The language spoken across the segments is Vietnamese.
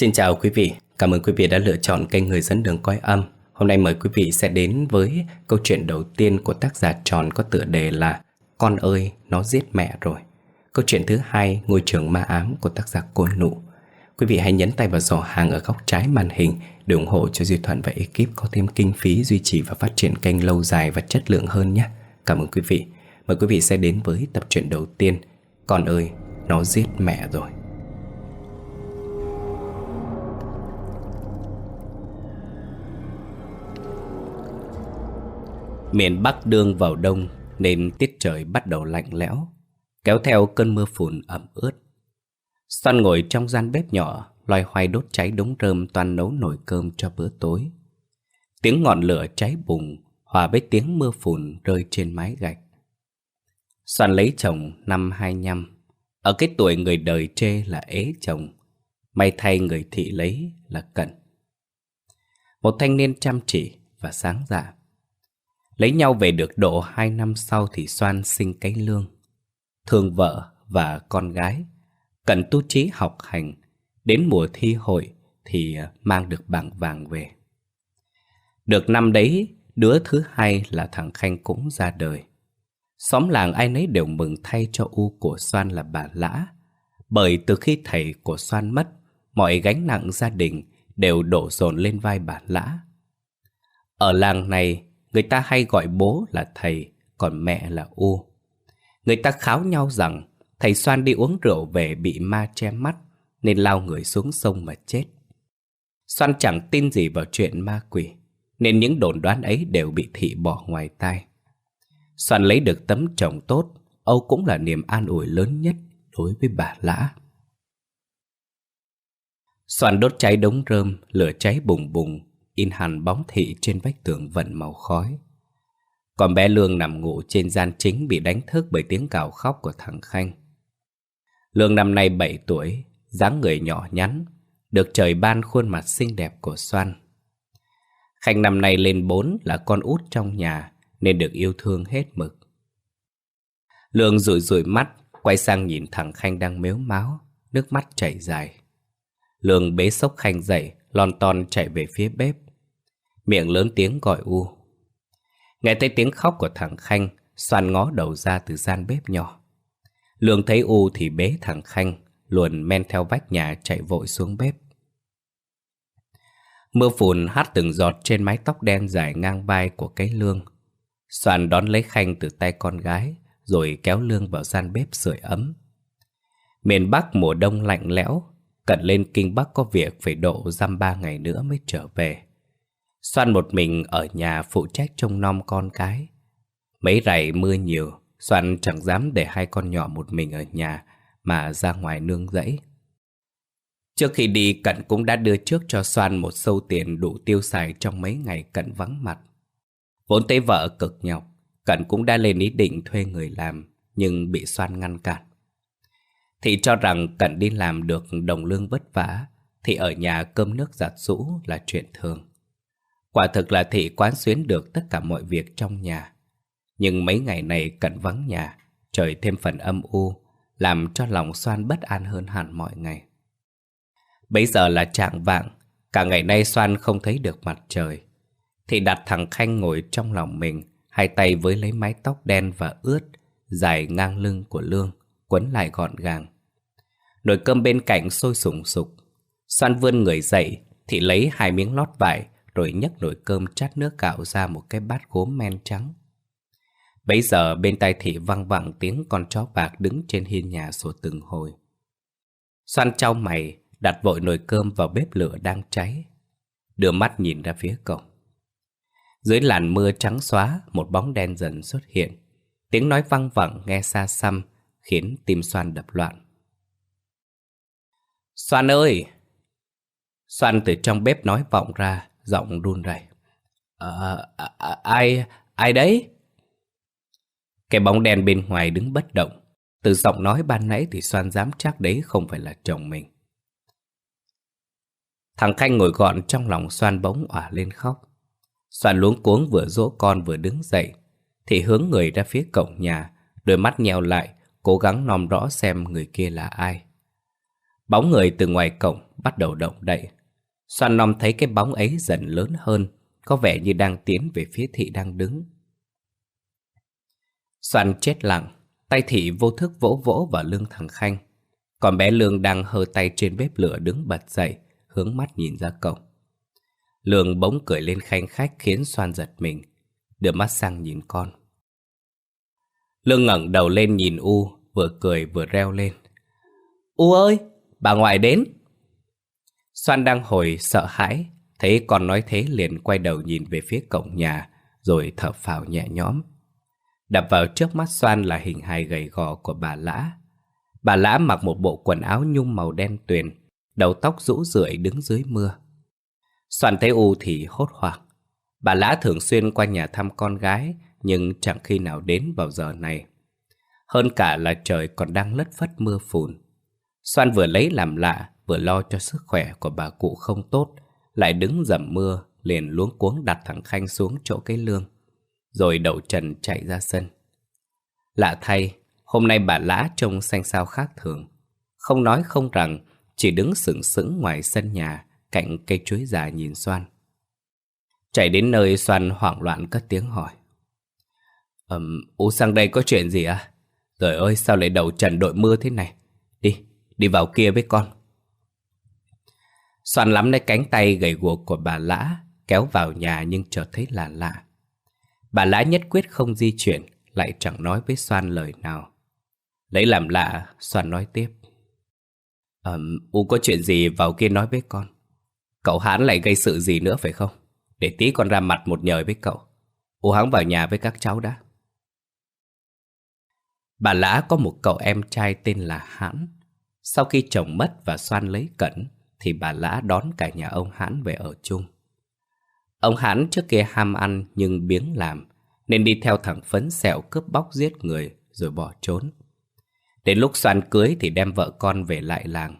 Xin chào quý vị, cảm ơn quý vị đã lựa chọn kênh Người dẫn đường coi âm. Hôm nay mời quý vị sẽ đến với câu chuyện đầu tiên của tác giả Tròn có tựa đề là Con ơi, nó giết mẹ rồi. Câu chuyện thứ hai, Ngôi trường ma ám của tác giả Côn Nụ. Quý vị hãy nhấn tay vào giỏ hàng ở góc trái màn hình để ủng hộ cho Duy Thuận và ekip có thêm kinh phí duy trì và phát triển kênh lâu dài và chất lượng hơn nhé. Cảm ơn quý vị. Mời quý vị sẽ đến với tập truyện đầu tiên, Con ơi, nó giết mẹ rồi. Miền Bắc đương vào đông nên tiết trời bắt đầu lạnh lẽo, kéo theo cơn mưa phùn ẩm ướt. Xoan ngồi trong gian bếp nhỏ, loay hoay đốt cháy đống rơm toàn nấu nồi cơm cho bữa tối. Tiếng ngọn lửa cháy bùng, hòa với tiếng mưa phùn rơi trên mái gạch. Xoan lấy chồng năm hai nhăm, ở cái tuổi người đời chê là ế chồng, may thay người thị lấy là cận. Một thanh niên chăm chỉ và sáng dạ. Lấy nhau về được độ hai năm sau thì Soan sinh cái lương. Thương vợ và con gái. Cần tu trí học hành. Đến mùa thi hội thì à, mang được bảng vàng về. Được năm đấy, đứa thứ hai là thằng Khanh cũng ra đời. Xóm làng ai nấy đều mừng thay cho U của Soan là bà Lã. Bởi từ khi thầy của Soan mất, mọi gánh nặng gia đình đều đổ dồn lên vai bà Lã. Ở làng này, Người ta hay gọi bố là thầy, còn mẹ là U. Người ta kháo nhau rằng thầy Soan đi uống rượu về bị ma che mắt nên lao người xuống sông mà chết. Soan chẳng tin gì vào chuyện ma quỷ nên những đồn đoán ấy đều bị thị bỏ ngoài tai. Soan lấy được tấm chồng tốt, Âu cũng là niềm an ủi lớn nhất đối với bà Lã. Soan đốt cháy đống rơm, lửa cháy bùng bùng, in hẳn bóng thị trên vách tường vận màu khói. Còn bé Lương nằm ngủ trên gian chính bị đánh thức bởi tiếng cào khóc của thằng Khanh. Lương năm nay 7 tuổi, dáng người nhỏ nhắn, được trời ban khuôn mặt xinh đẹp của Soan. Khanh năm nay lên 4 là con út trong nhà nên được yêu thương hết mực. Lương rủi rủi mắt, quay sang nhìn thằng Khanh đang mếu máu, nước mắt chảy dài. Lương bế sốc Khanh dậy, lon ton chạy về phía bếp. Miệng lớn tiếng gọi U. Nghe thấy tiếng khóc của thằng Khanh, xoan ngó đầu ra từ gian bếp nhỏ. Lương thấy U thì bế thằng Khanh, luồn men theo vách nhà chạy vội xuống bếp. Mưa phùn hát từng giọt trên mái tóc đen dài ngang vai của cái lương. Soàn đón lấy Khanh từ tay con gái, rồi kéo lương vào gian bếp sưởi ấm. Miền Bắc mùa đông lạnh lẽo, cận lên Kinh Bắc có việc phải độ dăm ba ngày nữa mới trở về. Soan một mình ở nhà phụ trách trông nom con cái. Mấy rày mưa nhiều, Soan chẳng dám để hai con nhỏ một mình ở nhà mà ra ngoài nương rẫy. Trước khi đi, Cận cũng đã đưa trước cho Soan một sâu tiền đủ tiêu xài trong mấy ngày Cận vắng mặt. Vốn tế vợ cực nhọc, Cận cũng đã lên ý định thuê người làm, nhưng bị Soan ngăn cản. Thị cho rằng Cận đi làm được đồng lương vất vả, thì ở nhà cơm nước giặt rũ là chuyện thường. Quả thực là thị quán xuyến được tất cả mọi việc trong nhà. Nhưng mấy ngày này cận vắng nhà, trời thêm phần âm u, làm cho lòng xoan bất an hơn hẳn mọi ngày. Bây giờ là trạng vạng, cả ngày nay xoan không thấy được mặt trời. Thị đặt thằng Khanh ngồi trong lòng mình, hai tay với lấy mái tóc đen và ướt, dài ngang lưng của Lương, quấn lại gọn gàng. Nồi cơm bên cạnh sôi sùng sục. Soan vươn người dậy, thị lấy hai miếng lót vải, rồi nhấc nồi cơm chát nước gạo ra một cái bát gốm men trắng. Bấy giờ bên tai thị văng vẳng tiếng con chó bạc đứng trên hiên nhà sổ từng hồi. Xoan trao mày, đặt vội nồi cơm vào bếp lửa đang cháy. Đưa mắt nhìn ra phía cổng. Dưới làn mưa trắng xóa, một bóng đen dần xuất hiện. Tiếng nói văng vẳng nghe xa xăm, khiến tim Xoan đập loạn. Xoan ơi! Xoan từ trong bếp nói vọng ra, giọng run rẩy. À, à, à, ai, ai đấy? Cái bóng đen bên ngoài đứng bất động. Từ giọng nói ban nãy thì Soan dám chắc đấy không phải là chồng mình. Thằng Khanh ngồi gọn trong lòng Soan bỗng òa lên khóc. Soan luống cuống vừa dỗ con vừa đứng dậy. Thì hướng người ra phía cổng nhà, đôi mắt nheo lại, cố gắng nom rõ xem người kia là ai. Bóng người từ ngoài cổng bắt đầu động đậy. xoan Nom thấy cái bóng ấy dần lớn hơn, có vẻ như đang tiến về phía thị đang đứng. xoan chết lặng, tay thị vô thức vỗ vỗ vào lưng thằng Khanh. Còn bé Lương đang hơ tay trên bếp lửa đứng bật dậy, hướng mắt nhìn ra cổng. Lương bỗng cười lên khanh khách khiến xoan giật mình, đưa mắt sang nhìn con. Lương ngẩng đầu lên nhìn U, vừa cười vừa reo lên. U ơi, bà ngoại đến. Soan đang hồi sợ hãi, thấy con nói thế liền quay đầu nhìn về phía cổng nhà, rồi thở phào nhẹ nhõm. Đập vào trước mắt Soan là hình hài gầy gò của bà Lã. Bà Lã mặc một bộ quần áo nhung màu đen tuyền, đầu tóc rũ rượi đứng dưới mưa. Soan thấy U thì hốt hoảng. Bà Lã thường xuyên qua nhà thăm con gái, nhưng chẳng khi nào đến vào giờ này. Hơn cả là trời còn đang lất phất mưa phùn. Soan vừa lấy làm lạ, vừa lo cho sức khỏe của bà cụ không tốt, lại đứng dầm mưa, liền luống cuống đặt thằng Khanh xuống chỗ cái lương, rồi đậu trần chạy ra sân. Lạ thay, hôm nay bà Lã trông xanh xao khác thường. Không nói không rằng, chỉ đứng sững sững ngoài sân nhà, cạnh cây chuối già nhìn Soan. Chạy đến nơi Soan hoảng loạn cất tiếng hỏi. Ừm, U sang đây có chuyện gì à? Trời ơi, sao lại đầu trần đội mưa thế này? Đi, đi vào kia với con. Soan lắm lấy cánh tay gầy guộc của bà Lã, kéo vào nhà nhưng chợt thấy lạ lạ. Bà Lã nhất quyết không di chuyển, lại chẳng nói với Soan lời nào. Lấy làm lạ, Soan nói tiếp. Ừm, U có chuyện gì vào kia nói với con. Cậu Hán lại gây sự gì nữa phải không? Để tí con ra mặt một nhời với cậu. U hắn vào nhà với các cháu đã. Bà Lã có một cậu em trai tên là Hãn. Sau khi chồng mất và xoan lấy cẩn, thì bà Lã đón cả nhà ông Hãn về ở chung. Ông Hãn trước kia ham ăn nhưng biếng làm, nên đi theo thằng Phấn sẹo cướp bóc giết người rồi bỏ trốn. Đến lúc xoan cưới thì đem vợ con về lại làng.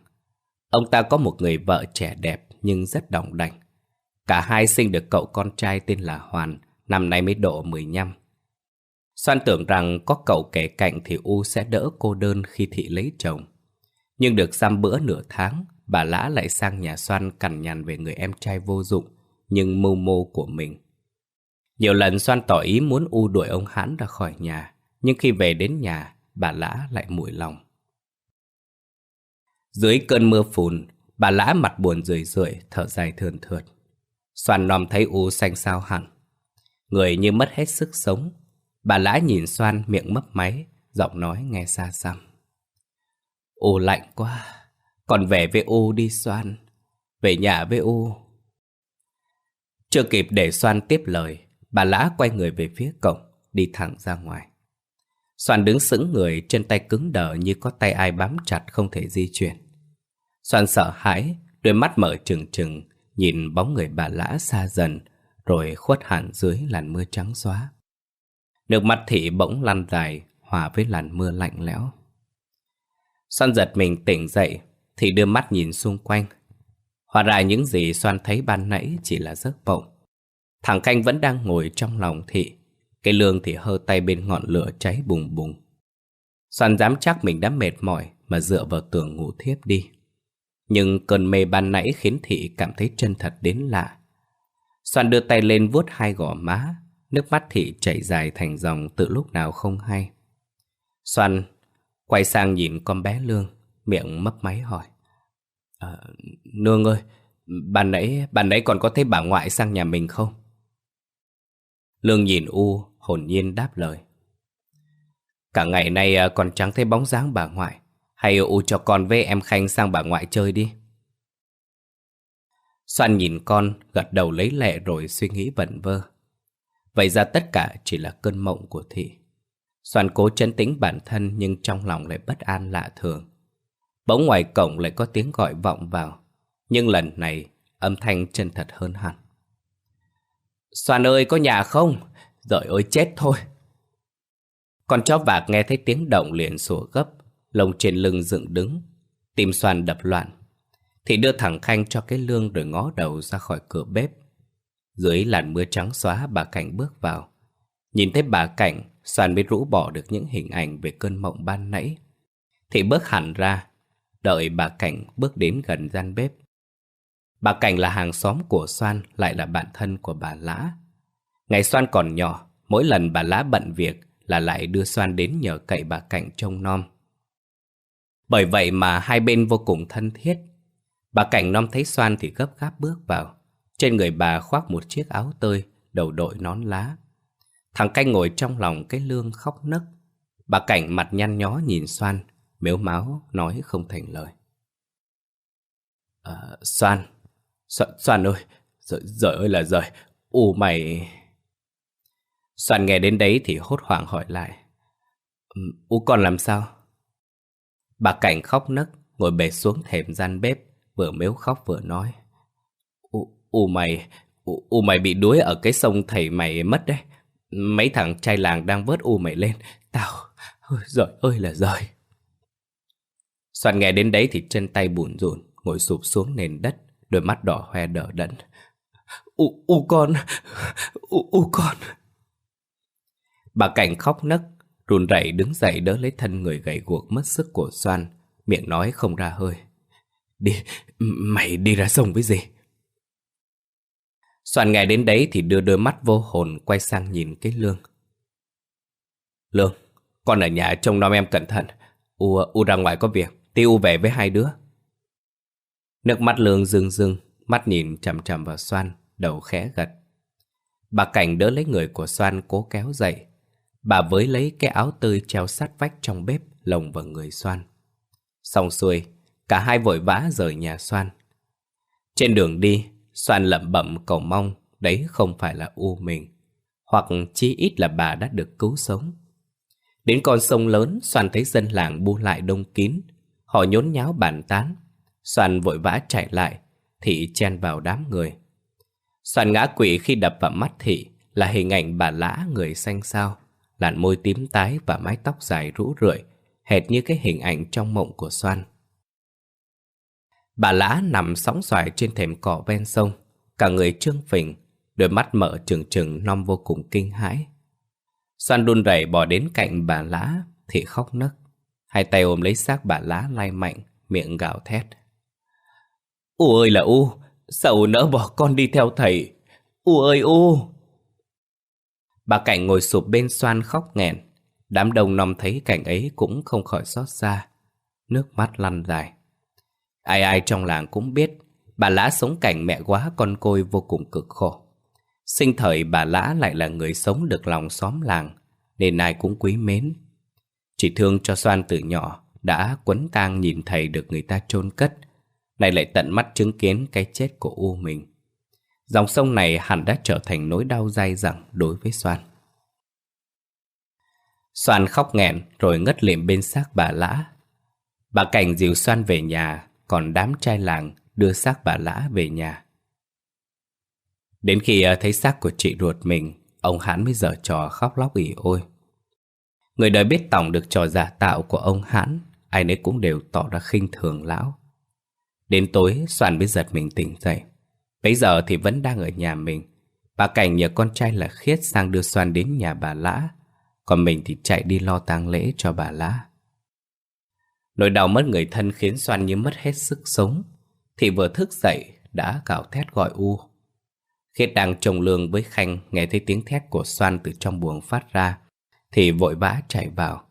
Ông ta có một người vợ trẻ đẹp nhưng rất đồng đành. Cả hai sinh được cậu con trai tên là Hoàn, năm nay mới độ 15. Soan tưởng rằng có cậu kể cạnh thì U sẽ đỡ cô đơn khi thị lấy chồng. Nhưng được xăm bữa nửa tháng, bà Lã lại sang nhà Soan cằn nhằn về người em trai vô dụng, nhưng mưu mô của mình. Nhiều lần Soan tỏ ý muốn U đuổi ông Hãn ra khỏi nhà, nhưng khi về đến nhà, bà Lã lại mùi lòng. Dưới cơn mưa phùn, bà Lã mặt buồn rười rượi, thở dài thườn thượt. Soan nòm thấy U xanh xao hẳn. Người như mất hết sức sống, Bà lã nhìn xoan miệng mấp máy, giọng nói nghe xa xăm. ô lạnh quá, còn về với U đi xoan, về nhà với U. Chưa kịp để xoan tiếp lời, bà lã quay người về phía cổng, đi thẳng ra ngoài. xoan đứng sững người chân tay cứng đờ như có tay ai bám chặt không thể di chuyển. xoan sợ hãi, đôi mắt mở trừng trừng, nhìn bóng người bà lã xa dần, rồi khuất hẳn dưới làn mưa trắng xóa. Nước mắt thị bỗng lăn dài, Hòa với làn mưa lạnh lẽo. Xoan giật mình tỉnh dậy, Thì đưa mắt nhìn xung quanh. Hòa ra những gì Xoan thấy ban nãy Chỉ là giấc mộng. Thằng Canh vẫn đang ngồi trong lòng thị cây lương thì hơ tay bên ngọn lửa cháy bùng bùng. Xoan dám chắc mình đã mệt mỏi Mà dựa vào tường ngủ thiếp đi. Nhưng cơn mê ban nãy khiến thị cảm thấy chân thật đến lạ. Xoan đưa tay lên vuốt hai gò má Nước mắt thị chảy dài thành dòng từ lúc nào không hay. Xoan quay sang nhìn con bé Lương, miệng mấp máy hỏi. À, Nương ơi, ban nãy, ban nãy còn có thấy bà ngoại sang nhà mình không? Lương nhìn U, hồn nhiên đáp lời. Cả ngày nay ờ, còn chẳng thấy bóng dáng bà ngoại. Hay U cho con với em Khanh sang bà ngoại chơi đi. Xoan nhìn con, gật đầu lấy lệ rồi suy nghĩ vẩn vơ. Vậy ra tất cả chỉ là cơn mộng của thị. Soàn cố chấn tĩnh bản thân nhưng trong lòng lại bất an lạ thường. Bỗng ngoài cổng lại có tiếng gọi vọng vào. Nhưng lần này âm thanh chân thật hơn hẳn. Soàn ơi có nhà không? Rồi ơi chết thôi. Con chó vạc nghe thấy tiếng động liền sủa gấp, lông trên lưng dựng đứng, tim xoan đập loạn. Thì đưa thẳng Khanh cho cái lương rồi ngó đầu ra khỏi cửa bếp. Dưới làn mưa trắng xóa bà Cảnh bước vào. Nhìn thấy bà Cảnh, Soàn mới rũ bỏ được những hình ảnh về cơn mộng ban nãy. Thì bước hẳn ra, đợi bà Cảnh bước đến gần gian bếp, Bà Cảnh là hàng xóm của Soan lại là bạn thân của bà Lã. Ngày Soan còn nhỏ, mỗi lần bà Lã bận việc là lại đưa Soan đến nhờ cậy bà Cảnh trông nom. Bởi vậy mà hai bên vô cùng thân thiết. Bà Cảnh nom thấy Soan thì gấp gáp bước vào. Trên người bà khoác một chiếc áo tơi, đầu đội nón lá. Thằng canh ngồi trong lòng cái lương khóc nấc. Bà Cảnh mặt nhăn nhó nhìn Soan, mếu máu nói không thành lời. À, Soan, Soan, Soan ơi, giời, giời ơi là giời, ù mày... Soan nghe đến đấy thì hốt hoảng hỏi lại. Ừ, u con làm sao? Bà Cảnh khóc nấc, ngồi bệt xuống thềm gian bếp, vừa mếu khóc vừa nói. U, mày, u, u mày bị đuối ở cái sông thầy mày mất đấy. Mấy thằng trai làng đang vớt u mày lên. Tao, ôi giời ơi là giời. Soạn nghe đến đấy thì chân tay bùn rùn, ngồi sụp xuống nền đất, đôi mắt đỏ hoe đỡ đẫn. U, u con, u, u con. Bà Cảnh khóc nấc, run rẩy đứng dậy đỡ lấy thân người gầy guộc mất sức của Soan, miệng nói không ra hơi. Đi, mày đi ra sông với gì? Soạn nghe đến đấy thì đưa đôi mắt vô hồn quay sang nhìn cái lương. Lương, con ở nhà trông nom em cẩn thận. U, U ra ngoài có việc, tí U về với hai đứa. Nước mắt lương rưng rưng, mắt nhìn chằm chằm vào Soan, đầu khẽ gật. Bà Cảnh đỡ lấy người của Soan cố kéo dậy. Bà với lấy cái áo tươi treo sát vách trong bếp lồng vào người Soan. Xong xuôi, cả hai vội vã rời nhà Soan. Trên đường đi, Soan lẩm bẩm cầu mong đấy không phải là U mình, hoặc chí ít là bà đã được cứu sống. Đến con sông lớn, Soan thấy dân làng bu lại đông kín, họ nhốn nháo bàn tán. Soan vội vã chạy lại, thị chen vào đám người. Soan ngã quỵ khi đập vào mắt thị là hình ảnh bà lã người xanh xao, làn môi tím tái và mái tóc dài rũ rượi, hệt như cái hình ảnh trong mộng của Soan. Bà lã nằm sóng xoài trên thềm cỏ ven sông, cả người trương phình, đôi mắt mở trừng trừng non vô cùng kinh hãi. xoan đun rẩy bỏ đến cạnh bà lã thì khóc nấc, hai tay ôm lấy xác bà lã lay mạnh, miệng gào thét. U ơi là U, sao U nỡ bỏ con đi theo thầy? U ơi U! Bà Cảnh ngồi sụp bên xoan khóc nghẹn, đám đông nom thấy cảnh ấy cũng không khỏi xót xa, nước mắt lăn dài. Ai ai trong làng cũng biết bà Lã sống cảnh mẹ quá con côi vô cùng cực khổ. Sinh thời bà Lã lại là người sống được lòng xóm làng, nên ai cũng quý mến. Chỉ thương cho Soan từ nhỏ đã quấn tang nhìn thầy được người ta chôn cất, này lại tận mắt chứng kiến cái chết của U mình. Dòng sông này hẳn đã trở thành nỗi đau dai dẳng đối với Soan. Soan khóc nghẹn rồi ngất liệm bên xác bà Lã. Bà Cảnh dìu Soan về nhà còn đám trai làng đưa xác bà Lã về nhà. Đến khi ờ, thấy xác của chị ruột mình, ông Hãn mới dở trò khóc lóc ỉ ôi. Người đời biết tổng được trò giả tạo của ông Hãn, ai nấy cũng đều tỏ ra khinh thường lão. Đến tối, Soàn mới giật mình tỉnh dậy. Bây giờ thì vẫn đang ở nhà mình. Bà Cảnh nhờ con trai là Khiết sang đưa Soan đến nhà bà Lã, còn mình thì chạy đi lo tang lễ cho bà Lã. Nỗi đau mất người thân khiến Soan như mất hết sức sống. Thị vừa thức dậy đã gào thét gọi U. Khiết đang trồng lương với Khanh nghe thấy tiếng thét của Soan từ trong buồng phát ra, thì vội vã chạy vào.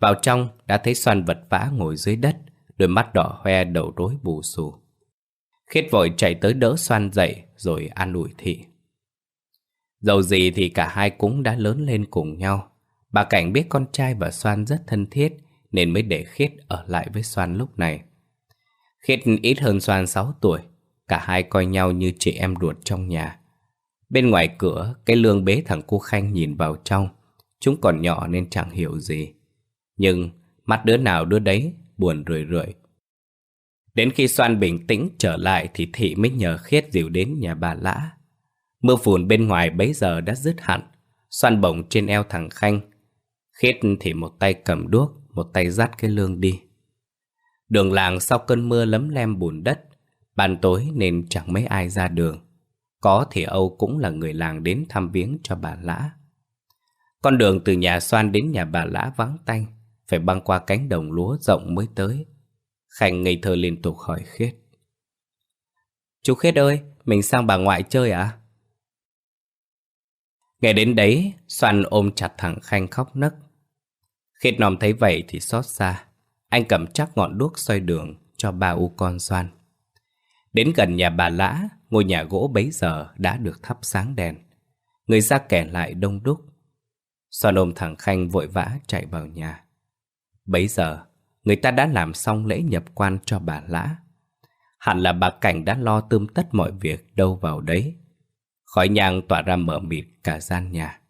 Vào trong đã thấy Soan vật vã ngồi dưới đất, đôi mắt đỏ hoe đầu rối bù xù. Khiết vội chạy tới đỡ Soan dậy rồi an ủi thị. Dầu gì thì cả hai cũng đã lớn lên cùng nhau. Bà Cảnh biết con trai và Soan rất thân thiết nên mới để Khiết ở lại với Soan lúc này. Khiết ít hơn Soan 6 tuổi, cả hai coi nhau như chị em ruột trong nhà. Bên ngoài cửa, cái lương bế thằng cô Khanh nhìn vào trong. Chúng còn nhỏ nên chẳng hiểu gì. Nhưng mắt đứa nào đứa đấy buồn rười rượi. Đến khi Soan bình tĩnh trở lại thì Thị mới nhờ Khiết dìu đến nhà bà Lã. Mưa phùn bên ngoài bấy giờ đã dứt hẳn. Soan bổng trên eo thằng Khanh. Khiết thì một tay cầm đuốc, một tay dắt cái lương đi. Đường làng sau cơn mưa lấm lem bùn đất, ban tối nên chẳng mấy ai ra đường. Có thì Âu cũng là người làng đến thăm viếng cho bà Lã. Con đường từ nhà xoan đến nhà bà Lã vắng tanh, phải băng qua cánh đồng lúa rộng mới tới. Khanh ngây thơ liên tục hỏi khiết. Chú Khiết ơi, mình sang bà ngoại chơi à? Nghe đến đấy, xoan ôm chặt thằng Khanh khóc nấc. Khiết nòm thấy vậy thì xót xa. Anh cầm chắc ngọn đuốc xoay đường cho ba u con xoan Đến gần nhà bà Lã, ngôi nhà gỗ bấy giờ đã được thắp sáng đèn. Người ra kẻ lại đông đúc. Xoan ôm thằng Khanh vội vã chạy vào nhà. Bấy giờ, người ta đã làm xong lễ nhập quan cho bà Lã. Hẳn là bà Cảnh đã lo tươm tất mọi việc đâu vào đấy. Khói nhang tỏa ra mở mịt cả gian nhà.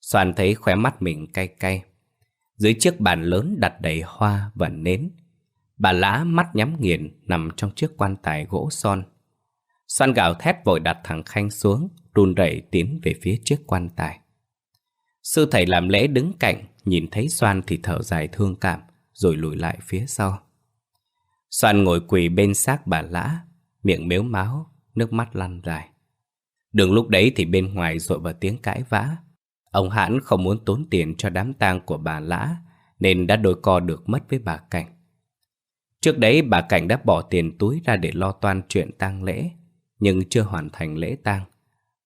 xoan thấy khóe mắt mình cay cay. Dưới chiếc bàn lớn đặt đầy hoa và nến. Bà Lã mắt nhắm nghiền nằm trong chiếc quan tài gỗ son. xoan gào thét vội đặt thằng Khanh xuống, run rẩy tiến về phía chiếc quan tài. Sư thầy làm lễ đứng cạnh, nhìn thấy xoan thì thở dài thương cảm, rồi lùi lại phía sau. xoan ngồi quỳ bên xác bà Lã, miệng mếu máu, nước mắt lăn dài. Đường lúc đấy thì bên ngoài rội vào tiếng cãi vã. Ông Hãn không muốn tốn tiền cho đám tang của bà Lã, nên đã đôi co được mất với bà Cảnh. Trước đấy bà Cảnh đã bỏ tiền túi ra để lo toan chuyện tang lễ, nhưng chưa hoàn thành lễ tang.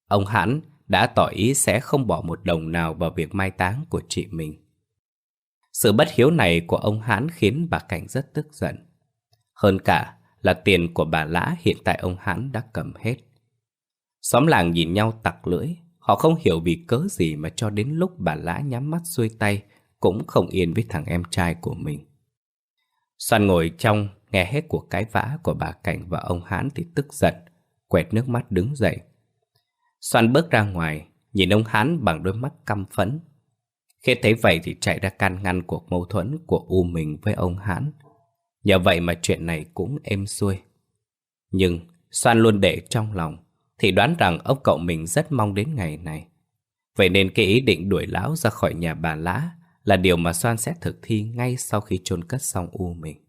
Ông Hãn đã tỏ ý sẽ không bỏ một đồng nào vào việc mai táng của chị mình. Sự bất hiếu này của ông Hãn khiến bà Cảnh rất tức giận. Hơn cả là tiền của bà Lã hiện tại ông Hãn đã cầm hết. Xóm làng nhìn nhau tặc lưỡi, họ không hiểu vì cớ gì mà cho đến lúc bà Lã nhắm mắt xuôi tay cũng không yên với thằng em trai của mình. Soan ngồi trong, nghe hết cuộc cái vã của bà Cảnh và ông Hãn thì tức giận, quẹt nước mắt đứng dậy. Soan bước ra ngoài, nhìn ông Hán bằng đôi mắt căm phẫn. Khi thấy vậy thì chạy ra can ngăn cuộc mâu thuẫn của U mình với ông Hán. Nhờ vậy mà chuyện này cũng êm xuôi. Nhưng Soan luôn để trong lòng, thì đoán rằng ông cậu mình rất mong đến ngày này. Vậy nên cái ý định đuổi lão ra khỏi nhà bà Lã là điều mà Soan sẽ thực thi ngay sau khi chôn cất xong U mình.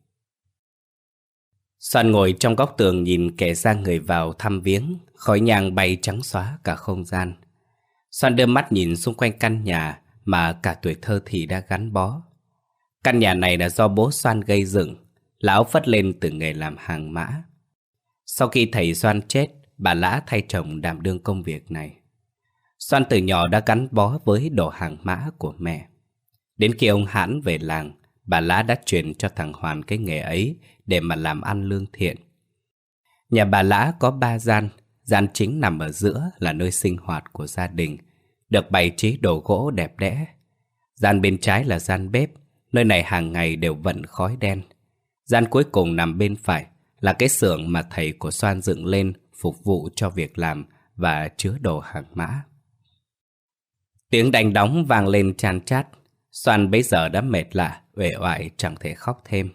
Soan ngồi trong góc tường nhìn kẻ ra người vào thăm viếng, khói nhang bay trắng xóa cả không gian. Soan đưa mắt nhìn xung quanh căn nhà mà cả tuổi thơ thì đã gắn bó. Căn nhà này là do bố Soan gây dựng, lão phất lên từ nghề làm hàng mã. Sau khi thầy Soan chết, bà Lã thay chồng đảm đương công việc này. Soan từ nhỏ đã gắn bó với đồ hàng mã của mẹ. Đến khi ông Hãn về làng, bà Lã đã truyền cho thằng Hoàn cái nghề ấy để mà làm ăn lương thiện. Nhà bà Lã có ba gian, gian chính nằm ở giữa là nơi sinh hoạt của gia đình, được bày trí đồ gỗ đẹp đẽ. Gian bên trái là gian bếp, nơi này hàng ngày đều vận khói đen. Gian cuối cùng nằm bên phải là cái xưởng mà thầy của Soan dựng lên phục vụ cho việc làm và chứa đồ hàng mã. Tiếng đánh đóng vang lên chan chát, Soan bấy giờ đã mệt lạ, uể oải chẳng thể khóc thêm.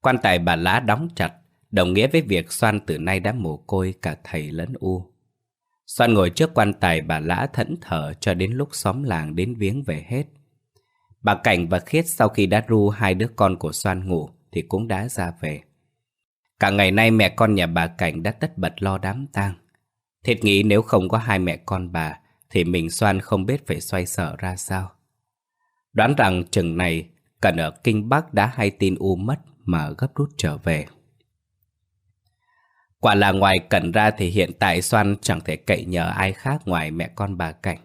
Quan tài bà lá đóng chặt, đồng nghĩa với việc Soan từ nay đã mồ côi cả thầy lẫn U. Soan ngồi trước quan tài bà lã thẫn thờ cho đến lúc xóm làng đến viếng về hết. Bà Cảnh và Khiết sau khi đã ru hai đứa con của Soan ngủ thì cũng đã ra về. Cả ngày nay mẹ con nhà bà Cảnh đã tất bật lo đám tang. Thiệt nghĩ nếu không có hai mẹ con bà thì mình Soan không biết phải xoay sở ra sao. Đoán rằng chừng này Cần ở Kinh Bắc đã hay tin U mất mà gấp rút trở về. Quả là ngoài Cẩn ra thì hiện tại Soan chẳng thể cậy nhờ ai khác ngoài mẹ con bà Cảnh.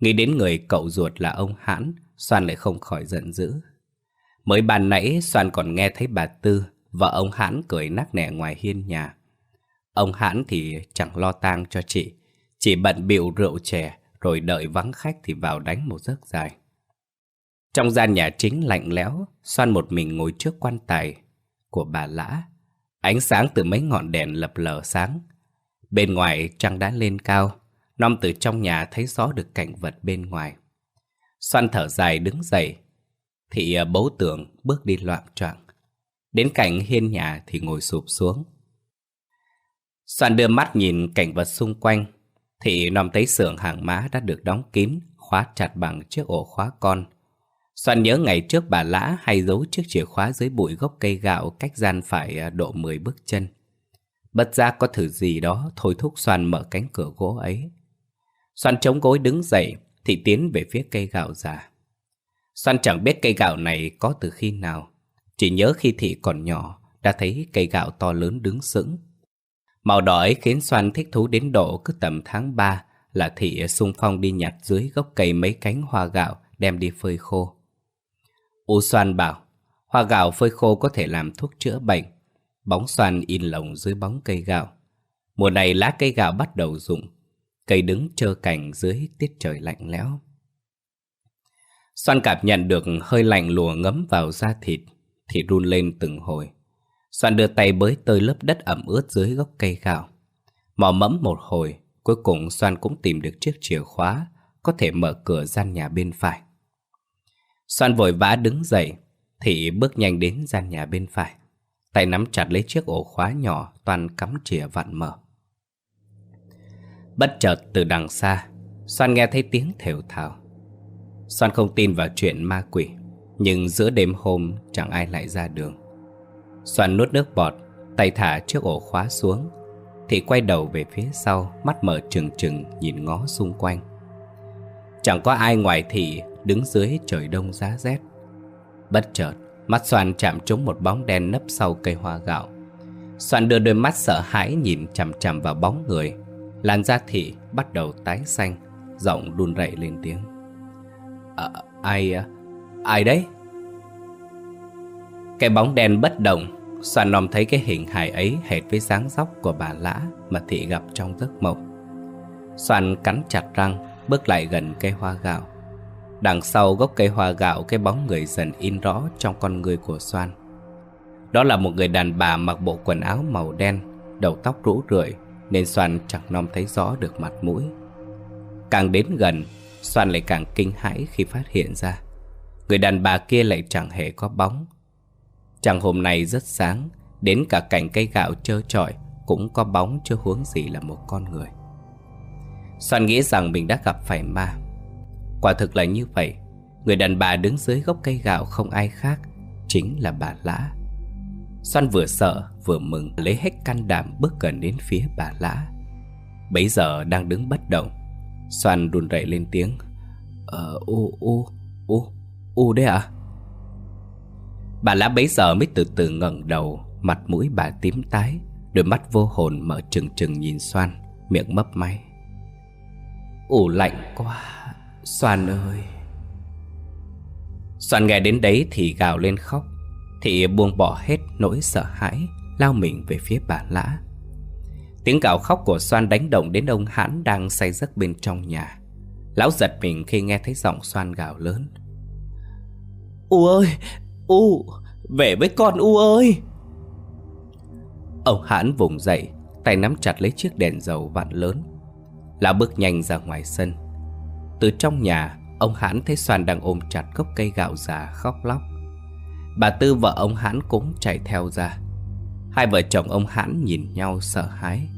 Nghĩ đến người cậu ruột là ông Hãn, Soan lại không khỏi giận dữ. Mới bàn nãy Soan còn nghe thấy bà Tư, vợ ông Hãn cười nắc nẻ ngoài hiên nhà. Ông Hãn thì chẳng lo tang cho chị, chỉ bận bịu rượu chè rồi đợi vắng khách thì vào đánh một giấc dài. Trong gian nhà chính lạnh lẽo, xoan một mình ngồi trước quan tài của bà Lã. Ánh sáng từ mấy ngọn đèn lập lờ sáng. Bên ngoài trăng đã lên cao, Nom từ trong nhà thấy rõ được cảnh vật bên ngoài. xoan thở dài đứng dậy, thì à, bấu tường bước đi loạn choạng. Đến cạnh hiên nhà thì ngồi sụp xuống. Soạn đưa mắt nhìn cảnh vật xung quanh, thì nòm thấy xưởng hàng má đã được đóng kín, khóa chặt bằng chiếc ổ khóa con. Soạn nhớ ngày trước bà Lã hay giấu chiếc chìa khóa dưới bụi gốc cây gạo cách gian phải à, độ 10 bước chân. Bất giác có thử gì đó thôi thúc Soạn mở cánh cửa gỗ ấy. Soạn chống gối đứng dậy thì tiến về phía cây gạo già. Soạn chẳng biết cây gạo này có từ khi nào. Chỉ nhớ khi thị còn nhỏ đã thấy cây gạo to lớn đứng sững. Màu đỏ ấy khiến Soan thích thú đến độ cứ tầm tháng 3 là thị sung phong đi nhặt dưới gốc cây mấy cánh hoa gạo đem đi phơi khô. U Soan bảo, hoa gạo phơi khô có thể làm thuốc chữa bệnh. Bóng Soan in lồng dưới bóng cây gạo. Mùa này lá cây gạo bắt đầu rụng, cây đứng trơ cành dưới tiết trời lạnh lẽo. Soan cảm nhận được hơi lạnh lùa ngấm vào da thịt, thì run lên từng hồi. Soan đưa tay bới tơi lớp đất ẩm ướt dưới gốc cây gạo. Mò mẫm một hồi, cuối cùng Soan cũng tìm được chiếc chìa khóa, có thể mở cửa gian nhà bên phải. Soan vội vã đứng dậy, thì bước nhanh đến gian nhà bên phải. Tay nắm chặt lấy chiếc ổ khóa nhỏ toàn cắm chìa vặn mở. Bất chợt từ đằng xa, Soan nghe thấy tiếng thều thào. Soan không tin vào chuyện ma quỷ, nhưng giữa đêm hôm chẳng ai lại ra đường. Soan nuốt nước bọt, tay thả chiếc ổ khóa xuống, thì quay đầu về phía sau, mắt mở trừng trừng nhìn ngó xung quanh. Chẳng có ai ngoài thị đứng dưới trời đông giá rét. Bất chợt, mắt Soan chạm trúng một bóng đen nấp sau cây hoa gạo. Soan đưa đôi mắt sợ hãi nhìn chằm chằm vào bóng người. Làn da thị bắt đầu tái xanh, giọng đun rẩy lên tiếng. Ờ, à, ai, ai đấy? Cái bóng đen bất động, xoan nòm thấy cái hình hài ấy hệt với dáng dóc của bà Lã mà thị gặp trong giấc mộng. xoan cắn chặt răng, bước lại gần cây hoa gạo. Đằng sau gốc cây hoa gạo cái bóng người dần in rõ trong con người của Soan. Đó là một người đàn bà mặc bộ quần áo màu đen, đầu tóc rũ rượi nên Soan chẳng nom thấy rõ được mặt mũi. Càng đến gần, Soan lại càng kinh hãi khi phát hiện ra. Người đàn bà kia lại chẳng hề có bóng. Chẳng hôm nay rất sáng, đến cả cành cây gạo trơ trọi cũng có bóng chưa huống gì là một con người. Soan nghĩ rằng mình đã gặp phải ma. Quả thực là như vậy Người đàn bà đứng dưới gốc cây gạo không ai khác Chính là bà Lã Soan vừa sợ vừa mừng Lấy hết can đảm bước gần đến phía bà Lã Bấy giờ đang đứng bất động Soan đùn rẩy lên tiếng Ờ, ô ô ô u đấy à? Bà Lã bấy giờ mới từ từ ngẩng đầu, Mặt mũi bà tím tái, Đôi mắt vô hồn mở trừng trừng nhìn Xoan Miệng mấp máy. Ủ lạnh quá xoan ơi. Xoan nghe đến đấy thì gào lên khóc Thị buông bỏ hết nỗi sợ hãi, Lao mình về phía bà lã Tiếng gào khóc của xoan đánh động đến ông Hãn đang say giấc bên trong nhà. Lão giật mình khi nghe thấy giọng xoan gào lớn. U ơi, U, về với con U ơi. Ông Hãn vùng dậy, tay nắm chặt lấy chiếc đèn dầu vạn lớn. Lão bước nhanh ra ngoài sân. Từ trong nhà Ông Hãn thấy Soan đang ôm chặt gốc cây gạo già khóc lóc. Bà Tư vợ ông Hãn cũng chạy theo ra. Hai vợ chồng ông Hãn nhìn nhau sợ hãi.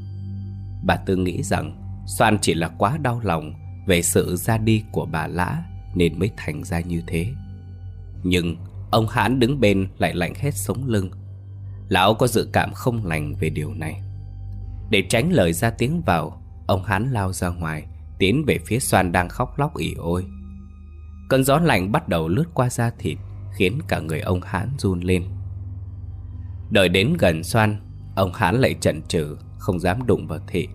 Bà Tư nghĩ rằng Soan chỉ là quá đau lòng Về sự ra đi của bà Lã Nên mới thành ra như thế. Nhưng ông Hãn đứng bên lại lạnh hết sống lưng. Lão có dự cảm không lành về điều này. Để tránh lời ra tiếng vào, Ông Hán lao ra ngoài, Tiến về phía xoan đang khóc lóc ỉ ôi. Cơn gió lạnh bắt đầu lướt qua da thịt, Khiến cả người ông Hán run lên. Đợi đến gần xoan Ông Hán lại chần chừ, Không dám đụng vào thị.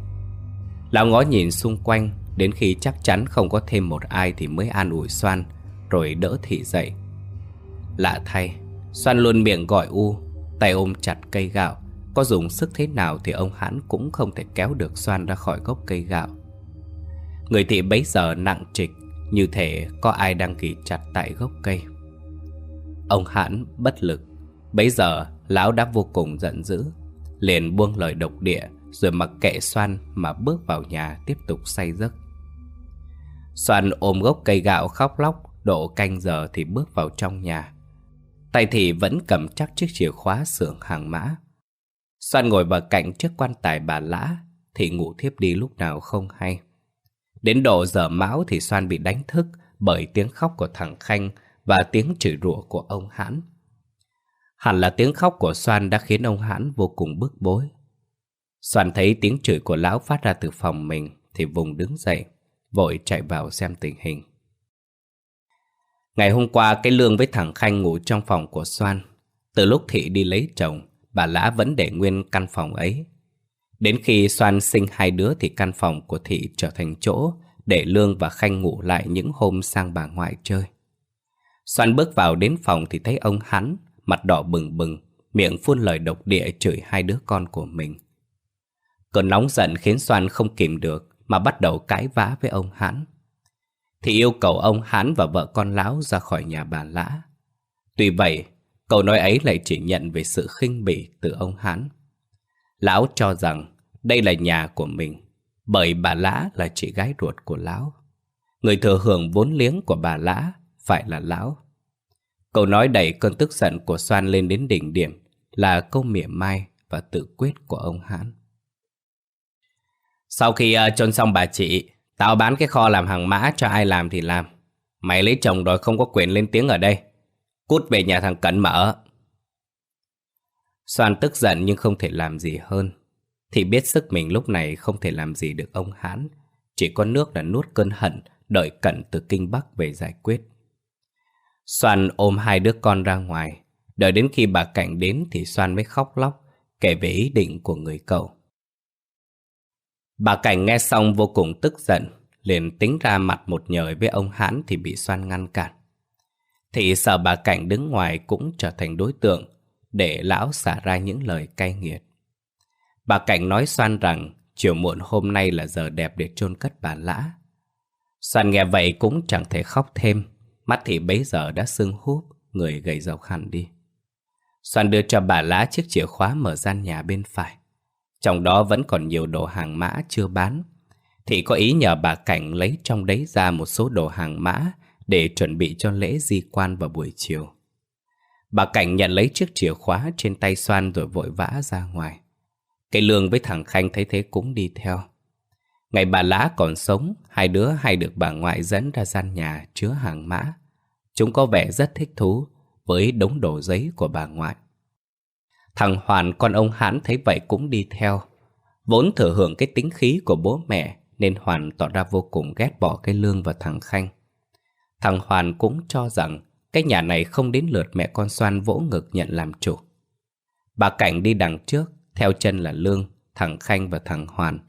Lão ngó nhìn xung quanh, Đến khi chắc chắn không có thêm một ai Thì mới an ủi xoan Rồi đỡ thị dậy. Lạ thay xoan luôn miệng gọi u, Tay ôm chặt cây gạo. Có dùng sức thế nào thì ông hãn cũng không thể kéo được xoan ra khỏi gốc cây gạo. Người thị bấy giờ nặng trịch, Như thể có ai đang kỳ chặt tại gốc cây. Ông hãn bất lực, Bấy giờ lão đã vô cùng giận dữ, Liền buông lời độc địa, Rồi mặc kệ xoan mà bước vào nhà tiếp tục say giấc. Xoan ôm gốc cây gạo khóc lóc, Độ canh giờ thì bước vào trong nhà. Tay thì vẫn cầm chắc chiếc chìa khóa xưởng hàng mã Soan ngồi vào cạnh chiếc quan tài bà lã Thì ngủ thiếp đi lúc nào không hay Đến độ giờ mão thì Soan bị đánh thức bởi tiếng khóc của thằng Khanh và tiếng chửi rủa của ông Hãn. Hẳn là tiếng khóc của Soan đã khiến ông Hãn vô cùng bức bối. Soan thấy tiếng chửi của lão phát ra từ phòng mình thì vùng đứng dậy, vội chạy vào xem tình hình. Ngày hôm qua cái lương với thằng Khanh ngủ trong phòng của Soan. Từ lúc Thị đi lấy chồng, bà Lã vẫn để nguyên căn phòng ấy. Đến khi Soan sinh hai đứa thì căn phòng của Thị trở thành chỗ để Lương và Khanh ngủ lại những hôm sang bà ngoại chơi. Soan bước vào đến phòng thì thấy ông hắn, mặt đỏ bừng bừng, miệng phun lời độc địa chửi hai đứa con của mình. Cơn nóng giận khiến Soan không kìm được mà bắt đầu cãi vã với ông hắn. Thì yêu cầu ông hắn và vợ con lão ra khỏi nhà bà lã. Tuy vậy, câu nói ấy lại chỉ nhận về sự khinh bỉ từ ông hắn. Lão cho rằng đây là nhà của mình, bởi bà lã là chị gái ruột của lão. Người thừa hưởng vốn liếng của bà lã phải là lão. Câu nói đẩy cơn tức giận của Soan lên đến đỉnh điểm là câu mỉa mai và tự quyết của ông Hán. Sau khi uh, chôn xong bà chị, tao bán cái kho làm hàng mã cho ai làm thì làm. Mày lấy chồng rồi không có quyền lên tiếng ở đây. Cút về nhà thằng Cẩn mở. Soan tức giận nhưng không thể làm gì hơn. Thì biết sức mình lúc này không thể làm gì được ông Hán. Chỉ có nước là nuốt cơn hận, đợi Cẩn từ Kinh Bắc về giải quyết. Soan ôm hai đứa con ra ngoài. Đợi đến khi bà Cảnh đến thì Soan mới khóc lóc, kể về ý định của người cậu. Bà Cảnh nghe xong vô cùng tức giận, liền tính ra mặt một nhời với ông Hãn thì bị Soan ngăn cản. Thì sợ bà Cảnh đứng ngoài cũng trở thành đối tượng, để lão xả ra những lời cay nghiệt. Bà Cảnh nói Soan rằng chiều muộn hôm nay là giờ đẹp để chôn cất bà Lã. Soan nghe vậy cũng chẳng thể khóc thêm, Mắt thì bấy giờ đã sưng húp, người gầy dọc hẳn đi. Soan đưa cho bà lã chiếc chìa khóa mở gian nhà bên phải. Trong đó vẫn còn nhiều đồ hàng mã chưa bán. Thì có ý nhờ bà Cảnh lấy trong đấy ra một số đồ hàng mã để chuẩn bị cho lễ di quan vào buổi chiều. Bà Cảnh nhận lấy chiếc chìa khóa trên tay xoan rồi vội vã ra ngoài. Cây lương với thằng Khanh thấy thế cũng đi theo. Ngày bà Lã còn sống, hai đứa hay được bà ngoại dẫn ra gian nhà chứa hàng mã. Chúng có vẻ rất thích thú với đống đồ giấy của bà ngoại. Thằng Hoàn con ông Hán thấy vậy cũng đi theo. Vốn thừa hưởng cái tính khí của bố mẹ nên Hoàn tỏ ra vô cùng ghét bỏ cái lương và thằng Khanh. Thằng Hoàn cũng cho rằng cái nhà này không đến lượt mẹ con xoan vỗ ngực nhận làm chủ. Bà Cảnh đi đằng trước, theo chân là Lương, thằng Khanh và thằng Hoàn.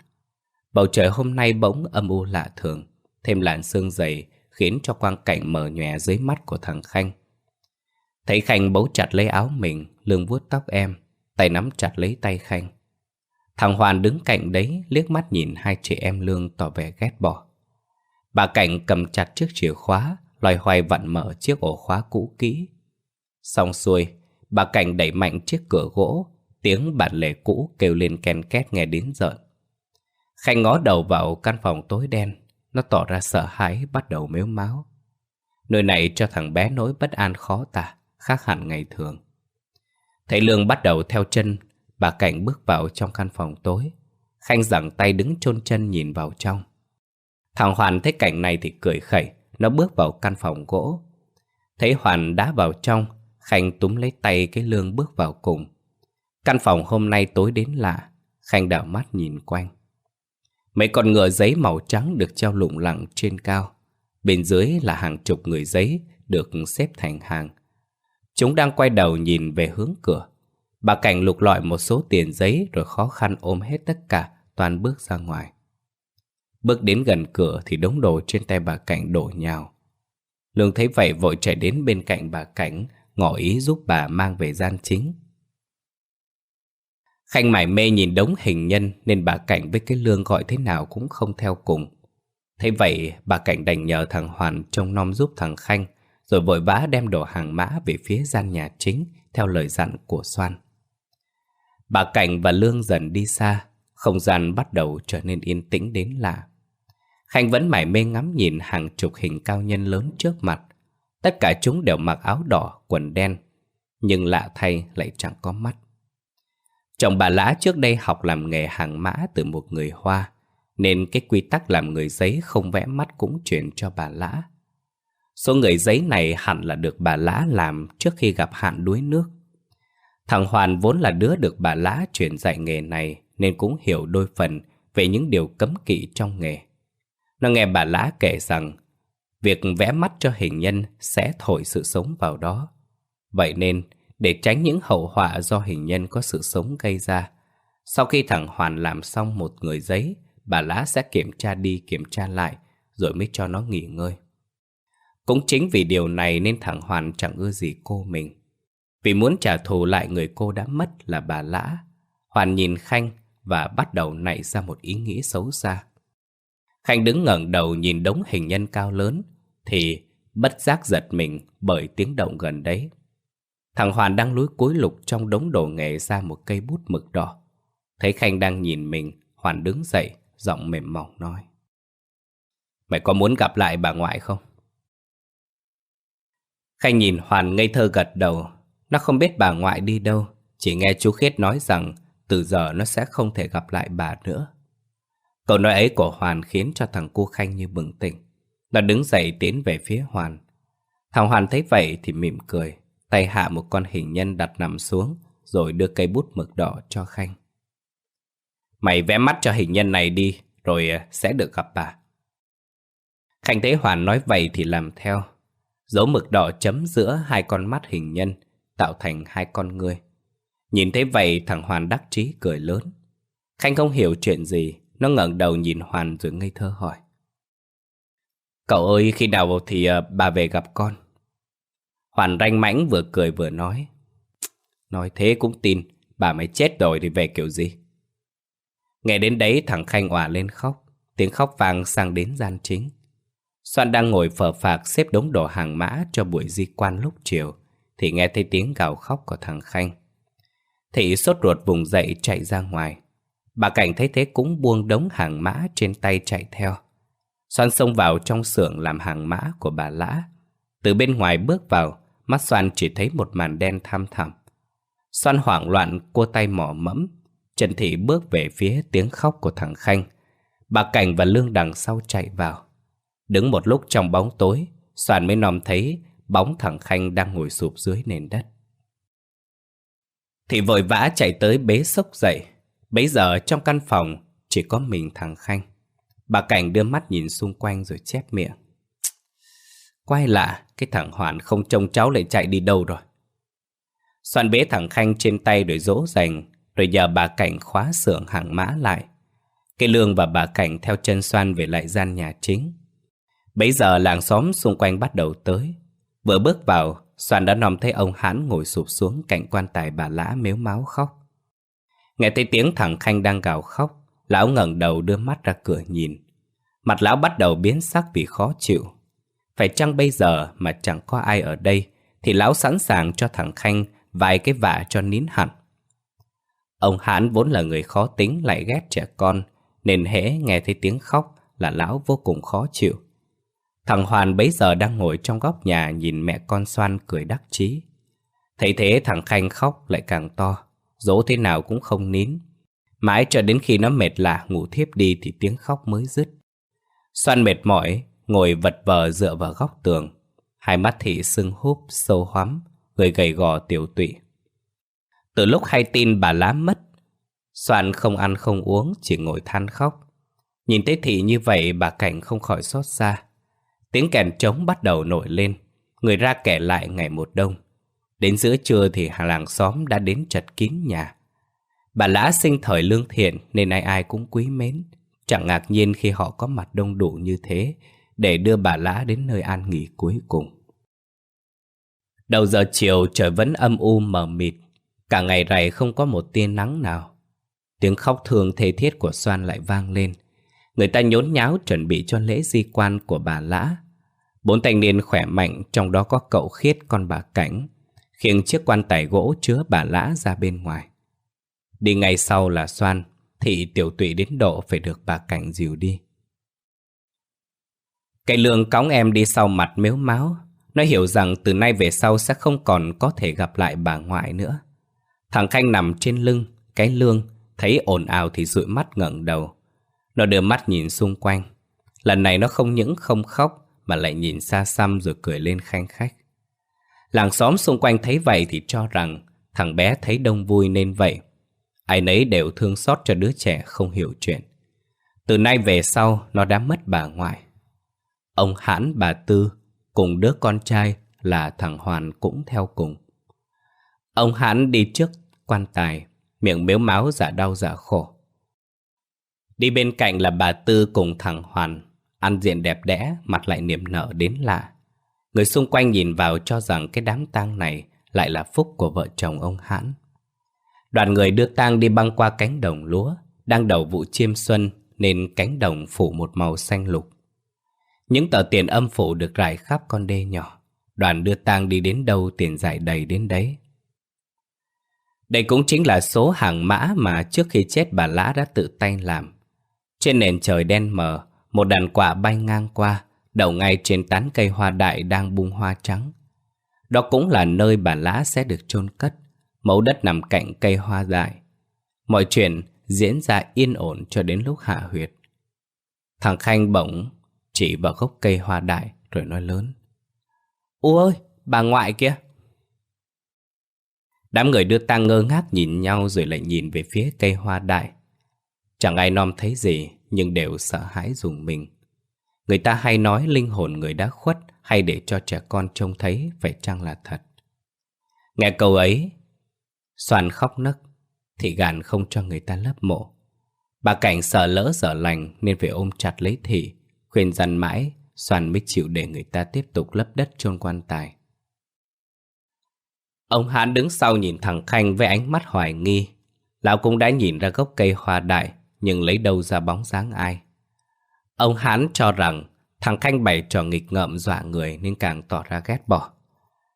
Bầu trời hôm nay bỗng âm u lạ thường, thêm làn sương dày khiến cho quang cảnh mờ nhòe dưới mắt của thằng Khanh. Thấy Khanh bấu chặt lấy áo mình, lương vuốt tóc em, tay nắm chặt lấy tay Khanh. Thằng Hoàn đứng cạnh đấy liếc mắt nhìn hai chị em Lương tỏ vẻ ghét bỏ. Bà Cảnh cầm chặt chiếc chìa khóa, loài hoài vặn mở chiếc ổ khóa cũ kỹ. Xong xuôi, bà Cảnh đẩy mạnh chiếc cửa gỗ, tiếng bản lề cũ kêu lên ken két nghe đến giận. Khanh ngó đầu vào căn phòng tối đen, nó tỏ ra sợ hãi bắt đầu mếu máu. Nơi này cho thằng bé nỗi bất an khó tả, khác hẳn ngày thường. Thấy Lương bắt đầu theo chân, bà Cảnh bước vào trong căn phòng tối. Khanh giằng tay đứng chôn chân nhìn vào trong. Thằng Hoàn thấy cảnh này thì cười khẩy, nó bước vào căn phòng gỗ. Thấy Hoàn đã vào trong, Khanh túm lấy tay cái Lương bước vào cùng. Căn phòng hôm nay tối đến lạ, Khanh đảo mắt nhìn quanh. Mấy con ngựa giấy màu trắng được treo lủng lẳng trên cao. Bên dưới là hàng chục người giấy được xếp thành hàng. Chúng đang quay đầu nhìn về hướng cửa. Bà Cảnh lục lọi một số tiền giấy rồi khó khăn ôm hết tất cả, toàn bước ra ngoài. Bước đến gần cửa thì đống đồ trên tay bà Cảnh đổ nhào. Lương thấy vậy vội chạy đến bên cạnh bà Cảnh, ngỏ ý giúp bà mang về gian chính. Khanh mải mê nhìn đống hình nhân nên bà Cảnh với cái lương gọi thế nào cũng không theo cùng. Thế vậy bà Cảnh đành nhờ thằng Hoàn trông nom giúp thằng Khanh rồi vội vã đem đồ hàng mã về phía gian nhà chính theo lời dặn của Soan. Bà Cảnh và Lương dần đi xa, không gian bắt đầu trở nên yên tĩnh đến lạ. Khanh vẫn mải mê ngắm nhìn hàng chục hình cao nhân lớn trước mặt. Tất cả chúng đều mặc áo đỏ, quần đen, nhưng lạ thay lại chẳng có mắt. Chồng bà Lã trước đây học làm nghề hàng mã từ một người Hoa, nên cái quy tắc làm người giấy không vẽ mắt cũng truyền cho bà Lã. Số người giấy này hẳn là được bà Lã làm trước khi gặp hạn đuối nước. Thằng Hoàn vốn là đứa được bà Lã truyền dạy nghề này nên cũng hiểu đôi phần về những điều cấm kỵ trong nghề. Nó nghe bà Lã kể rằng việc vẽ mắt cho hình nhân sẽ thổi sự sống vào đó. Vậy nên để tránh những hậu họa do hình nhân có sự sống gây ra. Sau khi thằng Hoàn làm xong một người giấy, bà Lã sẽ kiểm tra đi kiểm tra lại, rồi mới cho nó nghỉ ngơi. Cũng chính vì điều này nên thằng Hoàn chẳng ưa gì cô mình. Vì muốn trả thù lại người cô đã mất là bà Lã, Hoàn nhìn Khanh và bắt đầu nảy ra một ý nghĩ xấu xa. Khanh đứng ngẩng đầu nhìn đống hình nhân cao lớn, thì bất giác giật mình bởi tiếng động gần đấy. Thằng Hoàn đang lúi cúi lục trong đống đồ nghề ra một cây bút mực đỏ. Thấy Khanh đang nhìn mình, Hoàn đứng dậy, giọng mềm mỏng nói. Mày có muốn gặp lại bà ngoại không? Khanh nhìn Hoàn ngây thơ gật đầu. Nó không biết bà ngoại đi đâu, chỉ nghe chú Khiết nói rằng từ giờ nó sẽ không thể gặp lại bà nữa. Câu nói ấy của Hoàn khiến cho thằng cu Khanh như bừng tỉnh. Nó đứng dậy tiến về phía Hoàn. Thằng Hoàn thấy vậy thì mỉm cười, tay hạ một con hình nhân đặt nằm xuống, rồi đưa cây bút mực đỏ cho Khanh. Mày vẽ mắt cho hình nhân này đi, rồi ờ, sẽ được gặp bà. Khanh thấy Hoàn nói vậy thì làm theo. Dấu mực đỏ chấm giữa hai con mắt hình nhân, tạo thành hai con người. Nhìn thấy vậy thằng Hoàn đắc chí cười lớn. Khanh không hiểu chuyện gì, nó ngẩng đầu nhìn Hoàn rồi ngây thơ hỏi. Cậu ơi, khi nào thì ờ, bà về gặp con? Hoàn ranh mãnh vừa cười vừa nói. Nói thế cũng tin, bà mới chết rồi thì về kiểu gì? Nghe đến đấy thằng Khanh òa lên khóc, tiếng khóc vang sang đến gian chính. Soạn đang ngồi phở phạc xếp đống đồ hàng mã cho buổi di quan lúc chiều, thì nghe thấy tiếng gào khóc của thằng Khanh. Thị sốt ruột vùng dậy chạy ra ngoài. Bà Cảnh thấy thế cũng buông đống hàng mã trên tay chạy theo. Soan xông vào trong xưởng làm hàng mã của bà Lã. Từ bên ngoài bước vào, mắt Soan chỉ thấy một màn đen thăm thẳm. Soan hoảng loạn cua tay mỏ mẫm. Trần Thị bước về phía tiếng khóc của thằng Khanh. Bà Cảnh và Lương đằng sau chạy vào. Đứng một lúc trong bóng tối, Xoan mới nòm thấy bóng thằng Khanh đang ngồi sụp dưới nền đất. Thì vội vã chạy tới bế sốc dậy. Bấy giờ trong căn phòng chỉ có mình thằng Khanh. Bà Cảnh đưa mắt nhìn xung quanh rồi chép miệng. Quay lạ, cái thằng Hoàn không trông cháu lại chạy đi đâu rồi. Soạn bế thằng Khanh trên tay rồi dỗ dành, rồi nhờ bà Cảnh khóa xưởng hàng mã lại. Cây lương và bà Cảnh theo chân Soan về lại gian nhà chính. Bấy giờ làng xóm xung quanh bắt đầu tới. Vừa bước vào, Soan đã nòm thấy ông Hán ngồi sụp xuống cạnh quan tài bà Lã mếu máu khóc. Nghe thấy tiếng thằng Khanh đang gào khóc, lão ngẩng đầu đưa mắt ra cửa nhìn. Mặt lão bắt đầu biến sắc vì khó chịu. Phải chăng bây giờ mà chẳng có ai ở đây, thì lão sẵn sàng cho thằng Khanh vài cái vả cho nín hẳn. Ông Hán vốn là người khó tính lại ghét trẻ con, nên hễ nghe thấy tiếng khóc là lão vô cùng khó chịu. Thằng Hoàn bấy giờ đang ngồi trong góc nhà nhìn mẹ con xoan cười đắc chí. Thấy thế thằng Khanh khóc lại càng to, dỗ thế nào cũng không nín. Mãi cho đến khi nó mệt lạ ngủ thiếp đi thì tiếng khóc mới dứt. Xoan mệt mỏi, ngồi vật vờ dựa vào góc tường. Hai mắt thị sưng húp, sâu hoắm, người gầy gò tiểu tụy. Từ lúc hay tin bà lá mất, Soạn không ăn không uống, chỉ ngồi than khóc. Nhìn thấy thị như vậy bà Cảnh không khỏi xót xa. Tiếng kèn trống bắt đầu nổi lên, người ra kẻ lại ngày một đông. Đến giữa trưa thì hàng làng xóm đã đến chật kín nhà. Bà Lã sinh thời lương thiện nên ai ai cũng quý mến. Chẳng ngạc nhiên khi họ có mặt đông đủ như thế để đưa bà Lã đến nơi an nghỉ cuối cùng. Đầu giờ chiều trời vẫn âm u mờ mịt, cả ngày rày không có một tia nắng nào. Tiếng khóc thương thê thiết của Soan lại vang lên. Người ta nhốn nháo chuẩn bị cho lễ di quan của bà Lã. Bốn thanh niên khỏe mạnh, trong đó có cậu khiết con bà Cảnh, khiêng chiếc quan tài gỗ chứa bà Lã ra bên ngoài. Đi ngay sau là Soan, thị tiểu tụy đến độ phải được bà Cảnh dìu đi. Cây lương cõng em đi sau mặt mếu máu, nó hiểu rằng từ nay về sau sẽ không còn có thể gặp lại bà ngoại nữa. Thằng Khanh nằm trên lưng, cái lương, thấy ồn ào thì dụi mắt ngẩng đầu. Nó đưa mắt nhìn xung quanh. Lần này nó không những không khóc mà lại nhìn xa xăm rồi cười lên khanh khách. Làng xóm xung quanh thấy vậy thì cho rằng thằng bé thấy đông vui nên vậy. Ai nấy đều thương xót cho đứa trẻ không hiểu chuyện. Từ nay về sau nó đã mất bà ngoại. Ông Hãn bà Tư cùng đứa con trai là thằng Hoàn cũng theo cùng. Ông Hãn đi trước quan tài, miệng mếu máu giả đau giả khổ. Đi bên cạnh là bà Tư cùng thằng Hoàn, ăn diện đẹp đẽ, mặt lại niềm nở đến lạ. Người xung quanh nhìn vào cho rằng cái đám tang này lại là phúc của vợ chồng ông Hãn. Đoàn người đưa tang đi băng qua cánh đồng lúa, đang đầu vụ chiêm xuân nên cánh đồng phủ một màu xanh lục. Những tờ tiền âm phủ được rải khắp con đê nhỏ. Đoàn đưa tang đi đến đâu tiền giải đầy đến đấy. Đây cũng chính là số hàng mã mà trước khi chết bà Lã đã tự tay làm. Trên nền trời đen mờ, một đàn quả bay ngang qua, đậu ngay trên tán cây hoa đại đang bung hoa trắng. Đó cũng là nơi bà lá sẽ được chôn cất, mẫu đất nằm cạnh cây hoa đại. Mọi chuyện diễn ra yên ổn cho đến lúc hạ huyệt. Thằng Khanh bỗng chỉ vào gốc cây hoa đại rồi nói lớn. Ú ơi, bà ngoại kia! Đám người đưa tang ngơ ngác nhìn nhau rồi lại nhìn về phía cây hoa đại. Chẳng ai nom thấy gì, nhưng đều sợ hãi dùng mình. Người ta hay nói linh hồn người đã khuất hay để cho trẻ con trông thấy phải chăng là thật. Nghe câu ấy, Soàn khóc nấc, thị gàn không cho người ta lấp mộ. Bà Cảnh sợ lỡ dở lành nên phải ôm chặt lấy thị, khuyên dằn mãi, Soàn mới chịu để người ta tiếp tục lấp đất chôn quan tài. Ông Hán đứng sau nhìn thằng Khanh với ánh mắt hoài nghi. Lão cũng đã nhìn ra gốc cây hoa đại, nhưng lấy đâu ra bóng dáng ai. Ông Hán cho rằng thằng Khanh bày trò nghịch ngợm dọa người nên càng tỏ ra ghét bỏ.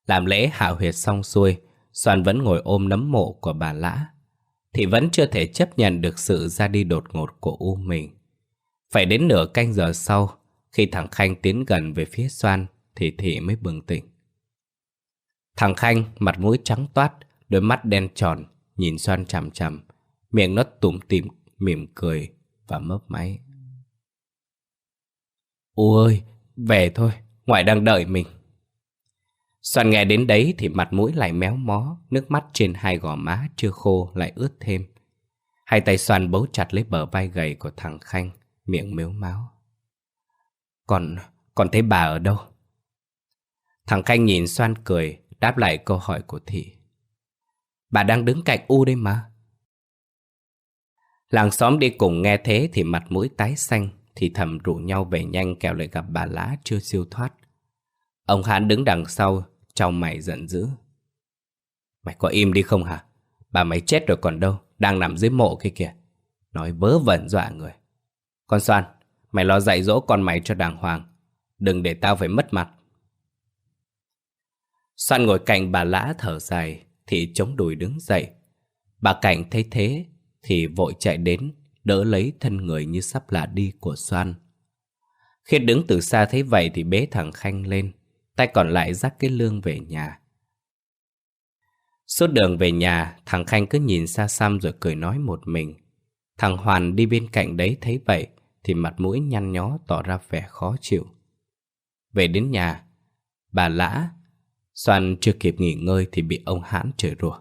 Làm lễ hạ huyệt xong xuôi, Soàn vẫn ngồi ôm nấm mộ của bà Lã. Thì vẫn chưa thể chấp nhận được sự ra đi đột ngột của U mình. Phải đến nửa canh giờ sau, khi thằng Khanh tiến gần về phía Soan, thì Thị mới bừng tỉnh. Thằng Khanh mặt mũi trắng toát, đôi mắt đen tròn, nhìn Soan chằm chằm, miệng nó tủm tỉm, mỉm cười và mấp máy. U ơi, về thôi, ngoại đang đợi mình. Soạn nghe đến đấy thì mặt mũi lại méo mó, nước mắt trên hai gò má chưa khô lại ướt thêm. Hai tay Soạn bấu chặt lấy bờ vai gầy của thằng Khanh, miệng mếu máu. Còn, còn thấy bà ở đâu? Thằng Khanh nhìn Soan cười, đáp lại câu hỏi của Thị. Bà đang đứng cạnh U đây mà. Làng xóm đi cùng nghe thế thì mặt mũi tái xanh, thì thầm rủ nhau về nhanh kẻo lại gặp bà lá chưa siêu thoát. Ông Hán đứng đằng sau, trong mày giận dữ. Mày có im đi không hả? Bà mày chết rồi còn đâu, đang nằm dưới mộ kia kìa. Nói vớ vẩn dọa người. Con Soan, mày lo dạy dỗ con mày cho đàng hoàng. Đừng để tao phải mất mặt. Soan ngồi cạnh bà lã thở dài, thì chống đùi đứng dậy. Bà Cảnh thấy thế, thì vội chạy đến, đỡ lấy thân người như sắp lạ đi của Soan. Khiết đứng từ xa thấy vậy thì bế thằng Khanh lên, tay còn lại dắt cái lương về nhà. Suốt đường về nhà, thằng Khanh cứ nhìn xa xăm rồi cười nói một mình. Thằng Hoàn đi bên cạnh đấy thấy vậy thì mặt mũi nhăn nhó tỏ ra vẻ khó chịu. Về đến nhà, bà Lã, Soan chưa kịp nghỉ ngơi thì bị ông Hãn chửi rủa.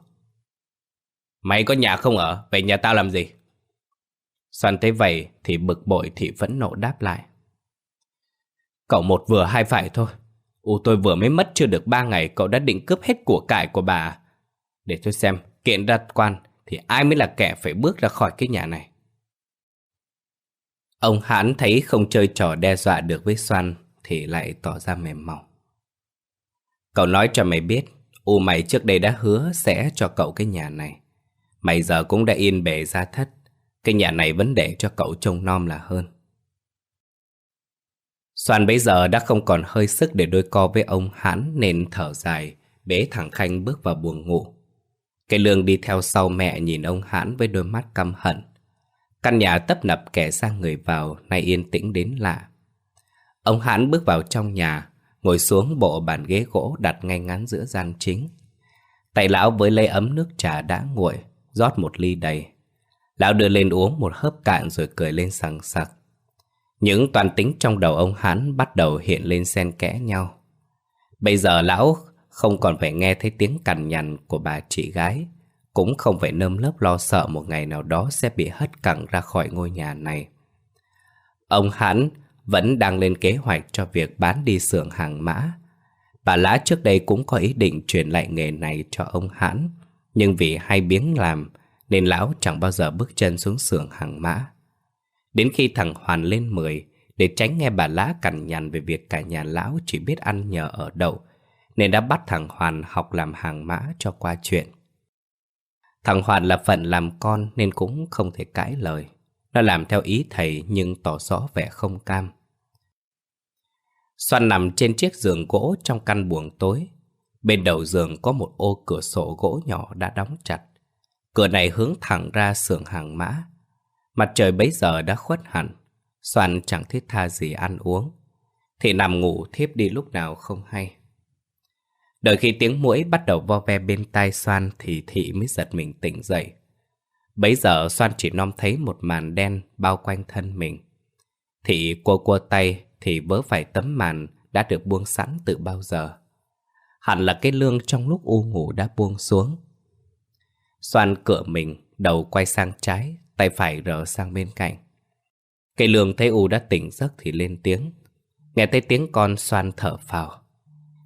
Mày có nhà không ở, về nhà tao làm gì? Xoan thấy vậy thì bực bội thì vẫn nộ đáp lại. Cậu một vừa hai phải thôi. U tôi vừa mới mất chưa được ba ngày cậu đã định cướp hết của cải của bà. Để tôi xem, kiện ra quan thì ai mới là kẻ phải bước ra khỏi cái nhà này. Ông Hãn thấy không chơi trò đe dọa được với Xoan thì lại tỏ ra mềm mỏng. Cậu nói cho mày biết, U mày trước đây đã hứa sẽ cho cậu cái nhà này. Mày giờ cũng đã yên bề ra thất, cái nhà này vẫn để cho cậu trông nom là hơn. Soan bây giờ đã không còn hơi sức để đôi co với ông hãn nên thở dài, bế thẳng Khanh bước vào buồng ngủ. Cái lương đi theo sau mẹ nhìn ông hãn với đôi mắt căm hận. Căn nhà tấp nập kẻ ra người vào, nay yên tĩnh đến lạ. Ông hãn bước vào trong nhà, ngồi xuống bộ bàn ghế gỗ đặt ngay ngắn giữa gian chính. Tay lão với lấy ấm nước trà đã nguội, rót một ly đầy. Lão đưa lên uống một hớp cạn rồi cười lên sằng sặc. Những toàn tính trong đầu ông hắn bắt đầu hiện lên xen kẽ nhau. Bây giờ lão không còn phải nghe thấy tiếng cằn nhằn của bà chị gái, cũng không phải nơm lớp lo sợ một ngày nào đó sẽ bị hất cẳng ra khỏi ngôi nhà này. Ông hắn vẫn đang lên kế hoạch cho việc bán đi xưởng hàng mã. Bà Lã trước đây cũng có ý định truyền lại nghề này cho ông Hãn, nhưng vì hay biếng làm, Nên lão chẳng bao giờ bước chân xuống xưởng hàng mã. Đến khi thằng Hoàn lên 10 Để tránh nghe bà lá cằn nhằn về việc cả nhà lão chỉ biết ăn nhờ ở đậu, Nên đã bắt thằng Hoàn học làm hàng mã cho qua chuyện. Thằng Hoàn là phận làm con nên cũng không thể cãi lời. Nó làm theo ý thầy nhưng tỏ rõ vẻ không cam. Xoan nằm trên chiếc giường gỗ trong căn buồng tối Bên đầu giường có một ô cửa sổ gỗ nhỏ đã đóng chặt. Cửa này hướng thẳng ra xưởng hàng mã. Mặt trời bấy giờ đã khuất hẳn. Soan chẳng thiết tha gì ăn uống. Thì nằm ngủ thiếp đi lúc nào không hay. Đợi khi tiếng mũi bắt đầu vo ve bên tai Soan Thì thị mới giật mình tỉnh dậy. Bấy giờ Soan chỉ nom thấy một màn đen bao quanh thân mình. Thị cua cua tay thì vớ phải tấm màn đã được buông sẵn từ bao giờ. Hẳn là cái lương trong lúc u ngủ đã buông xuống xoan cửa mình, đầu quay sang trái, tay phải rờ sang bên cạnh. Cây lương thấy U đã tỉnh giấc thì lên tiếng. Nghe thấy tiếng con xoan thở phào.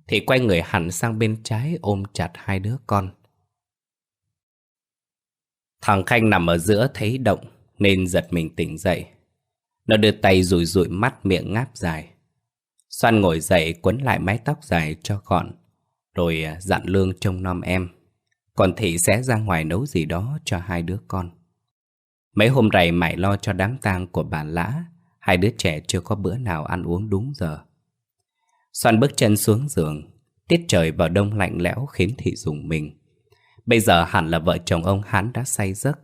Thì quay người hẳn sang bên trái ôm chặt hai đứa con. Thằng Khanh nằm ở giữa thấy động nên giật mình tỉnh dậy. Nó đưa tay rủi rủi mắt miệng ngáp dài. xoan ngồi dậy quấn lại mái tóc dài cho gọn, rồi à, dặn lương trông nom em. Còn Thị sẽ ra ngoài nấu gì đó cho hai đứa con. Mấy hôm rày mải lo cho đám tang của bà Lã, Hai đứa trẻ chưa có bữa nào ăn uống đúng giờ. Xoan bước chân xuống giường, Tiết trời vào đông lạnh lẽo khiến Thị dùng mình. Bây giờ hẳn là vợ chồng ông hắn đã say giấc.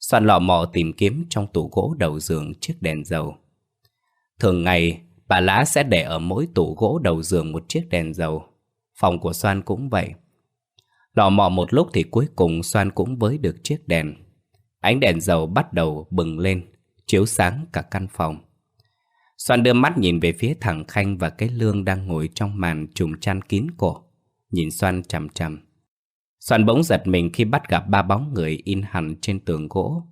Xoan lọ mò tìm kiếm trong tủ gỗ đầu giường chiếc đèn dầu. Thường ngày, bà Lã sẽ để ở mỗi tủ gỗ đầu giường một chiếc đèn dầu. Phòng của Xoan cũng vậy Lò mò một lúc thì cuối cùng Soan cũng với được chiếc đèn. Ánh đèn dầu bắt đầu bừng lên, chiếu sáng cả căn phòng. Soan đưa mắt nhìn về phía thằng Khanh và cái lương đang ngồi trong màn trùm chăn kín cổ. Nhìn Soan chằm chằm. Soan bỗng giật mình khi bắt gặp ba bóng người in hẳn trên tường gỗ.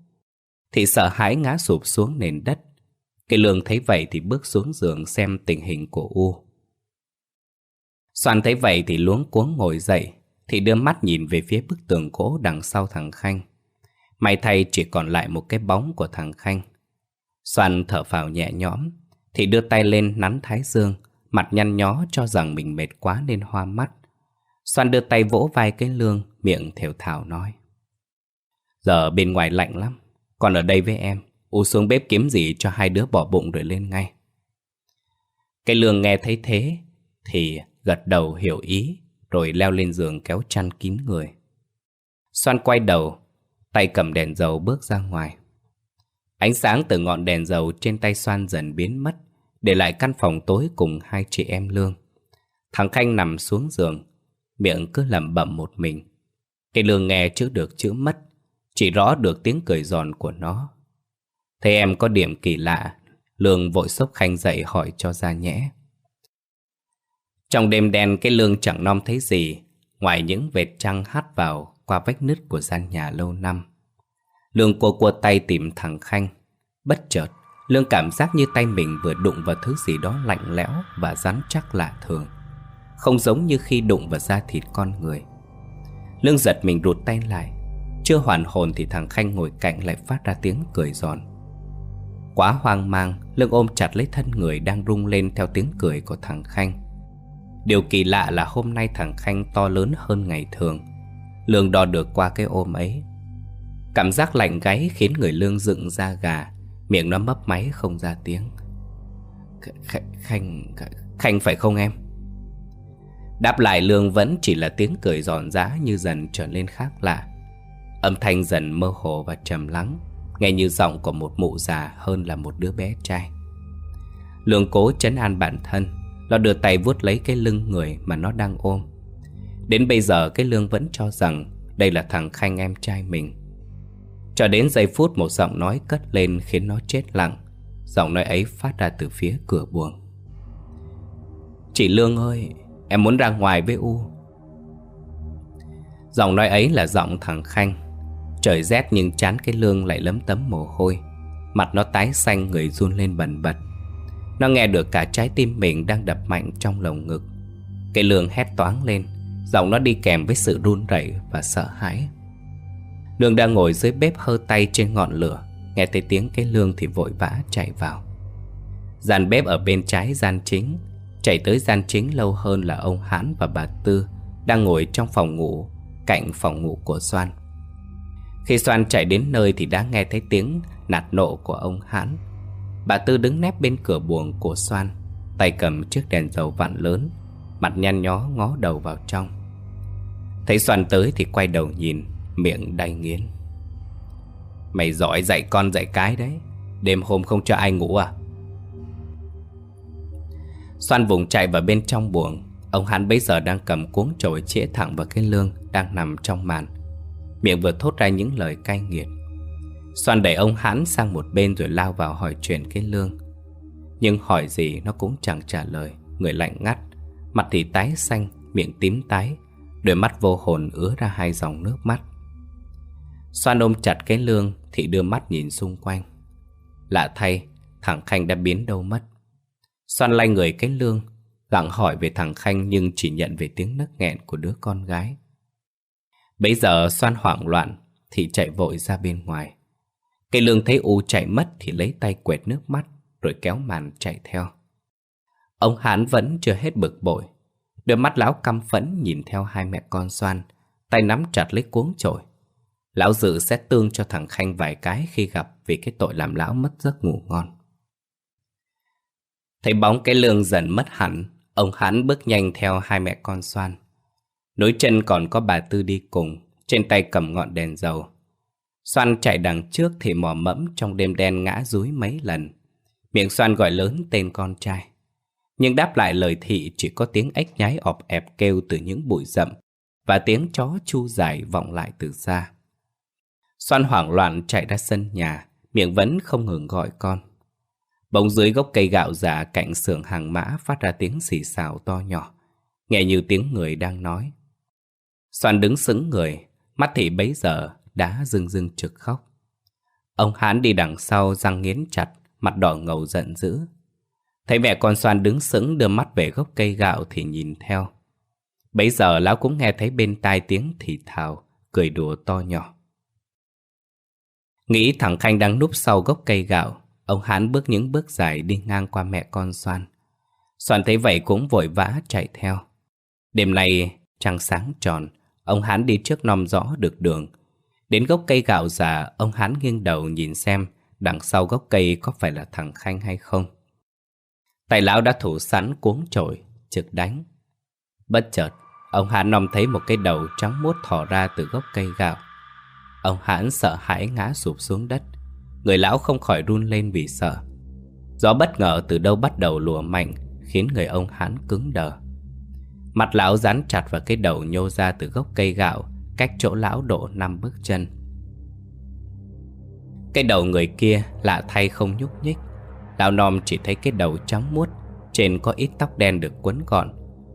Thị sợ hãi ngã sụp xuống nền đất. Cái lương thấy vậy thì bước xuống giường xem tình hình của U. Soạn thấy vậy thì luống cuống ngồi dậy, thì đưa mắt nhìn về phía bức tường gỗ đằng sau thằng Khanh. May thay chỉ còn lại một cái bóng của thằng Khanh. Soạn thở phào nhẹ nhõm Thì đưa tay lên nắn thái dương Mặt nhăn nhó cho rằng mình mệt quá nên hoa mắt. Soạn đưa tay vỗ vai cái lương Miệng thều thào nói. Giờ bên ngoài lạnh lắm Còn ở đây với em U xuống bếp kiếm gì cho hai đứa bỏ bụng rồi lên ngay. Cái lương nghe thấy thế Thì gật đầu hiểu ý rồi leo lên giường kéo chăn kín người. Xoan quay đầu, tay cầm đèn dầu bước ra ngoài. Ánh sáng từ ngọn đèn dầu trên tay Xoan dần biến mất, để lại căn phòng tối cùng hai chị em Lương. Thằng Khanh nằm xuống giường, miệng cứ lẩm bẩm một mình. Cái Lương nghe chữ được chữ mất, chỉ rõ được tiếng cười giòn của nó. Thấy em có điểm kỳ lạ, Lương vội xốc Khanh dậy hỏi cho ra nhẽ. Trong đêm đen, cái lương chẳng nom thấy gì, Ngoài những vệt trăng hắt vào Qua vách nứt của gian nhà lâu năm. Lương cua cua tay tìm thằng Khanh, Bất chợt, Lương cảm giác như tay mình vừa đụng vào thứ gì đó lạnh lẽo Và rắn chắc lạ thường, Không giống như khi đụng vào da thịt con người. Lương giật mình rụt tay lại, Chưa hoàn hồn thì thằng Khanh ngồi cạnh lại phát ra tiếng cười giòn. Quá hoang mang, Lương ôm chặt lấy thân người đang rung lên theo tiếng cười của thằng Khanh. Điều kỳ lạ là hôm nay thằng Khanh to lớn hơn ngày thường. Lương đo được qua cái ôm ấy. Cảm giác lạnh gáy khiến người Lương dựng ra gà Miệng nó mấp máy không ra tiếng. Khanh, Khanh, Khanh phải không em? Đáp lại Lương vẫn chỉ là tiếng cười giòn giã như dần trở nên khác lạ. Âm thanh dần mơ hồ và trầm lắng Nghe như giọng của một mụ già hơn là một đứa bé trai. Lương cố chấn an bản thân nó đưa tay vuốt lấy cái lưng người mà nó đang ôm. Đến bây giờ, cái lương vẫn cho rằng Đây là thằng Khanh em trai mình. Cho đến giây phút một giọng nói cất lên khiến nó chết lặng. Giọng nói ấy phát ra từ phía cửa buồng. Chị Lương ơi, Em muốn ra ngoài với U. Giọng nói ấy là giọng thằng Khanh. Trời rét nhưng chán cái lương lại lấm tấm mồ hôi. Mặt nó tái xanh, người run lên bần bật nó nghe được cả trái tim mình đang đập mạnh trong lồng ngực. Cái lương hét toáng lên, Giọng nó đi kèm với sự run rẩy và sợ hãi. Lương đang ngồi dưới bếp hơ tay trên ngọn lửa, Nghe thấy tiếng cái lương thì vội vã chạy vào. Gian bếp ở bên trái gian chính, Chạy tới gian chính lâu hơn là ông Hán và bà Tư Đang ngồi trong phòng ngủ, Cạnh phòng ngủ của Soan. Khi Soan chạy đến nơi thì đã nghe thấy tiếng nạt nộ của ông Hán Bà Tư đứng nép bên cửa buồng của Soan, Tay cầm chiếc đèn dầu vặn lớn, Mặt nhăn nhó ngó đầu vào trong. Thấy Soan tới thì quay đầu nhìn, Miệng đầy nghiến. Mày giỏi dạy con dạy cái đấy, Đêm hôm không cho ai ngủ à? Soan vùng chạy vào bên trong buồng. Ông hắn bây giờ đang cầm cuống chổi chĩa thẳng vào cái lương Đang nằm trong màn. Miệng vừa thốt ra những lời cay nghiệt. Soan đẩy ông hắn sang một bên rồi lao vào hỏi chuyện cái lương. Nhưng hỏi gì nó cũng chẳng trả lời Người lạnh ngắt. Mặt thì tái xanh, miệng tím tái Đôi mắt vô hồn ứa ra hai dòng nước mắt. Soan ôm chặt cái lương Thị đưa mắt nhìn xung quanh. Lạ thay Thằng Khanh đã biến đâu mất. Soan lay người cái lương Gặng hỏi về thằng Khanh Nhưng chỉ nhận về tiếng nấc nghẹn của đứa con gái. Bây giờ Soan hoảng loạn Thị chạy vội ra bên ngoài. Cây lương thấy U chạy mất Thì lấy tay quẹt nước mắt Rồi kéo màn chạy theo Ông Hán vẫn chưa hết bực bội Đôi mắt lão căm phẫn nhìn theo hai mẹ con xoan Tay nắm chặt lấy cuống chổi Lão dự sẽ tương cho thằng Khanh vài cái khi gặp vì cái tội làm lão mất giấc ngủ ngon. Thấy bóng cái lương dần mất hẳn, ông hắn bước nhanh theo hai mẹ con xoan. Nối chân còn có bà Tư đi cùng, trên tay cầm ngọn đèn dầu. Xoan chạy đằng trước thì mò mẫm trong đêm đen ngã rúi mấy lần. Miệng Xoan gọi lớn tên con trai. Nhưng đáp lại lời thị chỉ có tiếng ếch nhái ọp ẹp kêu từ những bụi rậm và tiếng chó chu dài vọng lại từ xa. Xoan hoảng loạn chạy ra sân nhà, miệng vẫn không ngừng gọi con. Bỗng dưới gốc cây gạo già cạnh xưởng hàng mã phát ra tiếng xì xào to nhỏ, nghe như tiếng người đang nói. Xoan đứng sững người, mắt thị bấy giờ đã rưng rưng trực khóc. Ông Hán đi đằng sau răng nghiến chặt, mặt đỏ ngầu giận dữ. Thấy mẹ con Xoan đứng sững đưa mắt về gốc cây gạo thì nhìn theo. Bấy giờ lão cũng nghe thấy bên tai tiếng thì thào, cười đùa to nhỏ. Nghĩ thằng Khanh đang núp sau gốc cây gạo Ông Hán bước những bước dài đi ngang qua mẹ con xoan. Xoan thấy vậy cũng vội vã chạy theo Đêm nay trăng sáng tròn Ông Hán đi trước nom rõ được đường Đến gốc cây gạo già, Ông Hán nghiêng đầu nhìn xem Đằng sau gốc cây có phải là thằng Khanh hay không. Tài lão đã thủ sẵn cuống trội Trực đánh. Bất chợt, Ông Hán nom thấy một cái đầu trắng muốt thò ra từ gốc cây gạo. Ông hán sợ hãi ngã sụp xuống đất. Người lão không khỏi run lên vì sợ. Gió bất ngờ từ đâu bắt đầu lùa mạnh, Khiến người ông hán cứng đờ. Mặt lão dán chặt vào cái đầu nhô ra từ gốc cây gạo Cách chỗ lão độ năm bước chân. Cái đầu người kia lạ thay không nhúc nhích. Lão nom chỉ thấy cái đầu trắng muốt Trên có ít tóc đen được quấn gọn.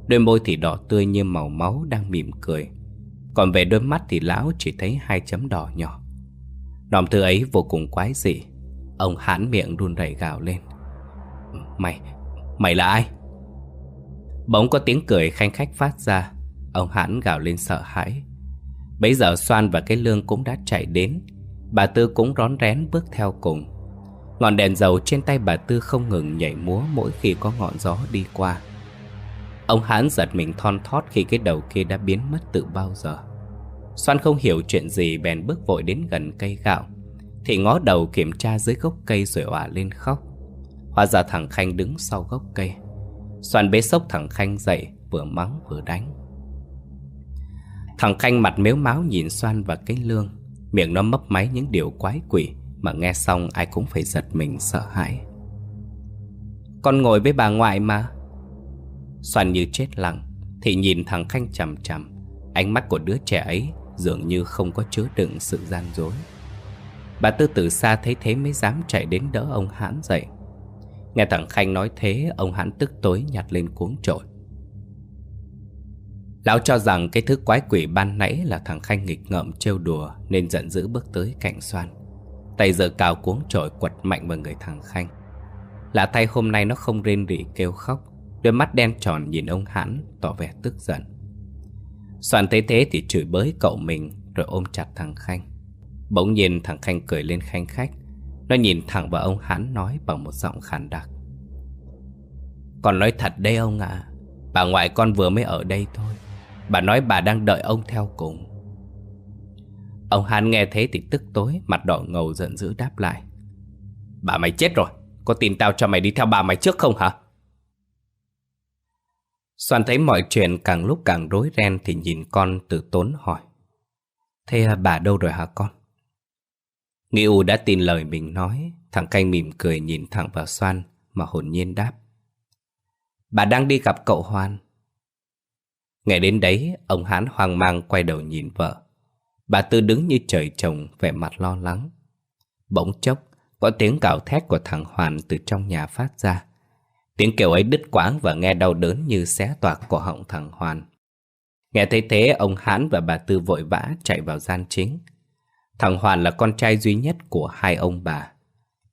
Đôi môi thì đỏ tươi như màu máu đang mỉm cười. Còn về đôi mắt thì lão chỉ thấy hai chấm đỏ nhỏ. Nòm thư ấy vô cùng quái dị. Ông hãn miệng run rẩy gào lên. Mày, mày là ai? Bỗng có tiếng cười khanh khách phát ra. Ông hãn gào lên sợ hãi. Bấy giờ Soan và cái lương cũng đã chạy đến. Bà Tư cũng rón rén bước theo cùng. Ngọn đèn dầu trên tay bà Tư không ngừng nhảy múa mỗi khi có ngọn gió đi qua. Ông Hán giật mình thon thót khi cái đầu kia đã biến mất từ bao giờ. Xoan không hiểu chuyện gì, bèn bước vội đến gần cây gạo. Thì ngó đầu kiểm tra dưới gốc cây rồi òa lên khóc. Hóa ra thằng Khanh đứng sau gốc cây. Xoan bế sốc thằng Khanh dậy, vừa mắng vừa đánh. Thằng Khanh mặt mếu máu nhìn Xoan và cái lương. Miệng nó mấp máy những điều quái quỷ, Mà nghe xong ai cũng phải giật mình sợ hãi. Con ngồi với bà ngoại mà. Xoan như chết lặng, Thì nhìn thằng Khanh chằm chằm. Ánh mắt của đứa trẻ ấy Dường như không có chứa đựng sự gian dối. Bà Tư từ xa thấy thế mới dám chạy đến đỡ ông Hãn dậy. Nghe thằng Khanh nói thế, Ông Hãn tức tối nhặt lên cuống trội. Lão cho rằng cái thứ quái quỷ ban nãy là thằng Khanh nghịch ngợm trêu đùa Nên giận dữ bước tới cạnh Xoan Tay giờ cao cuống trội quật mạnh vào người thằng Khanh. Lạ thay hôm nay nó không rên rỉ kêu khóc, Đôi mắt đen tròn nhìn ông hãn Tỏ vẻ tức giận. Soạn thấy thế thì chửi bới cậu mình Rồi ôm chặt thằng Khanh. Bỗng nhiên thằng Khanh cười lên khanh khách. Nó nhìn thẳng vào ông hãn nói bằng một giọng khàn đặc. "Còn nói thật đây ông ạ, Bà ngoại con vừa mới ở đây thôi. Bà nói bà đang đợi ông theo cùng. Ông Hán nghe thế thì tức tối, Mặt đỏ ngầu giận dữ đáp lại. Bà mày chết rồi, Có tin tao cho mày đi theo bà mày trước không hả? Soan thấy mọi chuyện càng lúc càng rối ren Thì nhìn con từ tốn hỏi. Thế bà đâu rồi hả con? Nghĩ U đã tin lời mình nói, Thằng canh mỉm cười nhìn thẳng vào Soan Mà hồn nhiên đáp. Bà đang đi gặp cậu Hoan Ngày đến đấy, Ông Hán hoang mang quay đầu nhìn vợ. Bà Tư đứng như trời trồng, Vẻ mặt lo lắng. Bỗng chốc, Có tiếng cào thét của thằng Hoàn Từ trong nhà phát ra. Tiếng kêu ấy đứt quãng và nghe đau đớn Như xé toạc cổ họng thằng Hoàn. Nghe thấy thế, ông Hán và bà Tư vội vã chạy vào gian chính. Thằng Hoàn là con trai duy nhất của hai ông bà.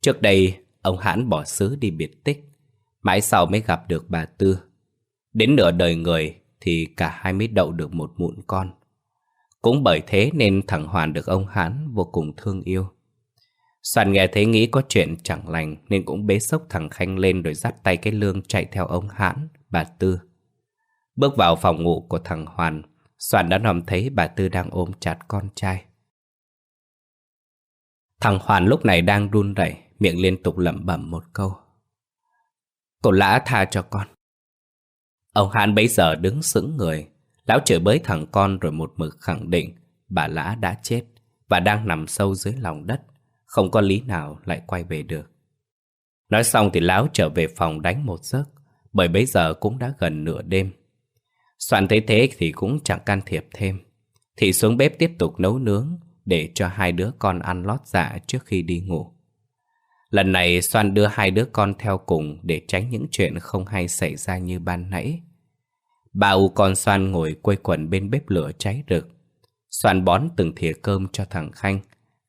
Trước đây, ông Hán bỏ xứ đi biệt tích, Mãi sau mới gặp được bà Tư. Đến nửa đời người thì cả hai mới đậu được một mụn con. Cũng bởi thế nên thằng Hoàn được ông Hán vô cùng thương yêu. Soàn nghe thấy nghĩ có chuyện chẳng lành Nên cũng bế sốc thằng Khanh lên rồi dắt tay cái lương chạy theo ông Hán, bà Tư. Bước vào phòng ngủ của thằng Hoàn Soàn đã nòm thấy bà Tư đang ôm chặt con trai. Thằng Hoàn lúc này đang run rẩy Miệng liên tục lẩm bẩm một câu. Cậu lã tha cho con. Ông Hán bấy giờ đứng sững người. Lão chửi bới thằng con rồi một mực khẳng định, Bà Lã đã chết Và đang nằm sâu dưới lòng đất, Không có lý nào lại quay về được. Nói xong thì Lão trở về phòng đánh một giấc, Bởi bấy giờ cũng đã gần nửa đêm. Soạn thấy thế thì cũng chẳng can thiệp thêm. Thì xuống bếp tiếp tục nấu nướng Để cho hai đứa con ăn lót dạ trước khi đi ngủ. Lần này Soan đưa hai đứa con theo cùng để tránh những chuyện không hay xảy ra như ban nãy. Bà U con Soan ngồi quây quần bên bếp lửa cháy rực. Soan bón từng thìa cơm cho thằng Khanh.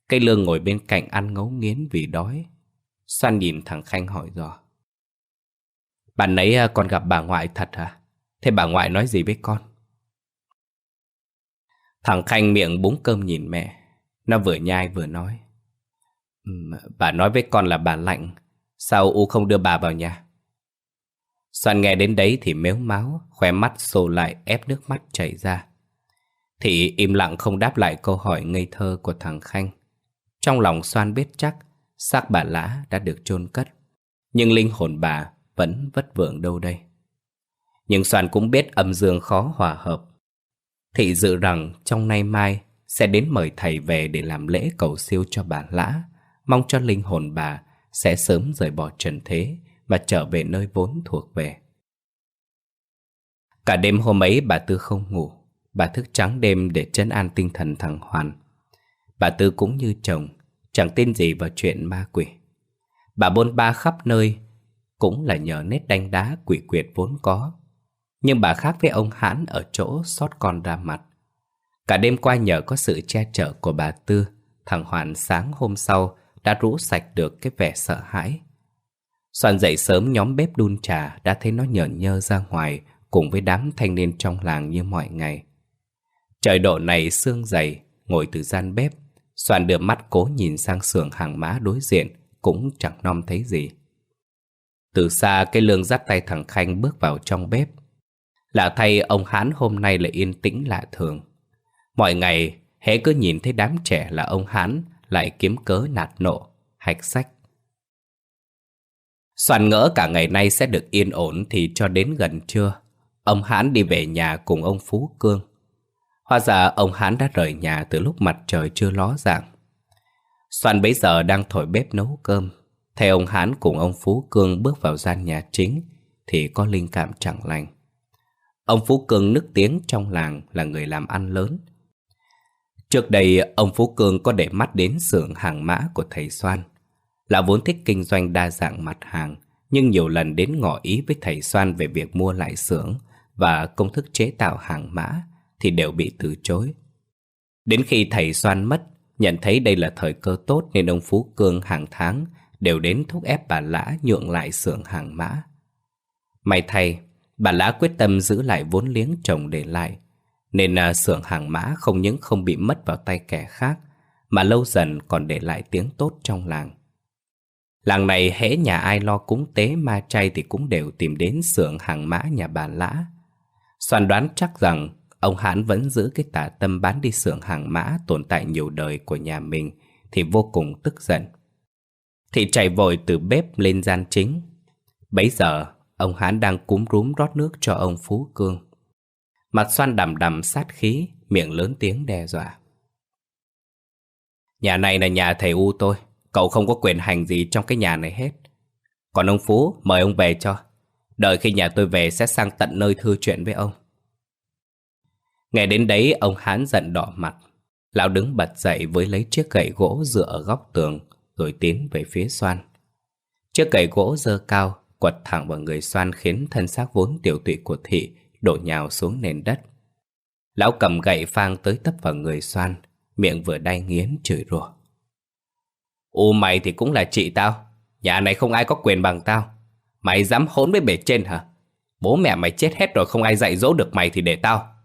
Cây lương ngồi bên cạnh ăn ngấu nghiến vì đói. Soan nhìn thằng Khanh hỏi dò. Bạn nấy à, còn con gặp bà ngoại thật hả? Thế bà ngoại nói gì với con? Thằng Khanh miệng búng cơm nhìn mẹ. Nó vừa nhai vừa nói. Bà nói với con là bà lạnh. Sao U không đưa bà vào nhà? Soan nghe đến đấy thì mếu máu, Khóe mắt xô lại, ép nước mắt chảy ra. Thị im lặng không đáp lại câu hỏi ngây thơ của thằng Khanh. Trong lòng Soan biết chắc xác bà Lã đã được chôn cất, Nhưng linh hồn bà vẫn vất vưởng đâu đây. Nhưng Soan cũng biết âm dương khó hòa hợp. Thị dự rằng trong nay mai sẽ đến mời thầy về để làm lễ cầu siêu cho bà Lã mong cho linh hồn bà sẽ sớm rời bỏ trần thế và trở về nơi vốn thuộc về. Cả đêm hôm ấy bà Tư không ngủ, bà thức trắng đêm để chân an tinh thần thằng Hoàn. Bà Tư cũng như chồng, chẳng tin gì vào chuyện ma quỷ. Bà bôn ba khắp nơi, cũng là nhờ nét đanh đá quỷ quyệt vốn có. Nhưng bà khác với ông Hãn ở chỗ sót con ra mặt. Cả đêm qua nhờ có sự che chở của bà Tư, thằng Hoàn sáng hôm sau đã rũ sạch được cái vẻ sợ hãi. Soạn dậy sớm nhóm bếp đun trà đã thấy nó nhởn nhơ ra ngoài cùng với đám thanh niên trong làng như mọi ngày. Trời độ này sương dày, ngồi từ gian bếp, Soạn đưa mắt cố nhìn sang xưởng hàng má đối diện, cũng chẳng nom thấy gì. Từ xa cái lương dắt tay thằng Khanh bước vào trong bếp. Lạ thay ông Hán hôm nay lại yên tĩnh lạ thường. Mọi ngày, hễ cứ nhìn thấy đám trẻ là ông Hán lại kiếm cớ nạt nộ, hạch sách. Soàn ngỡ cả ngày nay sẽ được yên ổn thì cho đến gần trưa, ông Hán đi về nhà cùng ông Phú Cương. Hóa ra ông Hán đã rời nhà từ lúc mặt trời chưa ló dạng. Soàn bấy giờ đang thổi bếp nấu cơm. Thấy ông Hán cùng ông Phú Cương bước vào gian nhà chính thì có linh cảm chẳng lành. Ông Phú Cương nức tiếng trong làng là người làm ăn lớn, Trước đây, ông Phú Cương có để mắt đến xưởng hàng mã của thầy Soan. Là vốn thích kinh doanh đa dạng mặt hàng, nhưng nhiều lần đến ngỏ ý với thầy Soan về việc mua lại xưởng và công thức chế tạo hàng mã thì đều bị từ chối. Đến khi thầy Soan mất, nhận thấy đây là thời cơ tốt nên ông Phú Cương hàng tháng đều đến thúc ép bà Lã nhượng lại xưởng hàng mã. May thay, bà Lã quyết tâm giữ lại vốn liếng chồng để lại nên à, xưởng hàng mã không những không bị mất vào tay kẻ khác mà lâu dần còn để lại tiếng tốt trong làng. Làng này hễ nhà ai lo cúng tế ma chay thì cũng đều tìm đến xưởng hàng mã nhà bà Lã. Soàn đoán chắc rằng ông Hán vẫn giữ cái tà tâm bán đi xưởng hàng mã tồn tại nhiều đời của nhà mình thì vô cùng tức giận. thị chạy vội từ bếp lên gian chính. Bấy giờ, ông Hán đang cúm rúm rót nước cho ông Phú Cương. Mặt xoan đầm đầm sát khí, miệng lớn tiếng đe dọa. Nhà này là nhà thầy U tôi, cậu không có quyền hành gì trong cái nhà này hết. Còn ông Phú, mời ông về cho. Đợi khi nhà tôi về sẽ sang tận nơi thư chuyện với ông. Nghe đến đấy, ông Hán giận đỏ mặt. Lão đứng bật dậy với lấy chiếc gậy gỗ dựa ở góc tường, rồi tiến về phía xoan. Chiếc gậy gỗ dơ cao, quật thẳng vào người xoan khiến thân xác vốn tiểu tụy của thị đổ nhào xuống nền đất. Lão cầm gậy phang tới tấp vào người xoan, miệng vừa đay nghiến chửi rủa. U mày thì cũng là chị tao, nhà này không ai có quyền bằng tao. Mày dám hỗn với bể trên hả? Bố mẹ mày chết hết rồi không ai dạy dỗ được mày thì để tao.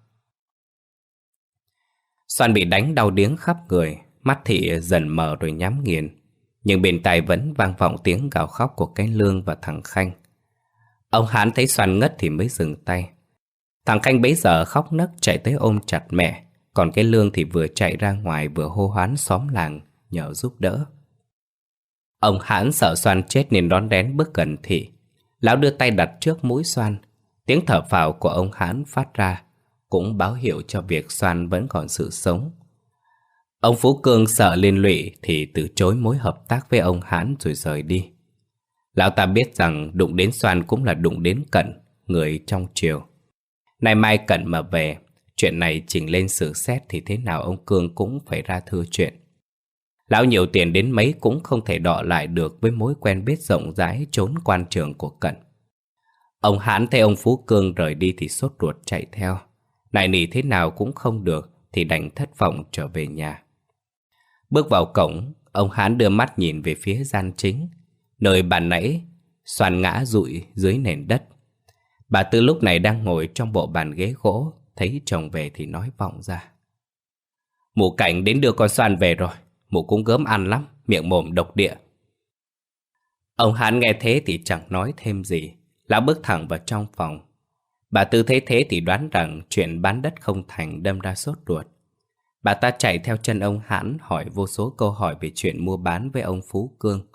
Xoan bị đánh đau điếng khắp người, mắt thị dần mờ rồi nhắm nghiền. Nhưng bên tai vẫn vang vọng tiếng gào khóc của cái lương và thằng Khanh. Ông Hán thấy Xoan ngất thì mới dừng tay. Thằng Khanh bấy giờ khóc nấc chạy tới ôm chặt mẹ, còn cái lương thì vừa chạy ra ngoài vừa hô hoán xóm làng nhờ giúp đỡ. Ông hãn sợ Xoan chết nên đón đén bước gần thị. Lão đưa tay đặt trước mũi Xoan. Tiếng thở phào của ông hãn phát ra, cũng báo hiệu cho việc Xoan vẫn còn sự sống. Ông Phú Cương sợ liên lụy thì từ chối mối hợp tác với ông hãn rồi rời đi. Lão ta biết rằng đụng đến Xoan cũng là đụng đến Cận, người trong triều. Nay mai Cận mà về, chuyện này chỉnh lên xử xét thì thế nào ông Cương cũng phải ra thư chuyện. Lão nhiều tiền đến mấy cũng không thể đọ lại được với mối quen biết rộng rãi trốn quan trường của Cận. Ông Hán thấy ông Phú Cương rời đi thì sốt ruột chạy theo. Nại nỉ thế nào cũng không được thì đành thất vọng trở về nhà. Bước vào cổng, ông Hán đưa mắt nhìn về phía gian chính, nơi bàn nãy xoàn ngã rụi dưới nền đất. Bà Tư lúc này đang ngồi trong bộ bàn ghế gỗ, thấy chồng về thì nói vọng ra. Mụ cảnh đến đưa con xoan về rồi, mụ cũng gớm ăn lắm, miệng mồm độc địa. Ông Hán nghe thế thì chẳng nói thêm gì, lão bước thẳng vào trong phòng. Bà Tư thấy thế thì đoán rằng chuyện bán đất không thành đâm ra sốt ruột. Bà ta chạy theo chân ông Hán hỏi vô số câu hỏi về chuyện mua bán với ông Phú Cương.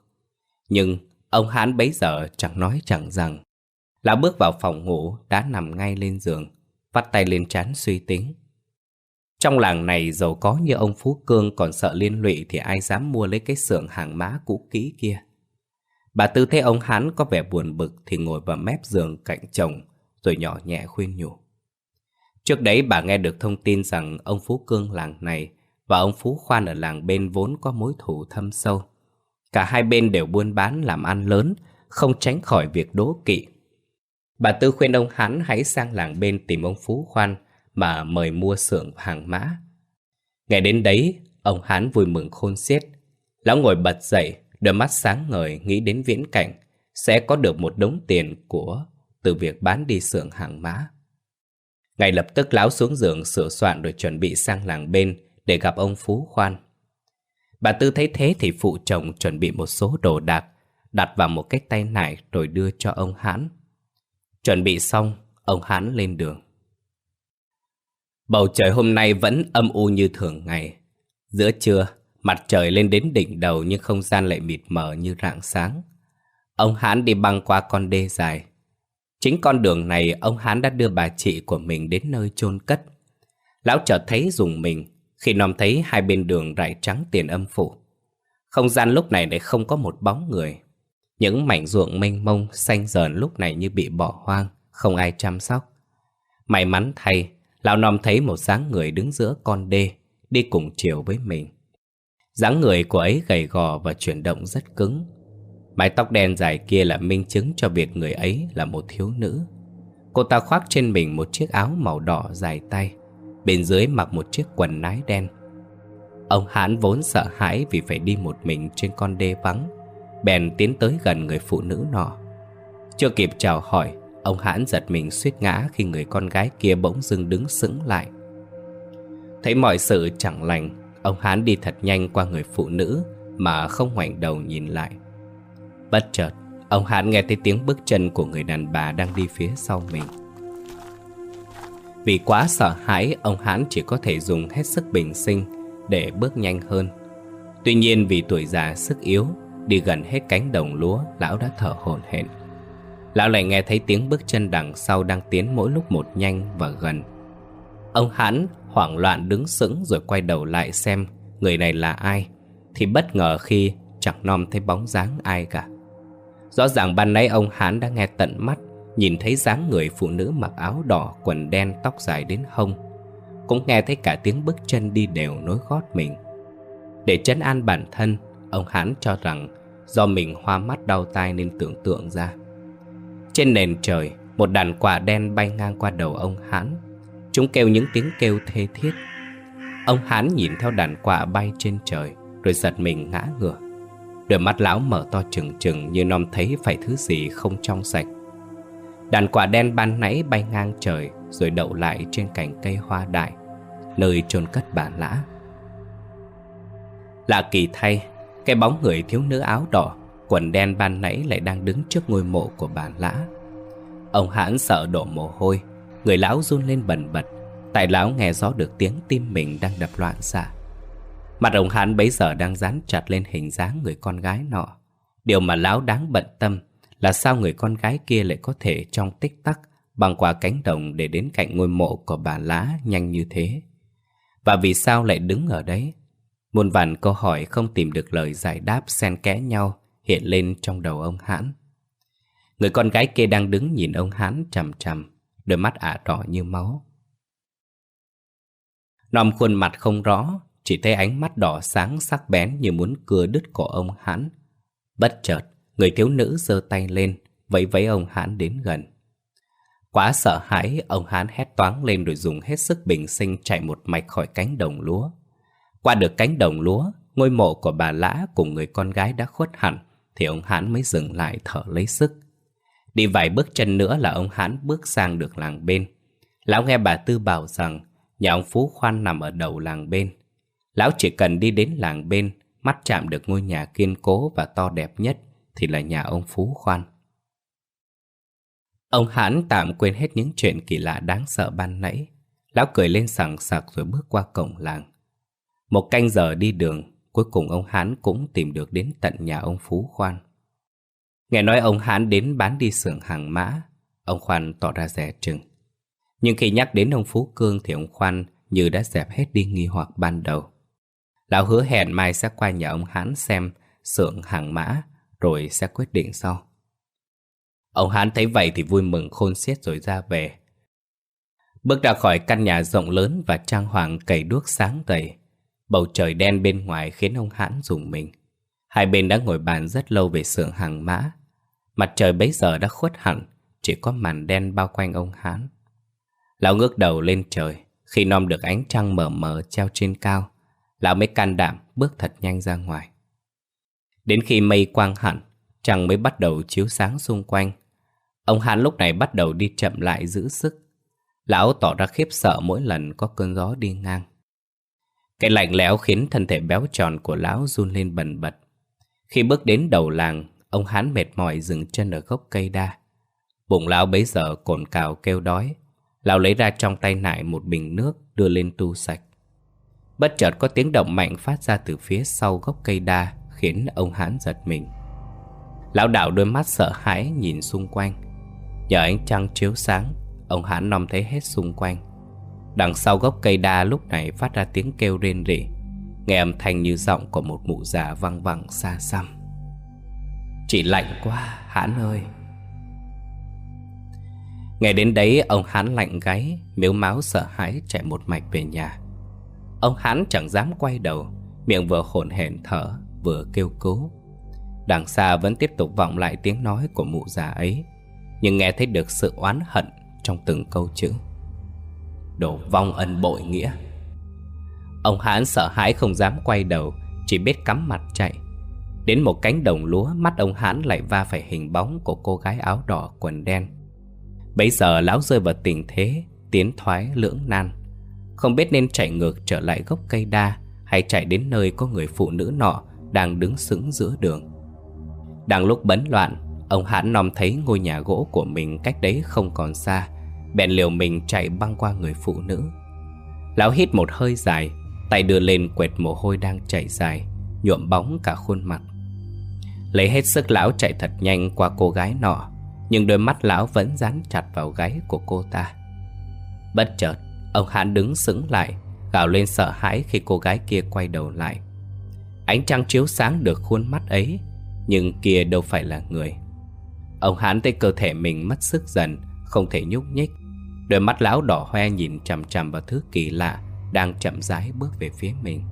Nhưng ông Hán bấy giờ chẳng nói chẳng rằng. Lão bước vào phòng ngủ đã nằm ngay lên giường, vắt tay lên trán suy tính. Trong làng này giàu có như ông Phú Cương còn sợ liên lụy thì ai dám mua lấy cái xưởng hàng má cũ kỹ kia. Bà Tư thấy ông Hán có vẻ buồn bực thì ngồi vào mép giường cạnh chồng rồi nhỏ nhẹ khuyên nhủ. Trước đấy bà nghe được thông tin rằng ông Phú Cương làng này và ông Phú Khoan ở làng bên vốn có mối thù thâm sâu. Cả hai bên đều buôn bán làm ăn lớn, không tránh khỏi việc đố kỵ. Bà Tư khuyên ông Hán hãy sang làng bên tìm ông Phú Khoan mà mời mua xưởng hàng mã. Ngày đến đấy, ông Hán vui mừng khôn xiết. Lão ngồi bật dậy, đôi mắt sáng ngời nghĩ đến viễn cảnh sẽ có được một đống tiền của từ việc bán đi xưởng hàng mã. Ngay lập tức lão xuống giường sửa soạn rồi chuẩn bị sang làng bên để gặp ông Phú Khoan. Bà Tư thấy thế thì phụ chồng chuẩn bị một số đồ đạc, đặt vào một cái tay nải rồi đưa cho ông Hãn. Chuẩn bị xong, ông Hán lên đường. Bầu trời hôm nay vẫn âm u như thường ngày. Giữa trưa, mặt trời lên đến đỉnh đầu nhưng không gian lại mịt mờ như rạng sáng. Ông Hán đi băng qua con đê dài, Chính con đường này ông Hán đã đưa bà chị của mình đến nơi chôn cất. Lão chợt thấy dùng mình khi nòm thấy hai bên đường rải trắng tiền âm phủ. Không gian lúc này lại không có một bóng người. Những mảnh ruộng mênh mông xanh dờn lúc này như bị bỏ hoang, không ai chăm sóc. May mắn thay, lão nòm thấy một dáng người đứng giữa con đê, đi cùng chiều với mình. dáng người của ấy gầy gò và chuyển động rất cứng, Mái tóc đen dài kia là minh chứng cho việc người ấy là một thiếu nữ. Cô ta khoác trên mình một chiếc áo màu đỏ dài tay, bên dưới mặc một chiếc quần nái đen. Ông Hán vốn sợ hãi vì phải đi một mình trên con đê vắng, bèn tiến tới gần người phụ nữ nọ. Chưa kịp chào hỏi, ông hãn giật mình suýt ngã khi người con gái kia bỗng dưng đứng sững lại. Thấy mọi sự chẳng lành, Ông hãn đi thật nhanh qua người phụ nữ Mà không ngoảnh đầu nhìn lại Bất chợt Ông hãn nghe thấy tiếng bước chân của người đàn bà đang đi phía sau mình Vì quá sợ hãi Ông hãn chỉ có thể dùng hết sức bình sinh Để bước nhanh hơn Tuy nhiên vì tuổi già sức yếu Đi gần hết cánh đồng lúa, Lão đã thở hổn hển. Lão lại nghe thấy tiếng bước chân đằng sau Đang tiến mỗi lúc một nhanh và gần. Ông hãn hoảng loạn đứng sững Rồi quay đầu lại xem Người này là ai, Thì bất ngờ khi chẳng nom thấy bóng dáng ai cả. Rõ ràng ban nãy ông Hán đã nghe tận mắt, Nhìn thấy dáng người phụ nữ mặc áo đỏ, Quần đen, tóc dài đến hông. Cũng nghe thấy cả tiếng bước chân đi đều nối gót mình. Để chấn an bản thân, Ông Hán cho rằng Do mình hoa mắt đau tai nên tưởng tượng ra. Trên nền trời, Một đàn quả đen bay ngang qua đầu ông Hán. Chúng kêu những tiếng kêu thê thiết. Ông Hán nhìn theo đàn quả bay trên trời, Rồi giật mình ngã ngửa. Đôi mắt lão mở to trừng trừng Như non thấy phải thứ gì không trong sạch. Đàn quả đen ban nãy bay ngang trời, Rồi đậu lại trên cành cây hoa đại, Nơi chôn cất bà lã. Lạ kỳ thay cái bóng người thiếu nữ áo đỏ, Quần đen ban nãy lại đang đứng trước ngôi mộ của bà lã. Ông hãn sợ đổ mồ hôi, Người lão run lên bần bật. Tại lão nghe rõ được tiếng tim mình đang đập loạn xạ. Mặt ông hắn bấy giờ đang dán chặt lên hình dáng người con gái nọ. Điều mà lão đáng bận tâm Là sao người con gái kia lại có thể trong tích tắc Băng qua cánh đồng để đến cạnh ngôi mộ của bà lá nhanh như thế? Và vì sao lại đứng ở đấy? Muôn vàn câu hỏi không tìm được lời giải đáp xen kẽ nhau Hiện lên trong đầu ông hãn. Người con gái kia đang đứng nhìn ông hãn chằm chằm, Đôi mắt ả đỏ như máu. Nòm khuôn mặt không rõ, Chỉ thấy ánh mắt đỏ sáng sắc bén Như muốn cưa đứt cổ ông hãn. Bất chợt, Người thiếu nữ giơ tay lên, Vẫy vẫy ông hãn đến gần. Quá sợ hãi, Ông hãn hét toáng lên rồi dùng hết sức bình sinh Chạy một mạch khỏi cánh đồng lúa. Qua được cánh đồng lúa Ngôi mộ của bà Lã cùng người con gái đã khuất hẳn Thì ông hán mới dừng lại thở lấy sức Đi vài bước chân nữa là ông Hán bước sang được làng bên. Lão nghe bà Tư bảo rằng nhà ông Phú Khoan nằm ở đầu làng bên. Lão chỉ cần đi đến làng bên, mắt chạm được ngôi nhà kiên cố và to đẹp nhất thì là nhà ông Phú Khoan. Ông Hán tạm quên hết những chuyện kỳ lạ đáng sợ ban nãy. Lão cười lên sảng sặc rồi bước qua cổng làng. Một canh giờ đi đường, cuối cùng ông Hán cũng tìm được đến tận nhà ông Phú Khoan. Nghe nói ông Hán đến bán đi xưởng hàng mã Ông Khoan tỏ ra rẻ chừng. Nhưng khi nhắc đến ông Phú Cương Thì ông Khoan như đã dẹp hết đi nghi hoặc ban đầu. Lão hứa hẹn mai sẽ qua nhà ông Hán xem xưởng hàng mã Rồi sẽ quyết định sau. Ông Hán thấy vậy thì vui mừng khôn xiết rồi ra về. Bước ra khỏi căn nhà rộng lớn và trang hoàng cầy đuốc sáng tẩy Bầu trời đen bên ngoài khiến ông hãn dùng mình. Hai bên đã ngồi bàn rất lâu về xưởng hàng mã. Mặt trời bấy giờ đã khuất hẳn, Chỉ có màn đen bao quanh ông hãn. Lão ngước đầu lên trời, Khi nom được ánh trăng mờ mờ treo trên cao, Lão mới can đảm bước thật nhanh ra ngoài. Đến khi mây quang hẳn, Trăng mới bắt đầu chiếu sáng xung quanh. Ông Hán lúc này bắt đầu đi chậm lại giữ sức. Lão tỏ ra khiếp sợ mỗi lần có cơn gió đi ngang. Cái lạnh lẽo khiến thân thể béo tròn của lão run lên bần bật. Khi bước đến đầu làng, Ông Hán mệt mỏi dừng chân ở gốc cây đa. Bụng lão bấy giờ cồn cào kêu đói. Lão lấy ra trong tay nải một bình nước, Đưa lên tu sạch. Bất chợt có tiếng động mạnh phát ra từ phía sau gốc cây đa, Khiến ông Hán giật mình. Lão đảo đôi mắt sợ hãi nhìn xung quanh. Nhờ ánh trăng chiếu sáng, Ông Hán nom thấy hết xung quanh. Đằng sau gốc cây đa lúc này phát ra tiếng kêu rên rỉ. Nghe âm thanh như giọng của một mụ già văng vẳng xa xăm. Chỉ lạnh quá, hãn ơi. Ngày đến đấy, ông Hán lạnh gáy, Miếu máu sợ hãi chạy một mạch về nhà. Ông Hán chẳng dám quay đầu, Miệng vừa hổn hển thở, Vừa kêu cứu. Đằng xa vẫn tiếp tục vọng lại tiếng nói của mụ già ấy, Nhưng nghe thấy được sự oán hận Trong từng câu chữ đổ vong ân bội nghĩa. Ông hãn sợ hãi không dám quay đầu, Chỉ biết cắm mặt chạy. Đến một cánh đồng lúa, Mắt ông hãn lại va phải hình bóng Của cô gái áo đỏ quần đen. Bấy giờ lão rơi vào tình thế, Tiến thoái lưỡng nan. Không biết nên chạy ngược trở lại gốc cây đa, Hay chạy đến nơi có người phụ nữ nọ Đang đứng sững giữa đường. Đang lúc bấn loạn, Ông hãn nom thấy ngôi nhà gỗ của mình cách đấy không còn xa. Bèn liều mình chạy băng qua người phụ nữ. Lão hít một hơi dài, Tay đưa lên quệt mồ hôi đang chảy dài, Nhuộm bóng cả khuôn mặt. Lấy hết sức lão chạy thật nhanh qua cô gái nọ, Nhưng đôi mắt lão vẫn dán chặt vào gáy của cô ta. Bất chợt, Ông Hãn đứng sững lại, Gào lên sợ hãi khi cô gái kia quay đầu lại. Ánh trăng chiếu sáng được khuôn mắt ấy, Nhưng kia đâu phải là người. Ông Hãn thấy cơ thể mình mất sức dần, Không thể nhúc nhích. Đôi mắt lão đỏ hoe nhìn chằm chằm vào thứ kỳ lạ Đang chậm rãi bước về phía mình.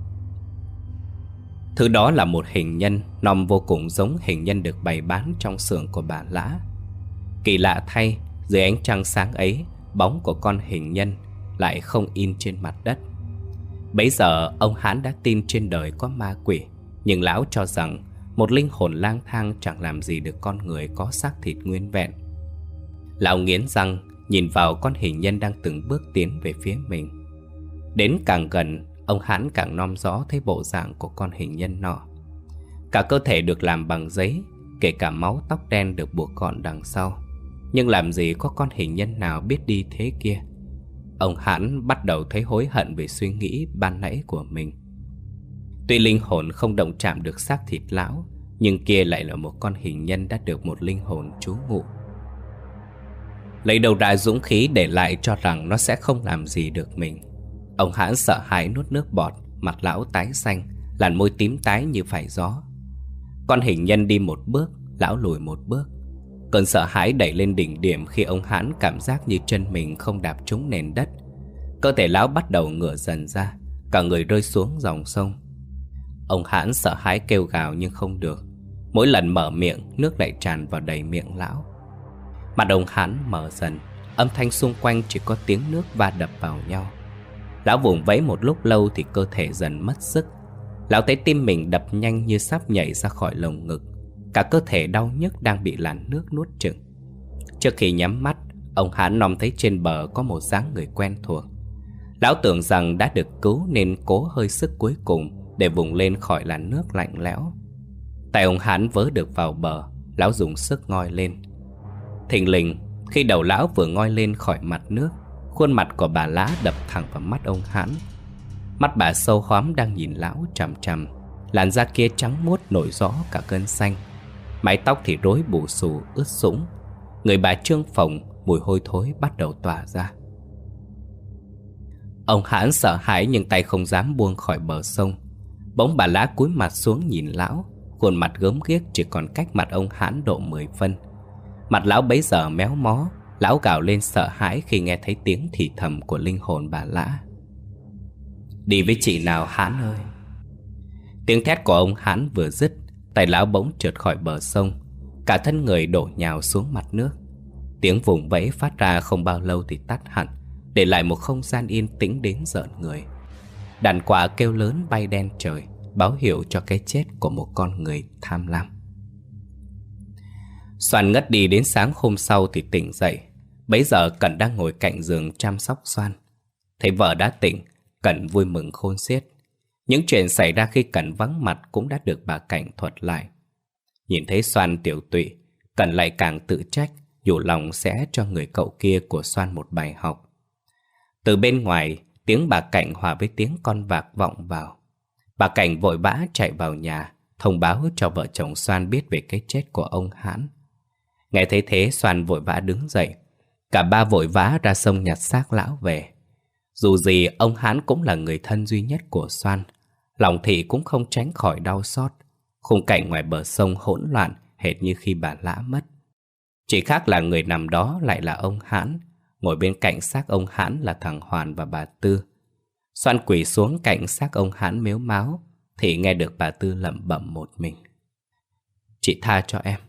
Thứ đó là một hình nhân Nòng vô cùng giống hình nhân được bày bán trong xưởng của bà Lã. Kỳ lạ thay, Dưới ánh trăng sáng ấy, Bóng của con hình nhân Lại không in trên mặt đất. Bấy giờ, ông Hán đã tin trên đời có ma quỷ, Nhưng lão cho rằng Một linh hồn lang thang chẳng làm gì được con người có xác thịt nguyên vẹn. Lão nghiến răng Nhìn vào con hình nhân đang từng bước tiến về phía mình. Đến càng gần, Ông hắn càng nom rõ thấy bộ dạng của con hình nhân nọ. Cả cơ thể được làm bằng giấy, Kể cả máu tóc đen được buộc gọn đằng sau. Nhưng làm gì có con hình nhân nào biết đi thế kia? Ông Hãn bắt đầu thấy hối hận về suy nghĩ ban nãy của mình. Tuy linh hồn không động chạm được xác thịt lão, Nhưng kia lại là một con hình nhân đã được một linh hồn trú ngụ. Lấy đầu ra dũng khí để lại cho rằng nó sẽ không làm gì được mình. Ông hãn sợ hãi nuốt nước bọt, Mặt lão tái xanh, Làn môi tím tái như phải gió. Con hình nhân đi một bước, Lão lùi một bước. Cơn sợ hãi đẩy lên đỉnh điểm Khi ông hãn cảm giác như chân mình không đạp trúng nền đất. Cơ thể lão bắt đầu ngửa dần ra, Cả người rơi xuống dòng sông. Ông hãn sợ hãi kêu gào nhưng không được. Mỗi lần mở miệng, Nước lại tràn vào đầy miệng lão. Mặt ông hắn mở dần, Âm thanh xung quanh chỉ có tiếng nước va đập vào nhau. Lão vùng vẫy một lúc lâu thì cơ thể dần mất sức. Lão thấy tim mình đập nhanh như sắp nhảy ra khỏi lồng ngực. Cả cơ thể đau nhức đang bị làn nước nuốt chừng Trước khi nhắm mắt, Ông Hán nom thấy trên bờ có một dáng người quen thuộc. Lão tưởng rằng đã được cứu nên cố hơi sức cuối cùng Để vùng lên khỏi làn nước lạnh lẽo. Tay ông Hán vớ được vào bờ, Lão dùng sức ngoi lên. Thình lình, Khi đầu lão vừa ngoi lên khỏi mặt nước, Khuôn mặt của bà lá đập thẳng vào mắt ông hãn. Mắt bà sâu hoắm đang nhìn lão chằm chằm, Làn da kia trắng muốt nổi rõ cả cơn xanh. Mái tóc thì rối bù xù, ướt sũng. Người bà trương phồng, Mùi hôi thối bắt đầu tỏa ra. Ông hãn sợ hãi nhưng tay không dám buông khỏi bờ sông. Bỗng bà lá cúi mặt xuống nhìn lão, Khuôn mặt gớm ghiếc chỉ còn cách mặt ông hãn độ 10 phân. Mặt lão bấy giờ méo mó, Lão gào lên sợ hãi khi nghe thấy tiếng thì thầm của linh hồn bà Lã. Đi với chị nào Hán ơi? Tiếng thét của ông Hán vừa dứt, Tay lão bỗng trượt khỏi bờ sông, Cả thân người đổ nhào xuống mặt nước. Tiếng vùng vẫy phát ra không bao lâu thì tắt hẳn, Để lại một không gian yên tĩnh đến giận người. Đàn quả kêu lớn bay đen trời, Báo hiệu cho cái chết của một con người tham lam. Soan ngất đi đến sáng hôm sau thì tỉnh dậy. Bấy giờ Cẩn đang ngồi cạnh giường chăm sóc Soan. Thấy vợ đã tỉnh, Cẩn vui mừng khôn xiết. Những chuyện xảy ra khi Cẩn vắng mặt Cũng đã được bà Cảnh thuật lại. Nhìn thấy Soan tiểu tụy, Cẩn lại càng tự trách, Dù lòng sẽ cho người cậu kia của Soan một bài học. Từ bên ngoài, Tiếng bà Cảnh hòa với tiếng con vạc vọng vào. Bà Cảnh vội vã chạy vào nhà, Thông báo cho vợ chồng Soan biết về cái chết của ông Hãn. Nghe thấy thế, soàn vội vã đứng dậy. Cả ba vội vã ra sông nhặt xác lão về. Dù gì, ông Hán cũng là người thân duy nhất của Soan. Lòng thị cũng không tránh khỏi đau xót. Khung cảnh ngoài bờ sông hỗn loạn, Hệt như khi bà lã mất. Chỉ khác là người nằm đó lại là ông Hán. Ngồi bên cạnh xác ông Hán là thằng Hoàn và bà Tư. Soan quỳ xuống cạnh xác ông Hán mếu máu, Thì nghe được bà Tư lẩm bẩm một mình. Chị tha cho em.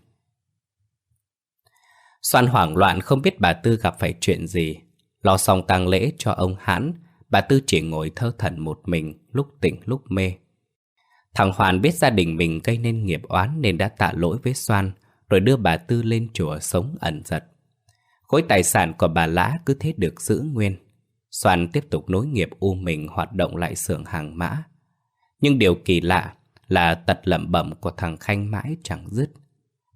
Soan hoảng loạn không biết bà Tư gặp phải chuyện gì. Lo xong tang lễ cho ông Hãn, bà Tư chỉ ngồi thơ thần một mình, lúc tỉnh lúc mê. Thằng Hoàn biết gia đình mình gây nên nghiệp oán nên đã tạ lỗi với Soan, rồi đưa bà Tư lên chùa sống ẩn giật. Khối tài sản của bà Lã cứ thế được giữ nguyên. Soan tiếp tục nối nghiệp u mình hoạt động lại xưởng hàng mã. Nhưng điều kỳ lạ là tật lẩm bẩm của thằng Khanh mãi chẳng dứt.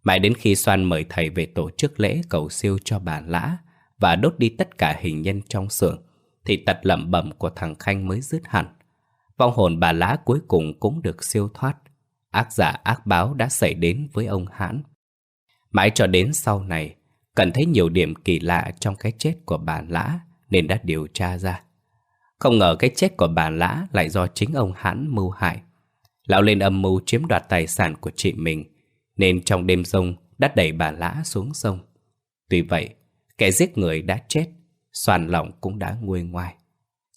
Mãi đến khi Soan mời thầy về tổ chức lễ cầu siêu cho bà Lã và đốt đi tất cả hình nhân trong xưởng, thì tật lẩm bẩm của thằng Khanh mới dứt hẳn. Vong hồn bà Lã cuối cùng cũng được siêu thoát. Ác giả ác báo đã xảy đến với ông Hãn. Mãi cho đến sau này, cần thấy nhiều điểm kỳ lạ trong cái chết của bà Lã nên đã điều tra ra. Không ngờ cái chết của bà Lã lại do chính ông Hãn mưu hại. Lão lên âm mưu chiếm đoạt tài sản của chị mình, nên trong đêm rông đã đẩy bà Lã xuống sông. Tuy vậy, kẻ giết người đã chết, soàn lòng cũng đã nguôi ngoai.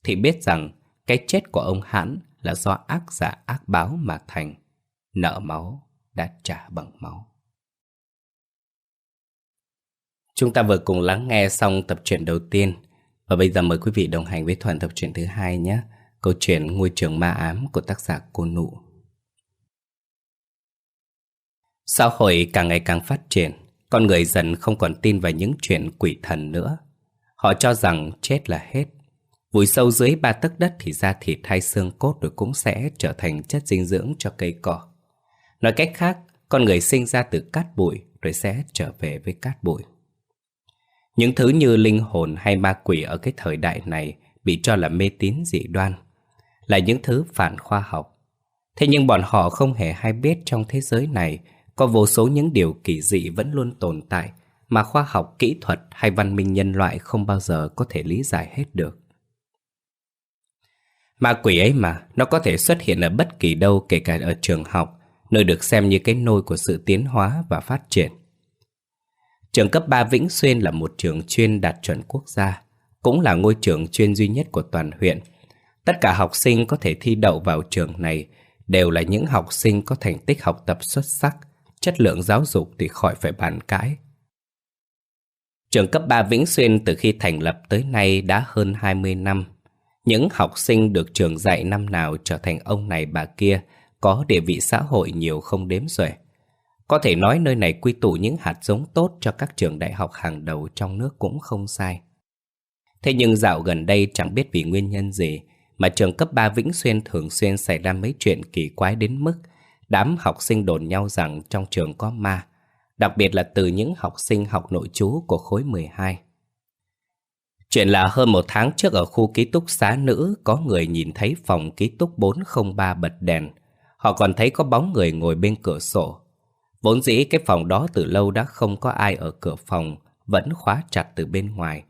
Thì biết rằng cái chết của ông Hãn là do ác giả ác báo mà thành. Nợ máu đã trả bằng máu. Chúng ta vừa cùng lắng nghe xong tập truyện đầu tiên và bây giờ mời quý vị đồng hành với toàn tập truyện thứ hai nhé. Câu chuyện Ngôi trường ma ám của tác giả Cô Nụ. Xã hội càng ngày càng phát triển, con người dần không còn tin vào những chuyện quỷ thần nữa. Họ cho rằng chết là hết. Vùi sâu dưới ba tấc đất thì da thịt hay xương cốt rồi cũng sẽ trở thành chất dinh dưỡng cho cây cỏ. Nói cách khác, con người sinh ra từ cát bụi rồi sẽ trở về với cát bụi. Những thứ như linh hồn hay ma quỷ ở cái thời đại này bị cho là mê tín dị đoan, là những thứ phản khoa học. Thế nhưng bọn họ không hề hay biết trong thế giới này có vô số những điều kỳ dị vẫn luôn tồn tại mà khoa học, kỹ thuật hay văn minh nhân loại không bao giờ có thể lý giải hết được. Ma quỷ ấy mà, nó có thể xuất hiện ở bất kỳ đâu kể cả ở trường học, nơi được xem như cái nôi của sự tiến hóa và phát triển. Trường cấp 3 Vĩnh Xuyên là một trường chuyên đạt chuẩn quốc gia, cũng là ngôi trường chuyên duy nhất của toàn huyện. Tất cả học sinh có thể thi đậu vào trường này đều là những học sinh có thành tích học tập xuất sắc, chất lượng giáo dục thì khỏi phải bàn cãi. Trường cấp 3 Vĩnh Xuyên từ khi thành lập tới nay đã hơn 20 năm. Những học sinh được trường dạy năm nào trở thành ông này bà kia, có địa vị xã hội nhiều không đếm xuể. Có thể nói nơi này quy tụ những hạt giống tốt cho các trường đại học hàng đầu trong nước cũng không sai. Thế nhưng dạo gần đây chẳng biết vì nguyên nhân gì mà trường cấp 3 Vĩnh Xuyên thường xuyên xảy ra mấy chuyện kỳ quái đến mức đám học sinh đồn nhau rằng trong trường có ma, đặc biệt là từ những học sinh học nội trú của khối 12. Chuyện là hơn một tháng trước ở khu ký túc xá nữ có người nhìn thấy phòng ký túc 403 bật đèn. Họ còn thấy có bóng người ngồi bên cửa sổ. Vốn dĩ cái phòng đó từ lâu đã không có ai ở cửa phòng, vẫn khóa chặt từ bên ngoài.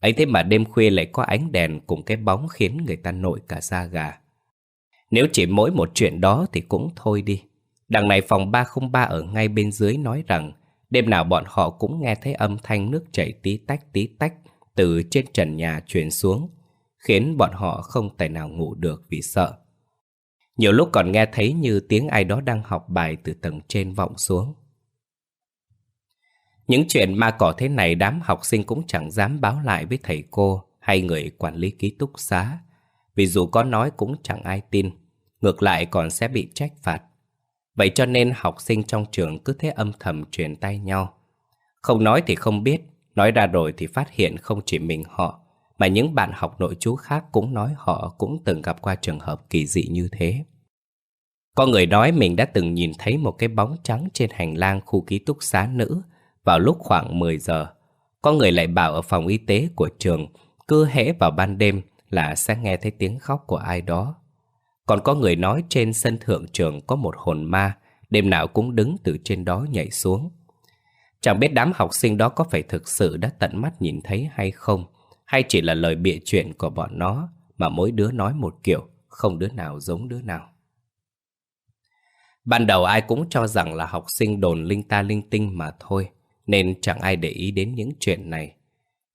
ấy thế mà đêm khuya lại có ánh đèn cùng cái bóng khiến người ta nổi cả da gà. Nếu chỉ mỗi một chuyện đó thì cũng thôi đi. Đằng này phòng 303 ở ngay bên dưới nói rằng đêm nào bọn họ cũng nghe thấy âm thanh nước chảy tí tách tí tách từ trên trần nhà truyền xuống, khiến bọn họ không thể nào ngủ được vì sợ. Nhiều lúc còn nghe thấy như tiếng ai đó đang học bài từ tầng trên vọng xuống. Những chuyện ma cỏ thế này đám học sinh cũng chẳng dám báo lại với thầy cô hay người quản lý ký túc xá, vì dù có nói cũng chẳng ai tin ngược lại còn sẽ bị trách phạt. Vậy cho nên học sinh trong trường cứ thế âm thầm truyền tay nhau. Không nói thì không biết, nói ra rồi thì phát hiện không chỉ mình họ, mà những bạn học nội chú khác cũng nói họ cũng từng gặp qua trường hợp kỳ dị như thế. Có người nói mình đã từng nhìn thấy một cái bóng trắng trên hành lang khu ký túc xá nữ vào lúc khoảng 10 giờ. Có người lại bảo ở phòng y tế của trường, cứ hễ vào ban đêm là sẽ nghe thấy tiếng khóc của ai đó. Còn có người nói trên sân thượng trường có một hồn ma, đêm nào cũng đứng từ trên đó nhảy xuống. Chẳng biết đám học sinh đó có phải thực sự đã tận mắt nhìn thấy hay không, hay chỉ là lời bịa chuyện của bọn nó mà mỗi đứa nói một kiểu, không đứa nào giống đứa nào. Ban đầu ai cũng cho rằng là học sinh đồn linh ta linh tinh mà thôi, nên chẳng ai để ý đến những chuyện này.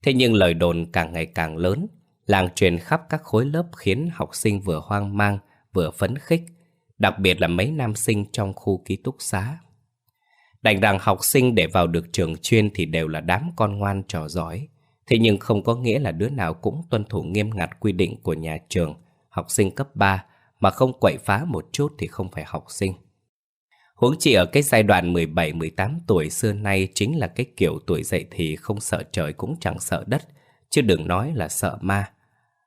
Thế nhưng lời đồn càng ngày càng lớn, làng truyền khắp các khối lớp khiến học sinh vừa hoang mang, vừa phấn khích, đặc biệt là mấy nam sinh trong khu ký túc xá. Đành rằng học sinh để vào được trường chuyên thì đều là đám con ngoan trò giỏi, thế nhưng không có nghĩa là đứa nào cũng tuân thủ nghiêm ngặt quy định của nhà trường, học sinh cấp 3 mà không quậy phá một chút thì không phải học sinh. Huống chỉ ở cái giai đoạn 17-18 tuổi xưa nay chính là cái kiểu tuổi dậy thì không sợ trời cũng chẳng sợ đất, chứ đừng nói là sợ ma.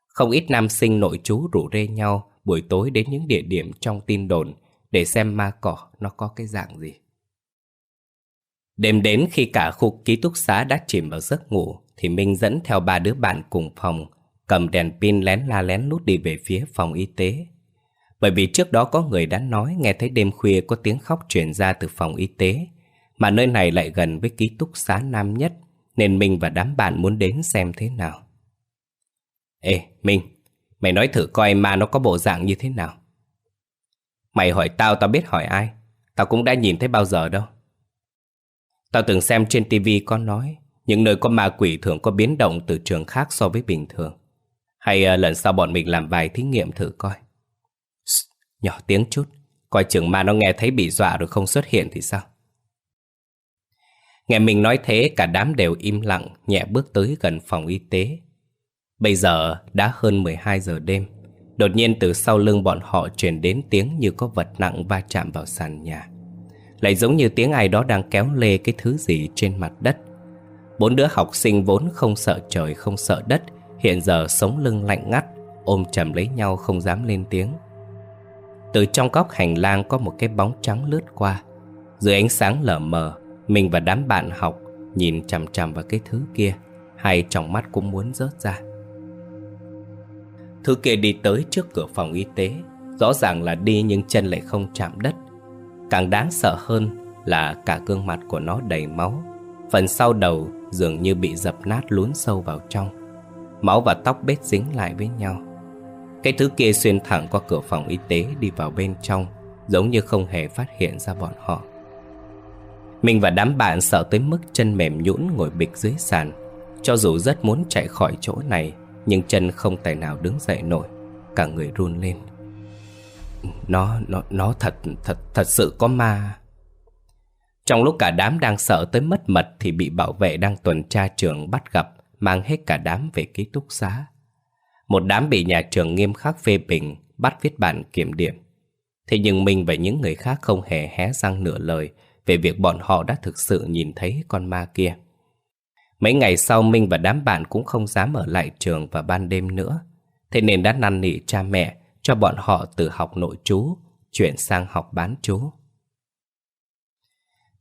Không ít nam sinh nội chú rủ rê nhau buổi tối đến những địa điểm trong tin đồn để xem ma cỏ nó có cái dạng gì. Đêm đến khi cả khu ký túc xá đã chìm vào giấc ngủ thì Minh dẫn theo ba đứa bạn cùng phòng cầm đèn pin lén la lén lút đi về phía phòng y tế. Bởi vì trước đó có người đã nói nghe thấy đêm khuya có tiếng khóc truyền ra từ phòng y tế mà nơi này lại gần với ký túc xá nam nhất nên Minh và đám bạn muốn đến xem thế nào. Ê, Minh, mày nói thử coi ma nó có bộ dạng như thế nào. Mày hỏi tao, tao biết hỏi ai. Tao cũng đã nhìn thấy bao giờ đâu. Tao từng xem trên tivi có nói những nơi có ma quỷ thường có biến động từ trường khác so với bình thường. Hay uh, lần sau bọn mình làm vài thí nghiệm thử coi. Shh, nhỏ tiếng chút, coi chừng ma nó nghe thấy bị dọa rồi không xuất hiện thì sao? Nghe mình nói thế cả đám đều im lặng nhẹ bước tới gần phòng y tế. Bây giờ đã hơn 12 giờ đêm. Đột nhiên từ sau lưng bọn họ truyền đến tiếng như có vật nặng va chạm vào sàn nhà. Lại giống như tiếng ai đó đang kéo lê cái thứ gì trên mặt đất. Bốn đứa học sinh vốn không sợ trời, không sợ đất, Hiện giờ sống lưng lạnh ngắt, Ôm chầm lấy nhau không dám lên tiếng Từ trong góc hành lang có một cái bóng trắng lướt qua Dưới ánh sáng lờ mờ, mình và đám bạn học nhìn chằm chằm vào cái thứ kia Hai trong mắt cũng muốn rớt ra Thứ kia đi tới trước cửa phòng y tế, Rõ ràng là đi nhưng chân lại không chạm đất. Càng đáng sợ hơn là cả gương mặt của nó đầy máu. Phần sau đầu dường như bị dập nát lún sâu vào trong. Máu và tóc bết dính lại với nhau. Cái thứ kia xuyên thẳng qua cửa phòng y tế đi vào bên trong, Giống như không hề phát hiện ra bọn họ. Mình và đám bạn sợ tới mức chân mềm nhũn ngồi bịch dưới sàn. Cho dù rất muốn chạy khỏi chỗ này nhưng chân không tài nào đứng dậy nổi Cả người run lên. Nó, nó, nó thật, thật, thật sự có ma. Trong lúc cả đám đang sợ tới mất mật Thì bị bảo vệ đang tuần tra trường bắt gặp Mang hết cả đám về ký túc xá. Một đám bị nhà trường nghiêm khắc phê bình Bắt viết bản kiểm điểm. Thế nhưng mình và những người khác không hề hé răng nửa lời về việc bọn họ đã thực sự nhìn thấy con ma kia. Mấy ngày sau Minh và đám bạn cũng không dám ở lại trường vào ban đêm nữa. Thế nên đã năn nỉ cha mẹ cho bọn họ từ học nội trú chuyển sang học bán trú.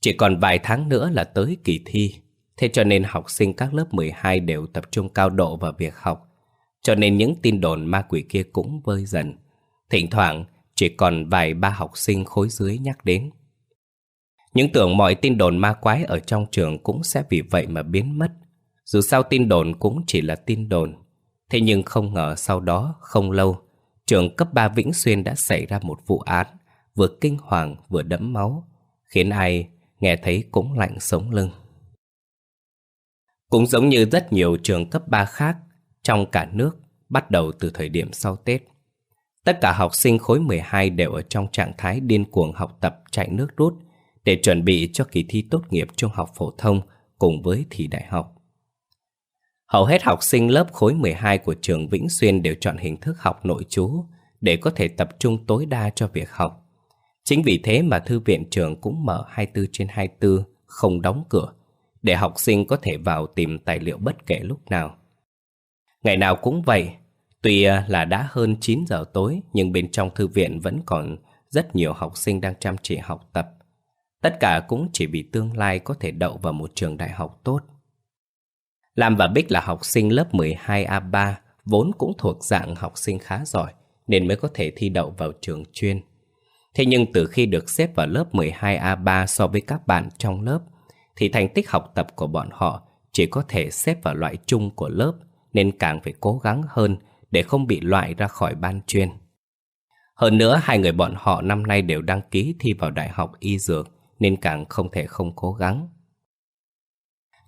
Chỉ còn vài tháng nữa là tới kỳ thi, thế cho nên học sinh các lớp 12 đều tập trung cao độ vào việc học, cho nên những tin đồn ma quỷ kia cũng vơi dần. Thỉnh thoảng chỉ còn vài ba học sinh khối dưới nhắc đến. Những tưởng mọi tin đồn ma quái ở trong trường cũng sẽ vì vậy mà biến mất. Dù sao tin đồn cũng chỉ là tin đồn. Thế nhưng không ngờ sau đó, không lâu, trường cấp 3 Vĩnh Xuyên đã xảy ra một vụ án, vừa kinh hoàng vừa đẫm máu, khiến ai nghe thấy cũng lạnh sống lưng. Cũng giống như rất nhiều trường cấp 3 khác trong cả nước bắt đầu từ thời điểm sau Tết. Tất cả học sinh khối 12 đều ở trong trạng thái điên cuồng học tập chạy nước rút, để chuẩn bị cho kỳ thi tốt nghiệp trung học phổ thông cùng với thi đại học. Hầu hết học sinh lớp khối 12 của trường Vĩnh Xuyên đều chọn hình thức học nội trú để có thể tập trung tối đa cho việc học. Chính vì thế mà thư viện trường cũng mở 24 trên 24, không đóng cửa, để học sinh có thể vào tìm tài liệu bất kể lúc nào. Ngày nào cũng vậy, tuy à, là đã hơn 9 giờ tối nhưng bên trong thư viện vẫn còn rất nhiều học sinh đang chăm chỉ học tập. Tất cả cũng chỉ vì tương lai có thể đậu vào một trường đại học tốt. Lam và Bích là học sinh lớp 12A3, vốn cũng thuộc dạng học sinh khá giỏi, nên mới có thể thi đậu vào trường chuyên. Thế nhưng từ khi được xếp vào lớp 12A3 so với các bạn trong lớp, thì thành tích học tập của bọn họ chỉ có thể xếp vào loại chung của lớp, nên càng phải cố gắng hơn để không bị loại ra khỏi ban chuyên. Hơn nữa, hai người bọn họ năm nay đều đăng ký thi vào Đại học Y Dược, nên càng không thể không cố gắng.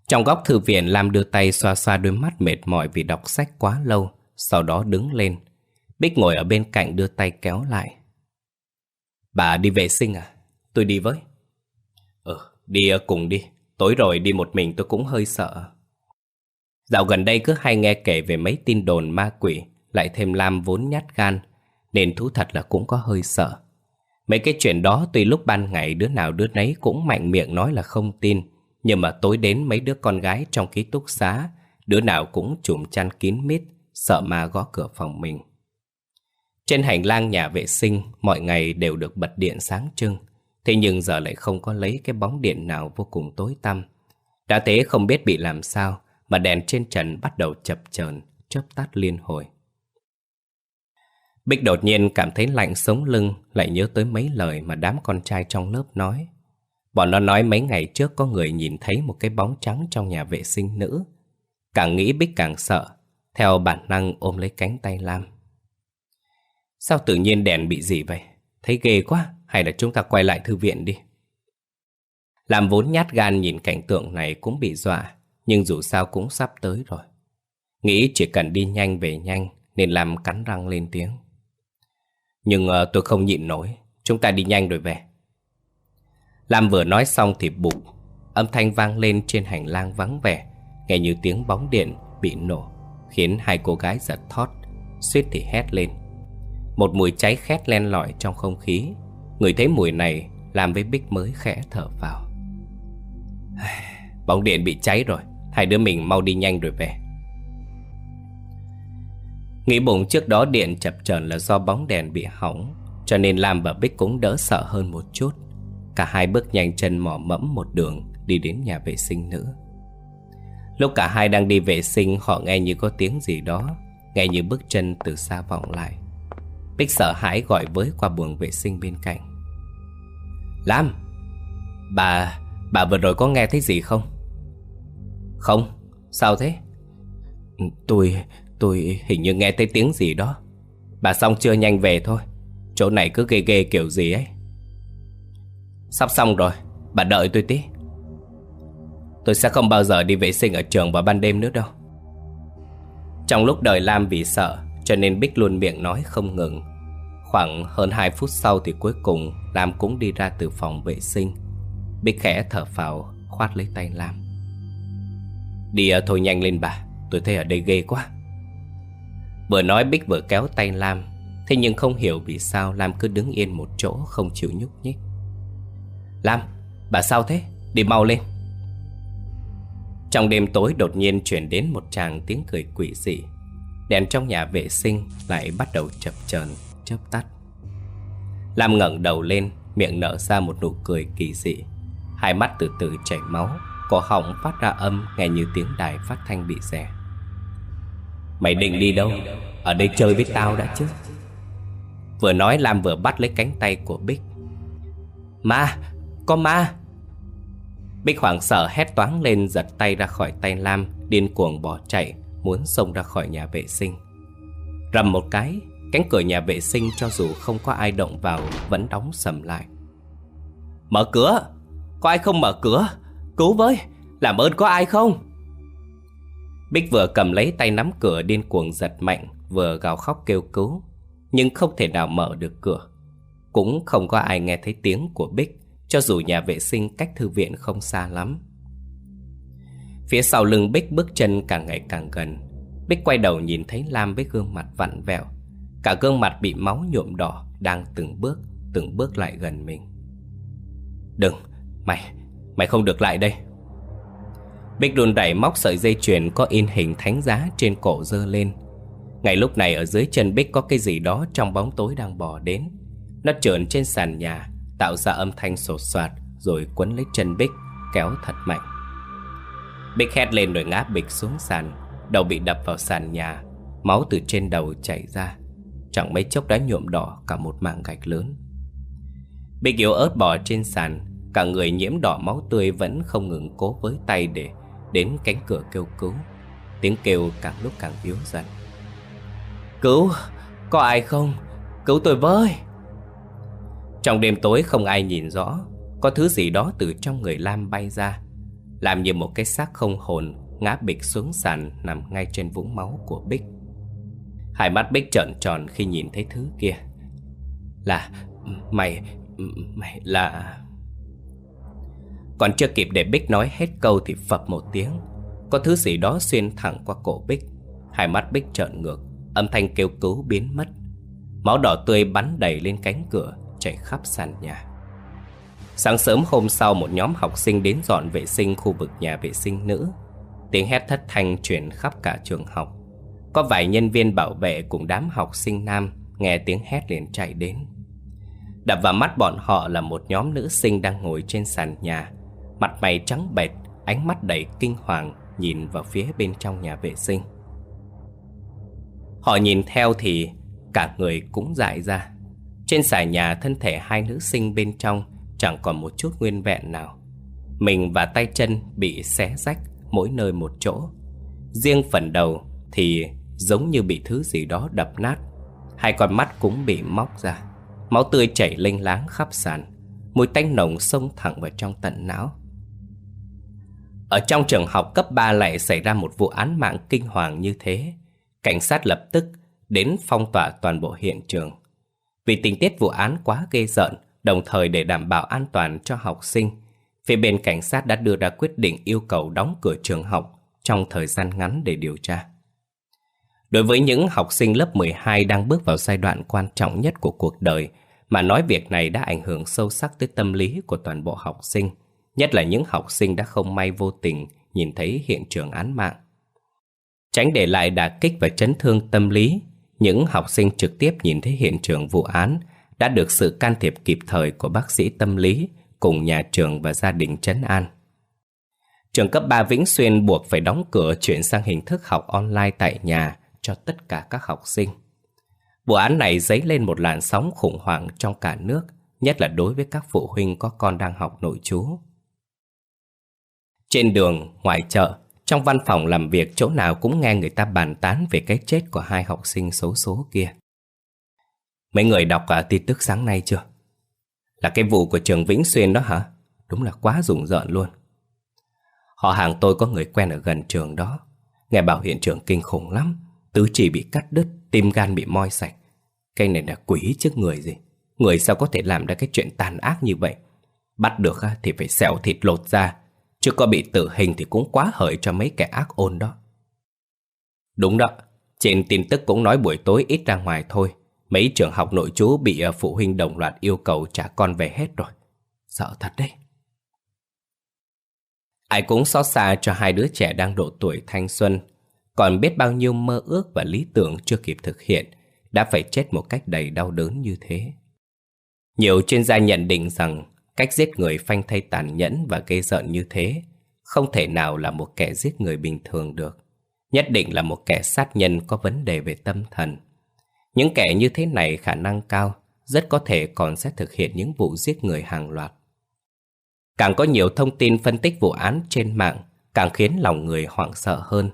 Trong góc thư viện Lam đưa tay xoa xoa đôi mắt mệt mỏi vì đọc sách quá lâu, sau đó đứng lên. Bích ngồi ở bên cạnh đưa tay kéo lại. Bà đi vệ sinh à? Tôi đi với. Ừ, đi ờ, cùng đi. Tối rồi đi một mình tôi cũng hơi sợ. Dạo gần đây cứ hay nghe kể về mấy tin đồn ma quỷ, lại thêm Lam vốn nhát gan, nên thú thật là cũng có hơi sợ. Mấy cái chuyện đó tuy lúc ban ngày đứa nào đứa nấy cũng mạnh miệng nói là không tin, nhưng mà tối đến mấy đứa con gái trong ký túc xá, đứa nào cũng trùm chăn kín mít, sợ ma gõ cửa phòng mình. Trên hành lang nhà vệ sinh, mọi ngày đều được bật điện sáng trưng. Thế nhưng giờ lại không có lấy cái bóng điện nào vô cùng tối tăm. Đã thế không biết bị làm sao, mà đèn trên trần bắt đầu chập chờn chớp tắt liên hồi. Bích đột nhiên cảm thấy lạnh sống lưng, lại nhớ tới mấy lời mà đám con trai trong lớp nói. Bọn nó nói mấy ngày trước có người nhìn thấy một cái bóng trắng trong nhà vệ sinh nữ. Càng nghĩ Bích càng sợ, theo bản năng ôm lấy cánh tay Lam. Sao tự nhiên đèn bị gì vậy? Thấy ghê quá, hay là chúng ta quay lại thư viện đi? Làm vốn nhát gan nhìn cảnh tượng này cũng bị dọa, nhưng dù sao cũng sắp tới rồi. Nghĩ chỉ cần đi nhanh về nhanh, nên làm cắn răng lên tiếng. Nhưng uh, tôi không nhịn nổi, chúng ta đi nhanh rồi về. Lam vừa nói xong thì bụp, âm thanh vang lên trên hành lang vắng vẻ, nghe như tiếng bóng điện bị nổ, khiến hai cô gái giật thót, suýt thì hét lên. Một mùi cháy khét len lỏi trong không khí, người thấy mùi này làm với Bích mới khẽ thở vào. Bóng điện bị cháy rồi, hai đứa mình mau đi nhanh rồi về. Nghĩ bụng trước đó điện chập chờn là do bóng đèn bị hỏng, Cho nên Lam và Bích cũng đỡ sợ hơn một chút. Cả hai bước nhanh chân mò mẫm một đường Đi đến nhà vệ sinh nữ. Lúc cả hai đang đi vệ sinh, Họ nghe như có tiếng gì đó, Nghe như bước chân từ xa vọng lại. Bích sợ hãi gọi với qua buồng vệ sinh bên cạnh. Lam, Bà Bà vừa rồi có nghe thấy gì không? Không, Sao thế? Ừ, tôi Tôi hình như nghe thấy tiếng gì đó. Bà xong chưa nhanh về thôi. Chỗ này cứ ghê ghê kiểu gì ấy. Sắp xong rồi, Bà đợi tôi tí. Tôi sẽ không bao giờ đi vệ sinh ở trường vào ban đêm nữa đâu. Trong lúc đợi Lam vì sợ, Cho nên Bích luôn miệng nói không ngừng. Khoảng hơn 2 phút sau thì cuối cùng Lam cũng đi ra từ phòng vệ sinh. Bích khẽ thở phào, khoát lấy tay Lam. Đi ờ, thôi nhanh lên bà. Tôi thấy ở đây ghê quá. Vừa nói Bích vừa kéo tay Lam Thế nhưng không hiểu vì sao Lam cứ đứng yên một chỗ không chịu nhúc nhích. Lam, bà sao thế? Đi mau lên. Trong đêm tối đột nhiên chuyển đến một tràng tiếng cười quỷ dị. Đèn trong nhà vệ sinh lại bắt đầu chập chờn chớp tắt. Lam ngẩng đầu lên Miệng nở ra một nụ cười kỳ dị. Hai mắt từ từ chảy máu Cổ họng phát ra âm Nghe như tiếng đài phát thanh bị rẻ Mày định đi đâu? Ở đây chơi với tao đã chứ. Vừa nói Lam vừa bắt lấy cánh tay của Bích. Ma, Có ma. Bích hoảng sợ hét toáng lên, Giật tay ra khỏi tay Lam, Điên cuồng bỏ chạy, Muốn xông ra khỏi nhà vệ sinh. Rầm một cái, Cánh cửa nhà vệ sinh cho dù không có ai động vào Vẫn đóng sầm lại. Mở cửa, Có ai không mở cửa? Cứu với, Làm ơn có ai không? Bích vừa cầm lấy tay nắm cửa, điên cuồng giật mạnh Vừa gào khóc kêu cứu Nhưng không thể nào mở được cửa. Cũng không có ai nghe thấy tiếng của Bích Cho dù nhà vệ sinh cách thư viện không xa lắm. Phía sau lưng Bích bước chân càng ngày càng gần. Bích quay đầu nhìn thấy Lam với gương mặt vặn vẹo. Cả gương mặt bị máu nhuộm đỏ Đang từng bước, từng bước lại gần mình. Đừng, mày, mày không được lại đây. Bích đùn đẩy móc sợi dây chuyền có in hình thánh giá trên cổ dơ lên. Ngay lúc này ở dưới chân Bích có cái gì đó trong bóng tối đang bò đến. Nó trườn trên sàn nhà, Tạo ra âm thanh sột soạt, Rồi quấn lấy chân Bích, Kéo thật mạnh. Bích hét lên rồi ngã bịch xuống sàn, Đầu bị đập vào sàn nhà, Máu từ trên đầu chảy ra. Chẳng mấy chốc đã nhuộm đỏ cả một mảng gạch lớn. Bích yếu ớt bò trên sàn, Cả người nhiễm đỏ máu tươi vẫn không ngừng cố với tay để đến cánh cửa kêu cứu. Tiếng kêu càng lúc càng yếu dần. Cứu, có ai không? Cứu tôi với. Trong đêm tối không ai nhìn rõ Có thứ gì đó từ trong người Lam bay ra Làm như một cái xác không hồn Ngã bịch xuống sàn Nằm ngay trên vũng máu của Bích. Hai mắt Bích trợn tròn khi nhìn thấy thứ kia. Là Mày Mày là còn chưa kịp để Bích nói hết câu thì phập một tiếng. Có thứ gì đó xuyên thẳng qua cổ Bích. Hai mắt Bích trợn ngược. Âm thanh kêu cứu biến mất. Máu đỏ tươi bắn đầy lên cánh cửa Chảy khắp sàn nhà. Sáng sớm hôm sau một nhóm học sinh đến dọn vệ sinh khu vực nhà vệ sinh nữ. Tiếng hét thất thanh truyền khắp cả trường học. Có vài nhân viên bảo vệ cùng đám học sinh nam nghe tiếng hét liền chạy đến. Đập vào mắt bọn họ là một nhóm nữ sinh đang ngồi trên sàn nhà, mặt mày trắng bệch, ánh mắt đầy kinh hoàng nhìn vào phía bên trong nhà vệ sinh. Họ nhìn theo thì cả người cũng dại ra. Trên xà nhà thân thể hai nữ sinh bên trong chẳng còn một chút nguyên vẹn nào. Mình và tay chân bị xé rách mỗi nơi một chỗ. Riêng phần đầu thì giống như bị thứ gì đó đập nát. Hai con mắt cũng bị móc ra. Máu tươi chảy lênh láng khắp sàn. Mùi tanh nồng xông thẳng vào trong tận não. Ở trong trường học cấp 3 lại xảy ra một vụ án mạng kinh hoàng như thế. Cảnh sát lập tức đến phong tỏa toàn bộ hiện trường. Vì tình tiết vụ án quá ghê rợn, đồng thời để đảm bảo an toàn cho học sinh, phía bên cảnh sát đã đưa ra quyết định yêu cầu đóng cửa trường học trong thời gian ngắn để điều tra. Đối với những học sinh lớp 12 đang bước vào giai đoạn quan trọng nhất của cuộc đời, mà nói việc này đã ảnh hưởng sâu sắc tới tâm lý của toàn bộ học sinh, nhất là những học sinh đã không may vô tình nhìn thấy hiện trường án mạng. Tránh để lại đả kích và chấn thương tâm lý, những học sinh trực tiếp nhìn thấy hiện trường vụ án đã được sự can thiệp kịp thời của bác sĩ tâm lý cùng nhà trường và gia đình trấn an. Trường cấp 3 Vĩnh Xuyên buộc phải đóng cửa chuyển sang hình thức học online tại nhà cho tất cả các học sinh. Vụ án này dấy lên một làn sóng khủng hoảng trong cả nước, nhất là đối với các phụ huynh có con đang học nội trú. Trên đường, ngoài chợ, trong văn phòng làm việc chỗ nào cũng nghe người ta bàn tán về cái chết của hai học sinh xấu số kia. Mấy người đọc ở tin tức sáng nay chưa? Là cái vụ của trường Vĩnh Xuyên đó hả? Đúng là quá rùng rợn luôn. Họ hàng tôi có người quen ở gần trường đó. Nghe bảo hiện trường kinh khủng lắm. Tứ chỉ bị cắt đứt, tim gan bị moi sạch. Cái này là quỷ chứ người gì. Người sao có thể làm ra cái chuyện tàn ác như vậy? Bắt được thì phải xẻo thịt lột ra Chứ có bị tử hình thì cũng quá hời cho mấy kẻ ác ôn đó. Đúng đó, Trên tin tức cũng nói buổi tối ít ra ngoài thôi. Mấy trường học nội trú bị ờ, phụ huynh đồng loạt yêu cầu trả con về hết rồi. Sợ thật đấy. Ai cũng xót xa cho hai đứa trẻ đang độ tuổi thanh xuân. Còn biết bao nhiêu mơ ước và lý tưởng chưa kịp thực hiện, Đã phải chết một cách đầy đau đớn như thế. Nhiều chuyên gia nhận định rằng Cách giết người phanh thay tàn nhẫn và gây rợn như thế Không thể nào là một kẻ giết người bình thường được. Nhất định là một kẻ sát nhân có vấn đề về tâm thần. Những kẻ như thế này khả năng cao Rất có thể còn sẽ thực hiện những vụ giết người hàng loạt. Càng có nhiều thông tin phân tích vụ án trên mạng, Càng khiến lòng người hoảng sợ hơn.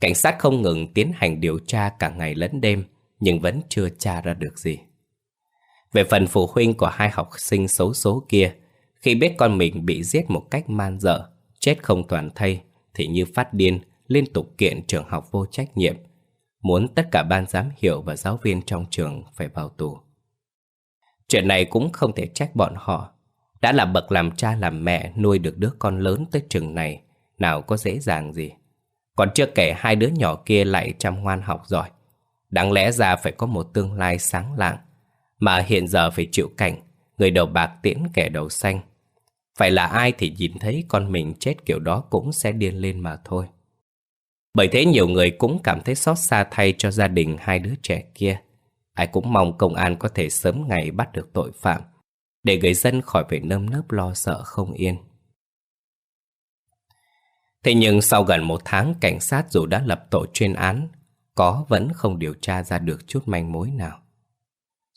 Cảnh sát không ngừng tiến hành điều tra cả ngày lẫn đêm, Nhưng vẫn chưa tra ra được gì về phần phụ huynh của hai học sinh xấu số kia, khi biết con mình bị giết một cách man dợ, chết không toàn thây, thì như phát điên, liên tục kiện trường học vô trách nhiệm, muốn tất cả ban giám hiệu và giáo viên trong trường phải vào tù. Chuyện này cũng không thể trách bọn họ. Đã là bậc làm cha làm mẹ nuôi được đứa con lớn tới trường này, nào có dễ dàng gì. Còn chưa kể hai đứa nhỏ kia lại chăm ngoan học giỏi. Đáng lẽ ra phải có một tương lai sáng lạng, mà hiện giờ phải chịu cảnh, Người đầu bạc tiễn kẻ đầu xanh. Phải là ai thì nhìn thấy con mình chết kiểu đó cũng sẽ điên lên mà thôi. Bởi thế nhiều người cũng cảm thấy xót xa thay cho gia đình hai đứa trẻ kia. Ai cũng mong công an có thể sớm ngày bắt được tội phạm, Để người dân khỏi phải nơm nớp lo sợ không yên. Thế nhưng sau gần một tháng, cảnh sát dù đã lập tổ chuyên án, Có vẫn không điều tra ra được chút manh mối nào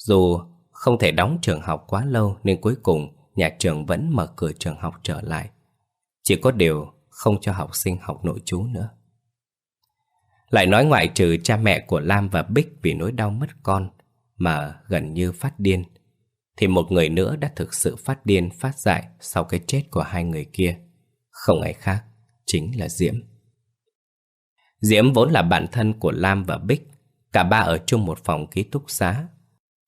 dù không thể đóng trường học quá lâu nên cuối cùng nhà trường vẫn mở cửa trường học trở lại. Chỉ có điều không cho học sinh học nội trú nữa. Lại nói ngoại trừ cha mẹ của Lam và Bích vì nỗi đau mất con mà gần như phát điên, thì một người nữa đã thực sự phát điên phát dại sau cái chết của hai người kia. Không ai khác, chính là Diễm. Diễm vốn là bạn thân của Lam và Bích, cả ba ở chung một phòng ký túc xá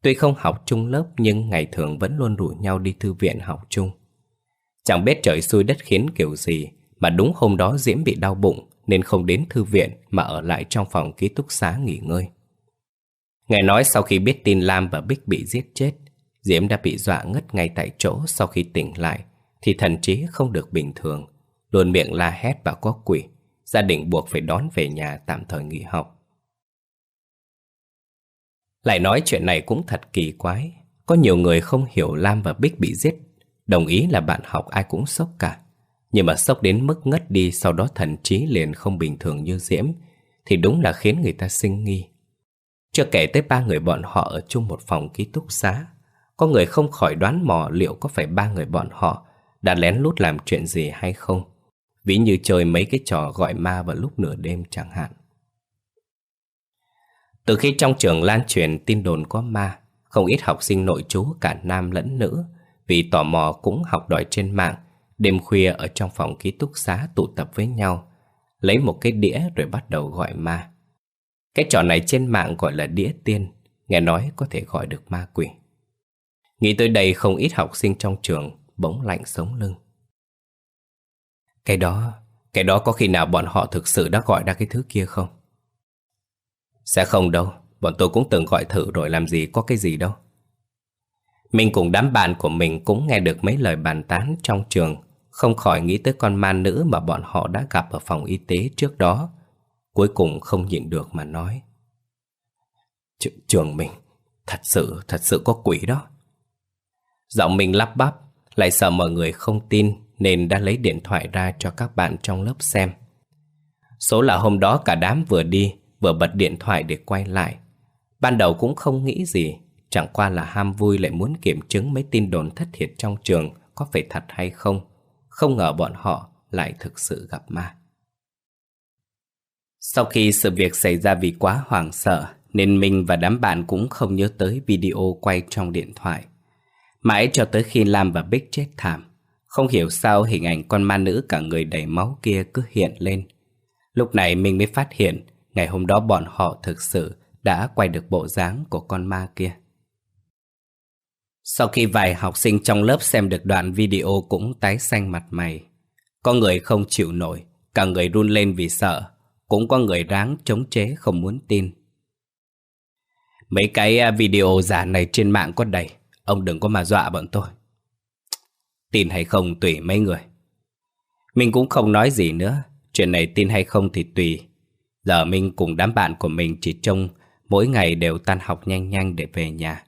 Tuy không học chung lớp nhưng ngày thường vẫn luôn rủ nhau đi thư viện học chung. Chẳng biết trời xui đất khiến kiểu gì mà đúng hôm đó Diễm bị đau bụng nên không đến thư viện mà ở lại trong phòng ký túc xá nghỉ ngơi. Nghe nói sau khi biết tin Lam và Bích bị giết chết, Diễm đã bị dọa ngất ngay tại chỗ sau khi tỉnh lại thì thần trí không được bình thường, luôn miệng la hét và có quỷ. Gia đình buộc phải đón về nhà tạm thời nghỉ học. Lại nói chuyện này cũng thật kỳ quái. Có nhiều người không hiểu Lam và Bích bị giết. Đồng ý là bạn học ai cũng sốc cả. Nhưng mà sốc đến mức ngất đi sau đó thần trí liền không bình thường như Diễm, thì đúng là khiến người ta sinh nghi. Chưa kể tới ba người bọn họ ở chung một phòng ký túc xá. Có người không khỏi đoán mò liệu có phải ba người bọn họ đã lén lút làm chuyện gì hay không. Ví như chơi mấy cái trò gọi ma vào lúc nửa đêm chẳng hạn. Từ khi trong trường lan truyền tin đồn có ma, không ít học sinh nội trú cả nam lẫn nữ vì tò mò cũng học đòi trên mạng, đêm khuya ở trong phòng ký túc xá tụ tập với nhau, lấy một cái đĩa rồi bắt đầu gọi ma. Cái trò này trên mạng gọi là đĩa tiên, nghe nói có thể gọi được ma quỷ. Nghĩ tới đây không ít học sinh trong trường bỗng lạnh sống lưng. Cái đó, cái đó có khi nào bọn họ thực sự đã gọi ra cái thứ kia không? Sẽ không đâu, bọn tôi cũng từng gọi thử rồi làm gì có cái gì đâu. Mình cùng đám bạn của mình cũng nghe được mấy lời bàn tán trong trường, không khỏi nghĩ tới con ma nữ mà bọn họ đã gặp ở phòng y tế trước đó. Cuối cùng không nhịn được mà nói. Tr trường mình, thật sự, thật sự có quỷ đó. Giọng mình lắp bắp, lại sợ mọi người không tin nên đã lấy điện thoại ra cho các bạn trong lớp xem. Số là hôm đó cả đám vừa đi, vừa bật điện thoại để quay lại. Ban đầu cũng không nghĩ gì, chẳng qua là ham vui lại muốn kiểm chứng mấy tin đồn thất thiệt trong trường có phải thật hay không. Không ngờ bọn họ lại thực sự gặp ma. Sau khi sự việc xảy ra vì quá hoảng sợ, nên mình và đám bạn cũng không nhớ tới video quay trong điện thoại. Mãi cho tới khi Lam và Bích chết thảm, không hiểu sao hình ảnh con ma nữ cả người đầy máu kia cứ hiện lên. Lúc này mình mới phát hiện ngày hôm đó bọn họ thực sự đã quay được bộ dáng của con ma kia. Sau khi vài học sinh trong lớp xem được đoạn video cũng tái xanh mặt mày. Có người không chịu nổi, cả người run lên vì sợ, cũng có người ráng chống chế không muốn tin. Mấy cái à, video giả này trên mạng có đầy, ông đừng có mà dọa bọn tôi. Tin hay không tùy mấy người. Mình cũng không nói gì nữa, chuyện này tin hay không thì tùy. Giờ minh cùng đám bạn của mình chỉ trông mỗi ngày đều tan học nhanh nhanh để về nhà.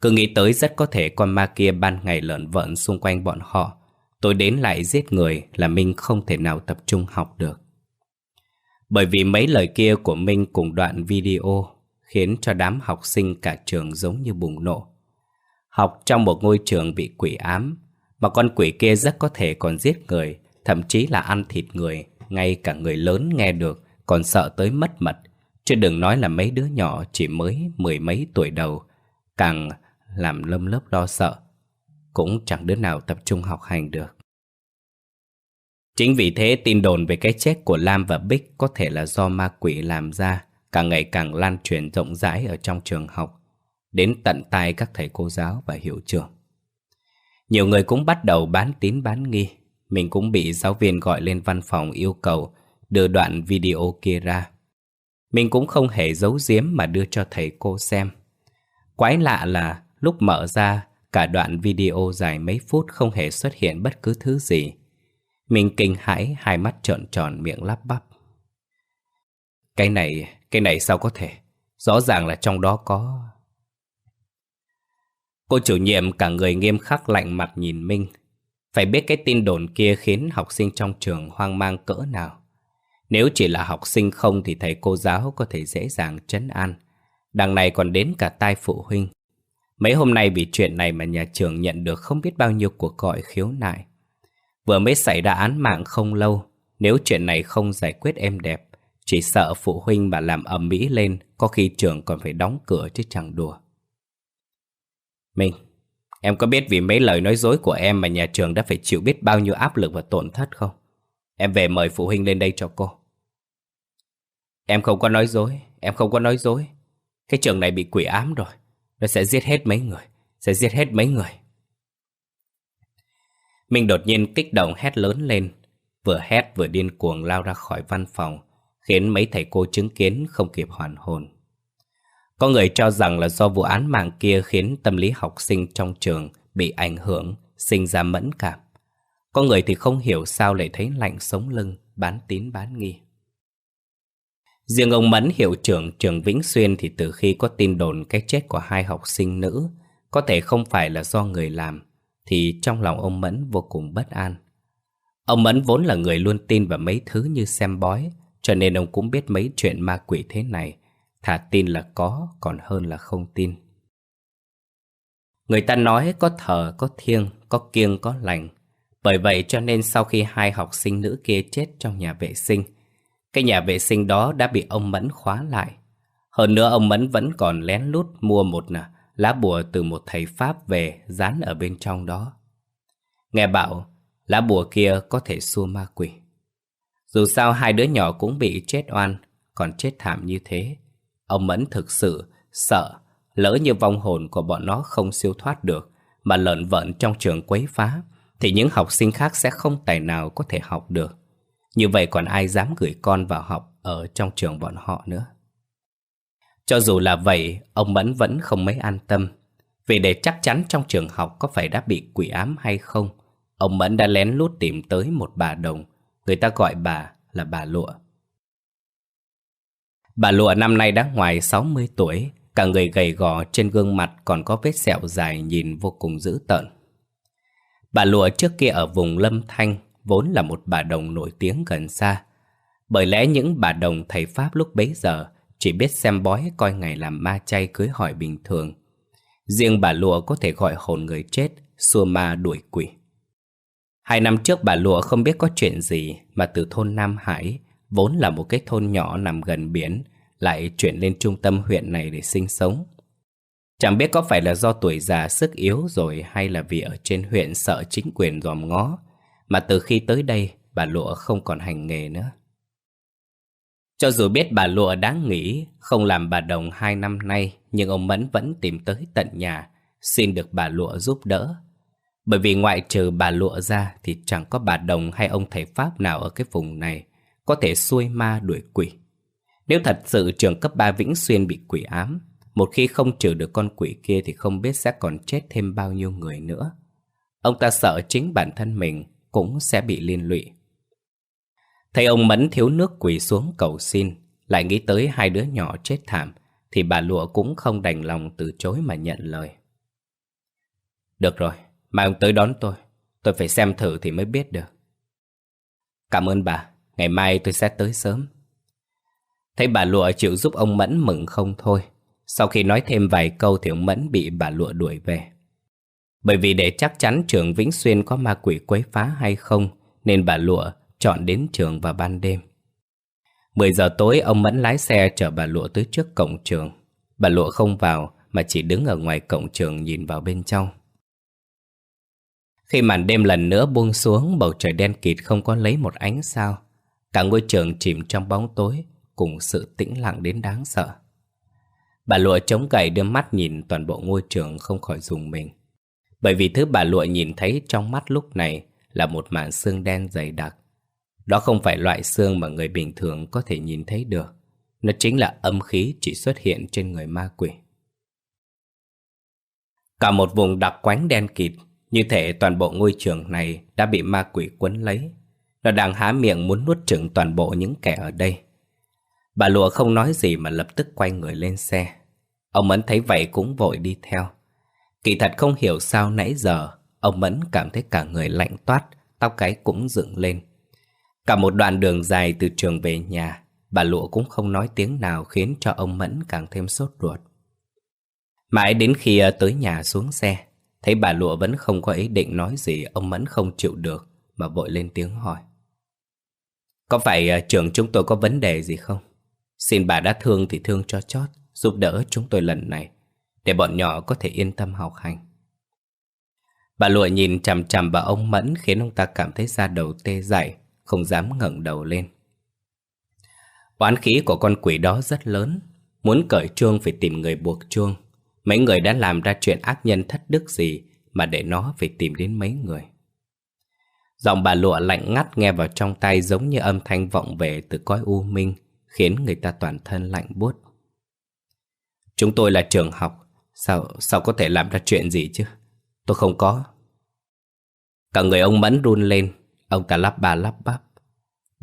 Cứ nghĩ tới rất có thể con ma kia ban ngày lợn vợn xung quanh bọn họ. Tôi đến lại giết người là Minh không thể nào tập trung học được. Bởi vì mấy lời kia của Minh cùng đoạn video khiến cho đám học sinh cả trường giống như bùng nổ. Học trong một ngôi trường bị quỷ ám, mà con quỷ kia rất có thể còn giết người, thậm chí là ăn thịt người, ngay cả người lớn nghe được còn sợ tới mất mật. Chứ đừng nói là mấy đứa nhỏ chỉ mới mười mấy tuổi đầu, càng làm lâm lớp lo sợ. Cũng chẳng đứa nào tập trung học hành được. Chính vì thế tin đồn về cái chết của Lam và Bích có thể là do ma quỷ làm ra, càng ngày càng lan truyền rộng rãi ở trong trường học, đến tận tai các thầy cô giáo và hiệu trưởng. Nhiều người cũng bắt đầu bán tín bán nghi, mình cũng bị giáo viên gọi lên văn phòng yêu cầu đưa đoạn video kia ra. Mình cũng không hề giấu giếm mà đưa cho thầy cô xem. Quái lạ là lúc mở ra, cả đoạn video dài mấy phút không hề xuất hiện bất cứ thứ gì. Mình kinh hãi, hai mắt trợn tròn miệng lắp bắp. Cái này, cái này sao có thể? Rõ ràng là trong đó có... Cô chủ nhiệm cả người nghiêm khắc lạnh mặt nhìn Minh. Phải biết cái tin đồn kia khiến học sinh trong trường hoang mang cỡ nào. Nếu chỉ là học sinh không thì thầy cô giáo có thể dễ dàng chấn an. Đằng này còn đến cả tai phụ huynh. Mấy hôm nay vì chuyện này mà nhà trường nhận được không biết bao nhiêu cuộc gọi khiếu nại. Vừa mới xảy ra án mạng không lâu, nếu chuyện này không giải quyết êm đẹp, chỉ sợ phụ huynh mà làm ầm mỹ lên, có khi trường còn phải đóng cửa chứ chẳng đùa. Minh, em có biết vì mấy lời nói dối của em mà nhà trường đã phải chịu biết bao nhiêu áp lực và tổn thất không? Em về mời phụ huynh lên đây cho cô. Em không có nói dối, em không có nói dối. Cái trường này bị quỷ ám rồi. Nó sẽ giết hết mấy người, sẽ giết hết mấy người. mình đột nhiên kích động hét lớn lên, vừa hét vừa điên cuồng lao ra khỏi văn phòng, khiến mấy thầy cô chứng kiến không kịp hoàn hồn. Có người cho rằng là do vụ án mạng kia khiến tâm lý học sinh trong trường bị ảnh hưởng, sinh ra mẫn cảm. Có người thì không hiểu sao lại thấy lạnh sống lưng, bán tín bán nghi. Riêng ông Mẫn hiệu trưởng trường Vĩnh Xuyên thì từ khi có tin đồn cái chết của hai học sinh nữ có thể không phải là do người làm, thì trong lòng ông Mẫn vô cùng bất an. Ông Mẫn vốn là người luôn tin vào mấy thứ như xem bói, cho nên ông cũng biết mấy chuyện ma quỷ thế này, thà tin là có còn hơn là không tin. Người ta nói có thờ, có thiêng, có kiêng, có lành. Bởi vậy cho nên sau khi hai học sinh nữ kia chết trong nhà vệ sinh, cái nhà vệ sinh đó đã bị ông Mẫn khóa lại. Hơn nữa ông Mẫn vẫn còn lén lút mua một à, lá bùa từ một thầy Pháp về dán ở bên trong đó. Nghe bảo, lá bùa kia có thể xua ma quỷ. Dù sao hai đứa nhỏ cũng bị chết oan, còn chết thảm như thế. Ông Mẫn thực sự sợ, lỡ như vong hồn của bọn nó không siêu thoát được, mà lợn vợn trong trường quấy phá, thì những học sinh khác sẽ không tài nào có thể học được. Như vậy còn ai dám gửi con vào học ở trong trường bọn họ nữa. Cho dù là vậy, ông Mẫn vẫn không mấy an tâm. Vì để chắc chắn trong trường học có phải đã bị quỷ ám hay không, ông Mẫn đã lén lút tìm tới một bà đồng, người ta gọi bà là bà Lụa. Bà Lụa năm nay đã ngoài 60 tuổi, cả người gầy gò trên gương mặt còn có vết sẹo dài nhìn vô cùng dữ tợn. Bà Lụa trước kia ở vùng Lâm Thanh vốn là một bà đồng nổi tiếng gần xa. Bởi lẽ những bà đồng thầy Pháp lúc bấy giờ chỉ biết xem bói coi ngày làm ma chay cưới hỏi bình thường. Riêng bà Lụa có thể gọi hồn người chết, xua ma đuổi quỷ. Hai năm trước bà Lụa không biết có chuyện gì mà từ thôn Nam Hải, vốn là một cái thôn nhỏ nằm gần biển, lại chuyển lên trung tâm huyện này để sinh sống. Chẳng biết có phải là do tuổi già sức yếu rồi hay là vì ở trên huyện sợ chính quyền dòm ngó, mà từ khi tới đây bà Lụa không còn hành nghề nữa. Cho dù biết bà Lụa đáng nghĩ không làm bà Đồng hai năm nay, nhưng ông Mẫn vẫn tìm tới tận nhà, xin được bà Lụa giúp đỡ. Bởi vì ngoại trừ bà Lụa ra thì chẳng có bà Đồng hay ông thầy Pháp nào ở cái vùng này có thể xuôi ma đuổi quỷ. Nếu thật sự trường cấp 3 Vĩnh Xuyên bị quỷ ám, một khi không trừ được con quỷ kia thì không biết sẽ còn chết thêm bao nhiêu người nữa. Ông ta sợ chính bản thân mình cũng sẽ bị liên lụy. Thấy ông Mẫn thiếu nước quỳ xuống cầu xin, lại nghĩ tới hai đứa nhỏ chết thảm, thì bà Lụa cũng không đành lòng từ chối mà nhận lời. Được rồi, mai ông tới đón tôi, tôi phải xem thử thì mới biết được. Cảm ơn bà, ngày mai tôi sẽ tới sớm. Thấy bà Lụa chịu giúp ông Mẫn mừng không thôi. Sau khi nói thêm vài câu thì ông Mẫn bị bà Lụa đuổi về. Bởi vì để chắc chắn trường Vĩnh Xuyên có ma quỷ quấy phá hay không, nên bà Lụa chọn đến trường vào ban đêm. 10 giờ tối ông Mẫn lái xe chở bà Lụa tới trước cổng trường. Bà Lụa không vào mà chỉ đứng ở ngoài cổng trường nhìn vào bên trong. Khi màn đêm lần nữa buông xuống, bầu trời đen kịt không có lấy một ánh sao. Cả ngôi trường chìm trong bóng tối, cùng sự tĩnh lặng đến đáng sợ. Bà Lụa chống gậy đưa mắt nhìn toàn bộ ngôi trường không khỏi dùng mình. Bởi vì thứ bà Lụa nhìn thấy trong mắt lúc này là một mảng xương đen dày đặc. Đó không phải loại xương mà người bình thường có thể nhìn thấy được. Nó chính là âm khí chỉ xuất hiện trên người ma quỷ. Cả một vùng đặc quánh đen kịt, như thể toàn bộ ngôi trường này đã bị ma quỷ quấn lấy. Nó đang há miệng muốn nuốt chửng toàn bộ những kẻ ở đây. Bà lụa không nói gì mà lập tức quay người lên xe. Ông Mẫn thấy vậy cũng vội đi theo. Kỳ thật không hiểu sao nãy giờ, ông Mẫn cảm thấy cả người lạnh toát, tóc cái cũng dựng lên. Cả một đoạn đường dài từ trường về nhà, bà Lụa cũng không nói tiếng nào khiến cho ông Mẫn càng thêm sốt ruột. Mãi đến khi ờ, tới nhà xuống xe, thấy bà Lụa vẫn không có ý định nói gì ông Mẫn không chịu được mà vội lên tiếng hỏi. Có phải ờ, trường chúng tôi có vấn đề gì không? Xin bà đã thương thì thương cho chót, giúp đỡ chúng tôi lần này, để bọn nhỏ có thể yên tâm học hành. Bà Lụa nhìn chằm chằm vào ông Mẫn khiến ông ta cảm thấy da đầu tê dại, không dám ngẩng đầu lên. Oán khí của con quỷ đó rất lớn, muốn cởi chuông phải tìm người buộc chuông. Mấy người đã làm ra chuyện ác nhân thất đức gì mà để nó phải tìm đến mấy người. Giọng bà lụa lạnh ngắt nghe vào trong tay giống như âm thanh vọng về từ cõi u minh, khiến người ta toàn thân lạnh buốt. Chúng tôi là trường học, sao sao có thể làm ra chuyện gì chứ? Tôi không có. Cả người ông Mẫn run lên, ông ta lắp ba lắp bắp.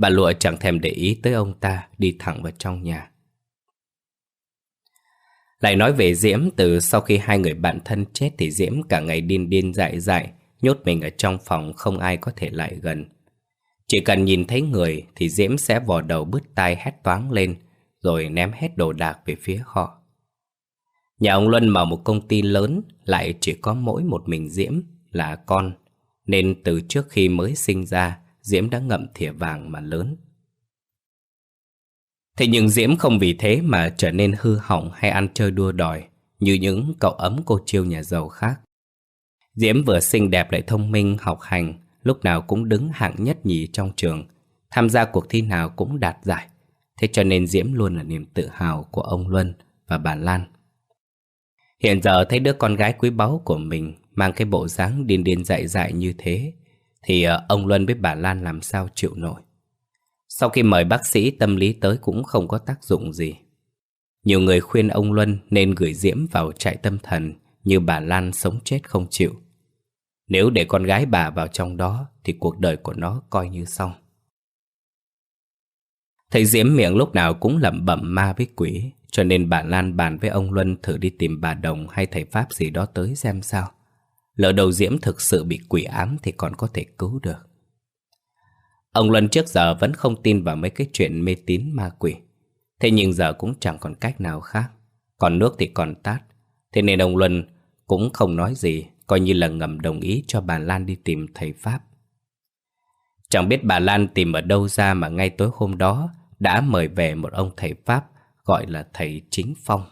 Bà Lụa chẳng thèm để ý tới ông ta Đi thẳng vào trong nhà Lại nói về Diễm Từ sau khi hai người bạn thân chết Thì Diễm cả ngày điên điên dại dại Nhốt mình ở trong phòng Không ai có thể lại gần chỉ cần nhìn thấy người Thì Diễm sẽ vò đầu bứt tai hét toáng lên Rồi ném hết đồ đạc về phía họ Nhà ông Luân mở một công ty lớn Lại chỉ có mỗi một mình Diễm Là con Nên từ trước khi mới sinh ra Diễm đã ngậm thìa vàng mà lớn. Thế nhưng Diễm không vì thế mà trở nên hư hỏng hay ăn chơi đua đòi như những cậu ấm cô chiêu nhà giàu khác. Diễm vừa xinh đẹp lại thông minh, học hành, lúc nào cũng đứng hạng nhất nhì trong trường, tham gia cuộc thi nào cũng đạt giải. Thế cho nên Diễm luôn là niềm tự hào của ông Luân và bà Lan. Hiện giờ thấy đứa con gái quý báu của mình mang cái bộ dáng điên điên dại dại như thế thì ờ, ông Luân với bà Lan làm sao chịu nổi. Sau khi mời bác sĩ tâm lý tới cũng không có tác dụng gì. Nhiều người khuyên ông Luân nên gửi Diễm vào trại tâm thần như bà Lan sống chết không chịu. Nếu để con gái bà vào trong đó thì cuộc đời của nó coi như xong. Thầy Diễm miệng lúc nào cũng lẩm bẩm ma với quỷ, cho nên bà Lan bàn với ông Luân thử đi tìm bà Đồng hay thầy Pháp gì đó tới xem sao. Lỡ đầu Diễm thực sự bị quỷ ám thì còn có thể cứu được. Ông Luân trước giờ vẫn không tin vào mấy cái chuyện mê tín ma quỷ. Thế nhưng giờ cũng chẳng còn cách nào khác. Còn nước thì còn tát. Thế nên ông Luân cũng không nói gì, coi như là ngầm đồng ý cho bà Lan đi tìm thầy Pháp. Chẳng biết bà Lan tìm ở đâu ra mà ngay tối hôm đó đã mời về một ông thầy Pháp gọi là thầy Chính Phong.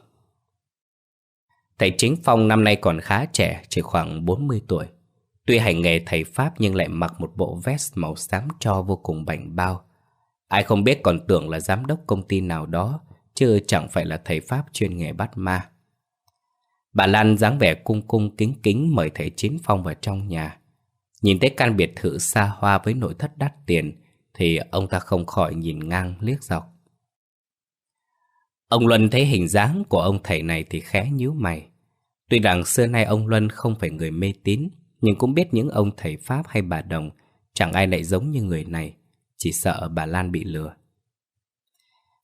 Thầy Chính Phong năm nay còn khá trẻ, chỉ khoảng 40 tuổi. Tuy hành nghề thầy Pháp nhưng lại mặc một bộ vest màu xám cho vô cùng bảnh bao. Ai không biết còn tưởng là giám đốc công ty nào đó, chứ chẳng phải là thầy Pháp chuyên nghề bắt ma. Bà Lan dáng vẻ cung cung kính kính mời thầy Chín Phong vào trong nhà. Nhìn thấy căn biệt thự xa hoa với nội thất đắt tiền, thì ông ta không khỏi nhìn ngang liếc dọc. Ông Luân thấy hình dáng của ông thầy này thì khẽ nhíu mày. Tuy rằng xưa nay ông Luân không phải người mê tín, nhưng cũng biết những ông thầy Pháp hay bà Đồng chẳng ai lại giống như người này, chỉ sợ bà Lan bị lừa.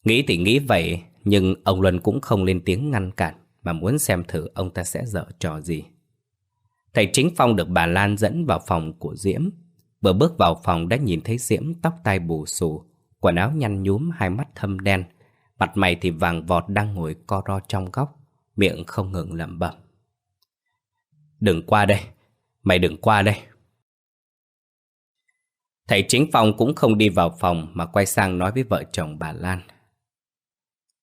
Nghĩ thì nghĩ vậy, nhưng ông Luân cũng không lên tiếng ngăn cản, mà muốn xem thử ông ta sẽ dở trò gì. Thầy Chính Phong được bà Lan dẫn vào phòng của Diễm. Vừa bước vào phòng đã nhìn thấy Diễm tóc tai bù xù, quần áo nhăn nhúm, hai mắt thâm đen, Mặt mày thì vàng vọt đang ngồi co ro trong góc Miệng không ngừng lẩm bẩm. Đừng qua đây Mày đừng qua đây. Thầy chính Phong cũng không đi vào phòng Mà quay sang nói với vợ chồng bà Lan.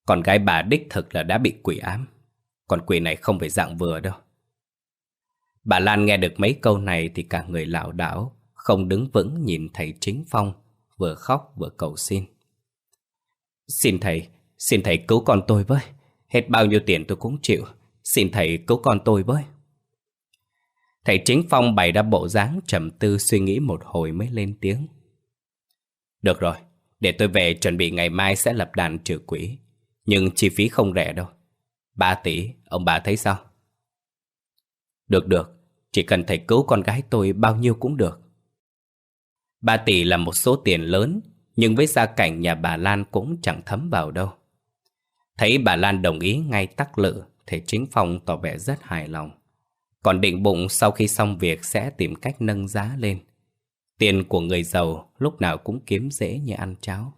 Con gái bà đích thực là đã bị quỷ ám. Còn quỷ này không phải dạng vừa đâu. Bà Lan nghe được mấy câu này Thì cả người lảo đảo, Không đứng vững nhìn thầy chính phong, Vừa khóc vừa cầu xin. Xin thầy Xin thầy cứu con tôi với, Hết bao nhiêu tiền tôi cũng chịu, Xin thầy cứu con tôi với. Thầy chính phong bày ra bộ dáng trầm tư suy nghĩ một hồi mới lên tiếng. Được rồi, Để tôi về chuẩn bị ngày mai sẽ lập đàn trừ quỷ, Nhưng chi phí không rẻ đâu. Ba tỷ, ông bà thấy sao? Được được, chỉ cần thầy cứu con gái tôi bao nhiêu cũng được Ba tỷ là một số tiền lớn Nhưng với gia cảnh nhà bà Lan cũng chẳng thấm vào đâu Thấy bà Lan đồng ý ngay tắc lự, thầy chính Phong tỏ vẻ rất hài lòng. Còn định bụng sau khi xong việc sẽ tìm cách nâng giá lên. Tiền của người giàu lúc nào cũng kiếm dễ như ăn cháo.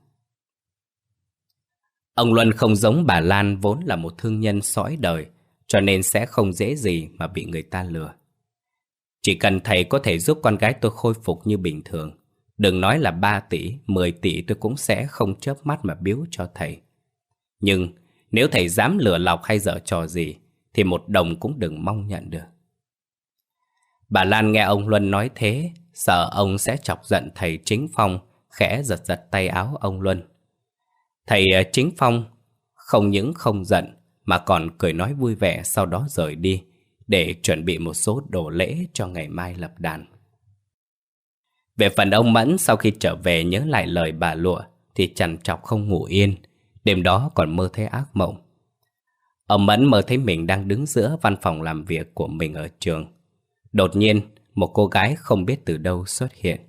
Ông Luân không giống bà Lan vốn là một thương nhân sõi đời, cho nên sẽ không dễ gì mà bị người ta lừa. Chỉ cần thầy có thể giúp con gái tôi khôi phục như bình thường, đừng nói là 3 tỷ, 10 tỷ tôi cũng sẽ không chớp mắt mà biếu cho thầy. Nhưng nếu thầy dám lừa lọc hay dở trò gì Thì một đồng cũng đừng mong nhận được Bà Lan nghe ông Luân nói thế Sợ ông sẽ chọc giận thầy Chính Phong Khẽ giật giật tay áo ông Luân Thầy à, Chính Phong không những không giận Mà còn cười nói vui vẻ sau đó rời đi Để chuẩn bị một số đồ lễ cho ngày mai lập đàn. Về phần ông Mẫn, sau khi trở về nhớ lại lời bà Lụa Thì chằn chọc không ngủ yên. Đêm đó còn mơ thấy ác mộng. Ông Mẫn mơ thấy mình đang đứng giữa văn phòng làm việc của mình ở trường. Đột nhiên, một cô gái không biết từ đâu xuất hiện.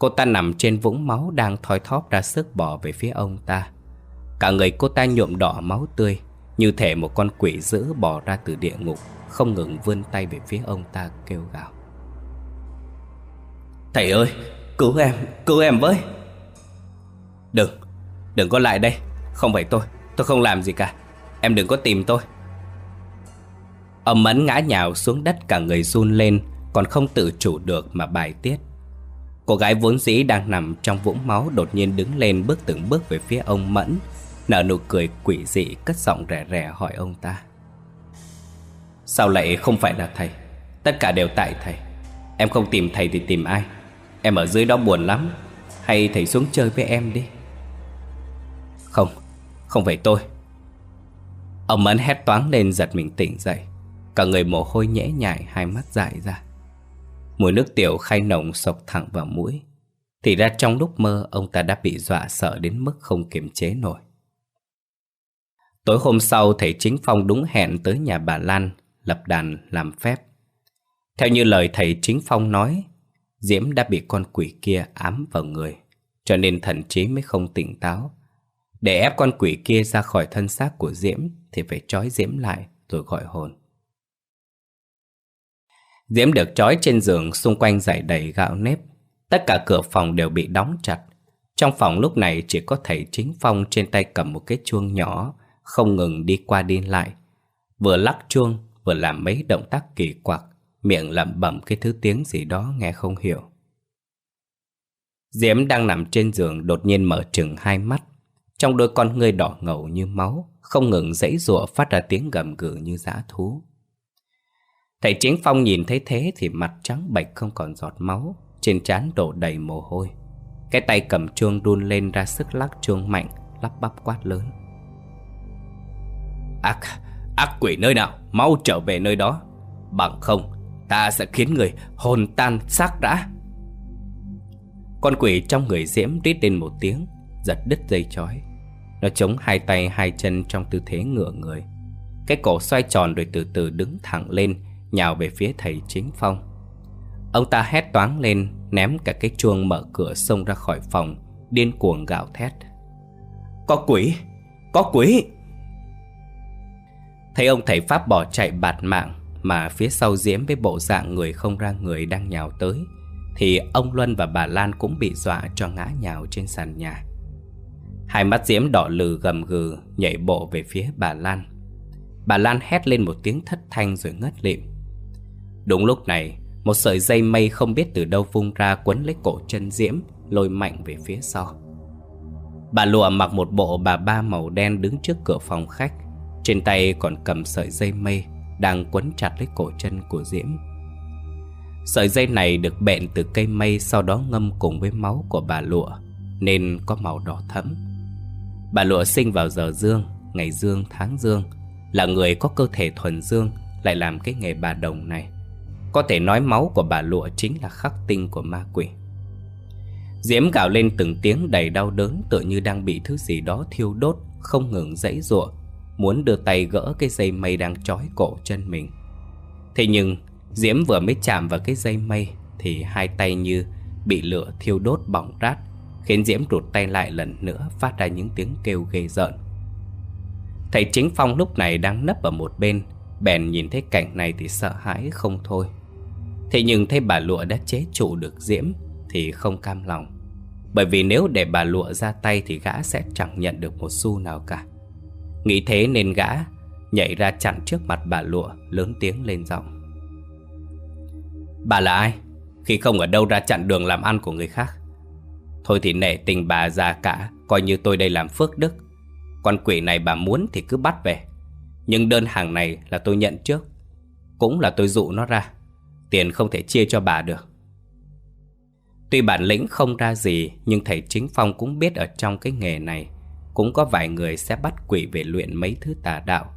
Cô ta nằm trên vũng máu đang thoi thóp ra sức bỏ về phía ông ta. Cả người cô ta nhuộm đỏ máu tươi Như thể một con quỷ dữ bỏ ra từ địa ngục Không ngừng vươn tay về phía ông ta kêu gào. Thầy ơi, cứu em, cứu em với. Đừng, đừng có lại đây Không phải tôi, tôi không làm gì cả. Em đừng có tìm tôi. Ông Mẫn ngã nhào xuống đất cả người run lên Còn không tự chủ được mà bài tiết. Cô gái vốn dĩ đang nằm trong vũng máu Đột nhiên đứng lên bước từng bước về phía ông Mẫn, Nở nụ cười quỷ dị, cất giọng rẻ rẻ hỏi ông ta. Sao lại không phải là thầy? Tất cả đều tại thầy. Em không tìm thầy thì tìm ai? Em ở dưới đó buồn lắm. Hay thầy xuống chơi với em đi? Không Không phải tôi. Ông Mẫn hét toáng lên, giật mình tỉnh dậy. Cả người mồ hôi nhễ nhại, Hai mắt dại ra. Mùi nước tiểu khai nồng sộc thẳng vào mũi. Thì ra trong lúc mơ, Ông ta đã bị dọa sợ đến mức không kiềm chế nổi. Tối hôm sau, thầy Chính Phong đúng hẹn tới nhà bà Lan, Lập đàn làm phép. Theo như lời thầy Chính Phong nói, Diễm đã bị con quỷ kia ám vào người, Cho nên thần trí mới không tỉnh táo. Để ép con quỷ kia ra khỏi thân xác của Diễm Thì phải trói Diễm lại rồi gọi hồn. Diễm được trói trên giường xung quanh dày đầy gạo nếp. Tất cả cửa phòng đều bị đóng chặt. Trong phòng lúc này chỉ có thầy Chính Phong trên tay cầm một cái chuông nhỏ, Không ngừng đi qua đi lại. Vừa lắc chuông, vừa làm mấy động tác kỳ quặc, Miệng lẩm bẩm cái thứ tiếng gì đó nghe không hiểu. Diễm đang nằm trên giường đột nhiên mở trừng hai mắt. Trong đôi con ngươi đỏ ngầu như máu, Không ngừng dãy rụa phát ra tiếng gầm gừ như dã thú. Thầy Chính Phong nhìn thấy thế thì mặt trắng bệch không còn giọt máu Trên trán đổ đầy mồ hôi. Cái tay cầm chuông đun lên ra sức lắc chuông mạnh Lắp bắp quát lớn. Ác, ác quỷ nơi nào Mau trở về nơi đó. Bằng không Ta sẽ khiến người hồn tan xác đã. Con quỷ trong người diễm rít lên một tiếng Giật đứt dây chói. Nó chống hai tay hai chân trong tư thế ngửa người. Cái cổ xoay tròn rồi từ từ đứng thẳng lên Nhào về phía thầy chính phong. Ông ta hét toáng lên Ném cả cái chuông mở cửa xông ra khỏi phòng Điên cuồng gạo thét. Có quỷ Có quỷ. Thấy ông thầy Pháp bỏ chạy bạt mạng Mà phía sau Diễm với bộ dạng người không ra người đang nhào tới Thì ông Luân và bà Lan cũng bị dọa cho ngã nhào trên sàn nhà. Hai mắt Diễm đỏ lừ gầm gừ Nhảy bộ về phía bà Lan. Bà Lan hét lên một tiếng thất thanh rồi ngất lịm Đúng lúc này, Một sợi dây mây không biết từ đâu vung ra quấn lấy cổ chân Diễm, Lôi mạnh về phía sau. Bà lụa mặc một bộ bà ba màu đen đứng trước cửa phòng khách. Trên tay còn cầm sợi dây mây Đang quấn chặt lấy cổ chân của Diễm. Sợi dây này được bện từ cây mây Sau đó ngâm cùng với máu của bà lụa, Nên có màu đỏ thẫm. Bà lụa sinh vào giờ dương, Ngày dương tháng dương, Là người có cơ thể thuần dương, Lại làm cái nghề bà đồng này có thể nói máu của bà lụa chính là khắc tinh của ma quỷ. Diễm gào lên từng tiếng đầy đau đớn, Tựa như đang bị thứ gì đó thiêu đốt, Không ngừng dãy ruộng Muốn đưa tay gỡ cái dây mây đang trói cổ chân mình. Thế nhưng, Diễm vừa mới chạm vào cái dây mây Thì hai tay như bị lửa thiêu đốt bỏng rát, Khiến Diễm rụt tay lại lần nữa, Phát ra những tiếng kêu ghê rợn. Thầy chính phong lúc này đang nấp ở một bên, Bèn nhìn thấy cảnh này thì sợ hãi không thôi. Thế nhưng thấy bà lụa đã chế trụ được Diễm Thì không cam lòng. Bởi vì nếu để bà lụa ra tay Thì gã sẽ chẳng nhận được một xu nào cả. Nghĩ thế nên gã Nhảy ra chặn trước mặt bà lụa, Lớn tiếng lên giọng. Bà là ai? Khi không ở đâu ra chặn đường làm ăn của người khác. Thôi thì nể tình bà già cả, Coi như tôi đây làm phước đức. Con quỷ này bà muốn thì cứ bắt về. Nhưng đơn hàng này là tôi nhận trước, Cũng là tôi dụ nó ra. Tiền không thể chia cho bà được. Tuy bản lĩnh không ra gì, Nhưng thầy chính phong cũng biết ở trong cái nghề này, Cũng có vài người sẽ bắt quỷ về luyện mấy thứ tà đạo.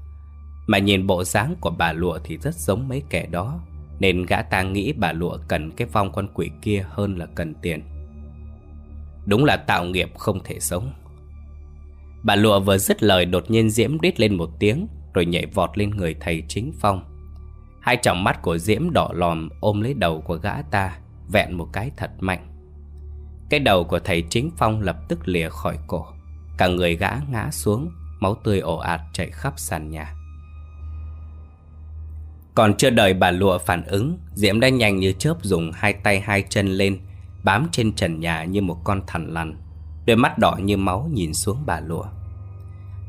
Mà nhìn bộ dáng của bà lụa thì rất giống mấy kẻ đó, Nên gã ta nghĩ bà lụa cần cái vong con quỷ kia hơn là cần tiền. Đúng là tạo nghiệp không thể sống. Bà lụa vừa dứt lời đột nhiên diễm đít lên một tiếng, Rồi nhảy vọt lên người thầy chính phong. Hai tròng mắt của Diễm đỏ lòm ôm lấy đầu của gã ta, Vẹn một cái thật mạnh. Cái đầu của thầy chính phong lập tức lìa khỏi cổ. Cả người gã ngã xuống, Máu tươi ồ ạt chảy khắp sàn nhà. Còn chưa đợi bà lụa phản ứng, Diễm đã nhanh như chớp dùng hai tay hai chân lên, Bám trên trần nhà như một con thằn lằn. Đôi mắt đỏ như máu nhìn xuống bà lụa.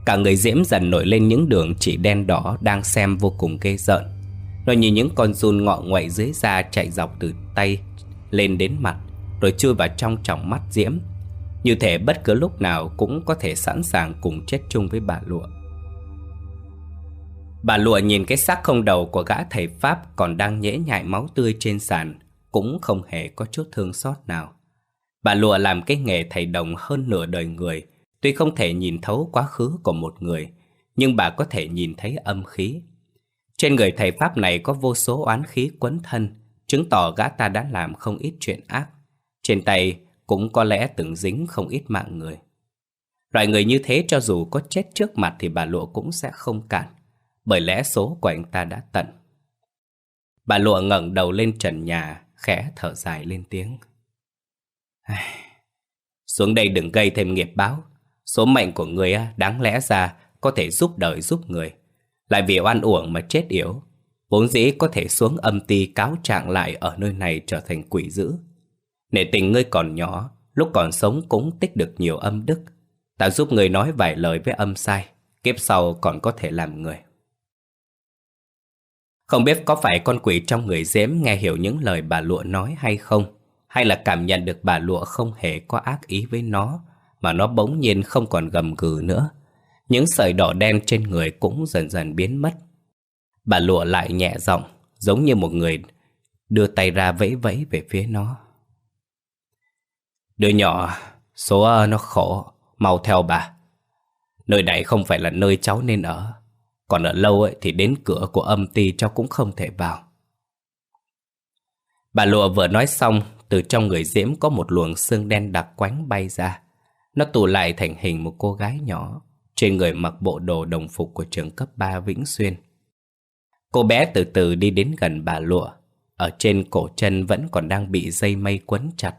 Cả người Diễm dần nổi lên những đường chỉ đen đỏ đang xem vô cùng ghê rợn. Nó như những con run ngọ nguậy dưới da chạy dọc từ tay lên đến mặt, Rồi chui vào trong tròng mắt Diễm. Như thể bất cứ lúc nào cũng có thể sẵn sàng cùng chết chung với bà lụa. Bà lụa nhìn cái xác không đầu của gã thầy Pháp còn đang nhễ nhại máu tươi trên sàn, Cũng không hề có chút thương xót nào. Bà lụa làm cái nghề thầy đồng hơn nửa đời người, Tuy không thể nhìn thấu quá khứ của một người, Nhưng bà có thể nhìn thấy âm khí. Trên người thầy Pháp này có vô số oán khí quấn thân, Chứng tỏ gã ta đã làm không ít chuyện ác. Trên tay cũng có lẽ từng dính không ít mạng người. Loại người như thế cho dù có chết trước mặt thì bà lụa cũng sẽ không cản, Bởi lẽ số của anh ta đã tận. Bà lụa ngẩng đầu lên trần nhà, Khẽ thở dài lên tiếng. Xuống đây đừng gây thêm nghiệp báo. Số mệnh của người đáng lẽ ra có thể giúp đời giúp người. Lại vì oan uổng mà chết yếu Vốn dĩ có thể xuống âm ti cáo trạng lại ở nơi này trở thành quỷ dữ. Nể tình ngươi còn nhỏ, Lúc còn sống cũng tích được nhiều âm đức. Ta giúp người nói vài lời với âm sai, Kiếp sau còn có thể làm người. Không biết có phải con quỷ trong người dếm nghe hiểu những lời bà lụa nói hay không, Hay là cảm nhận được bà lụa không hề có ác ý với nó, mà nó bỗng nhiên không còn gầm gừ nữa. Những sợi đỏ đen trên người cũng dần dần biến mất. Bà lụa lại nhẹ giọng, giống như một người đưa tay ra vẫy vẫy về phía nó. Đứa nhỏ, số ờ, nó khổ, mau theo bà. Nơi này không phải là nơi cháu nên ở. Còn ở lâu ấy thì đến cửa của âm ty cháu cũng không thể vào. Bà lụa vừa nói xong, từ trong người diễm có một luồng xương đen đặc quánh bay ra. Nó tụ lại thành hình một cô gái nhỏ trên người mặc bộ đồ đồng phục của trường cấp 3 Vĩnh Xuyên. Cô bé từ từ đi đến gần bà lụa. Ở trên cổ chân vẫn còn đang bị dây mây quấn chặt.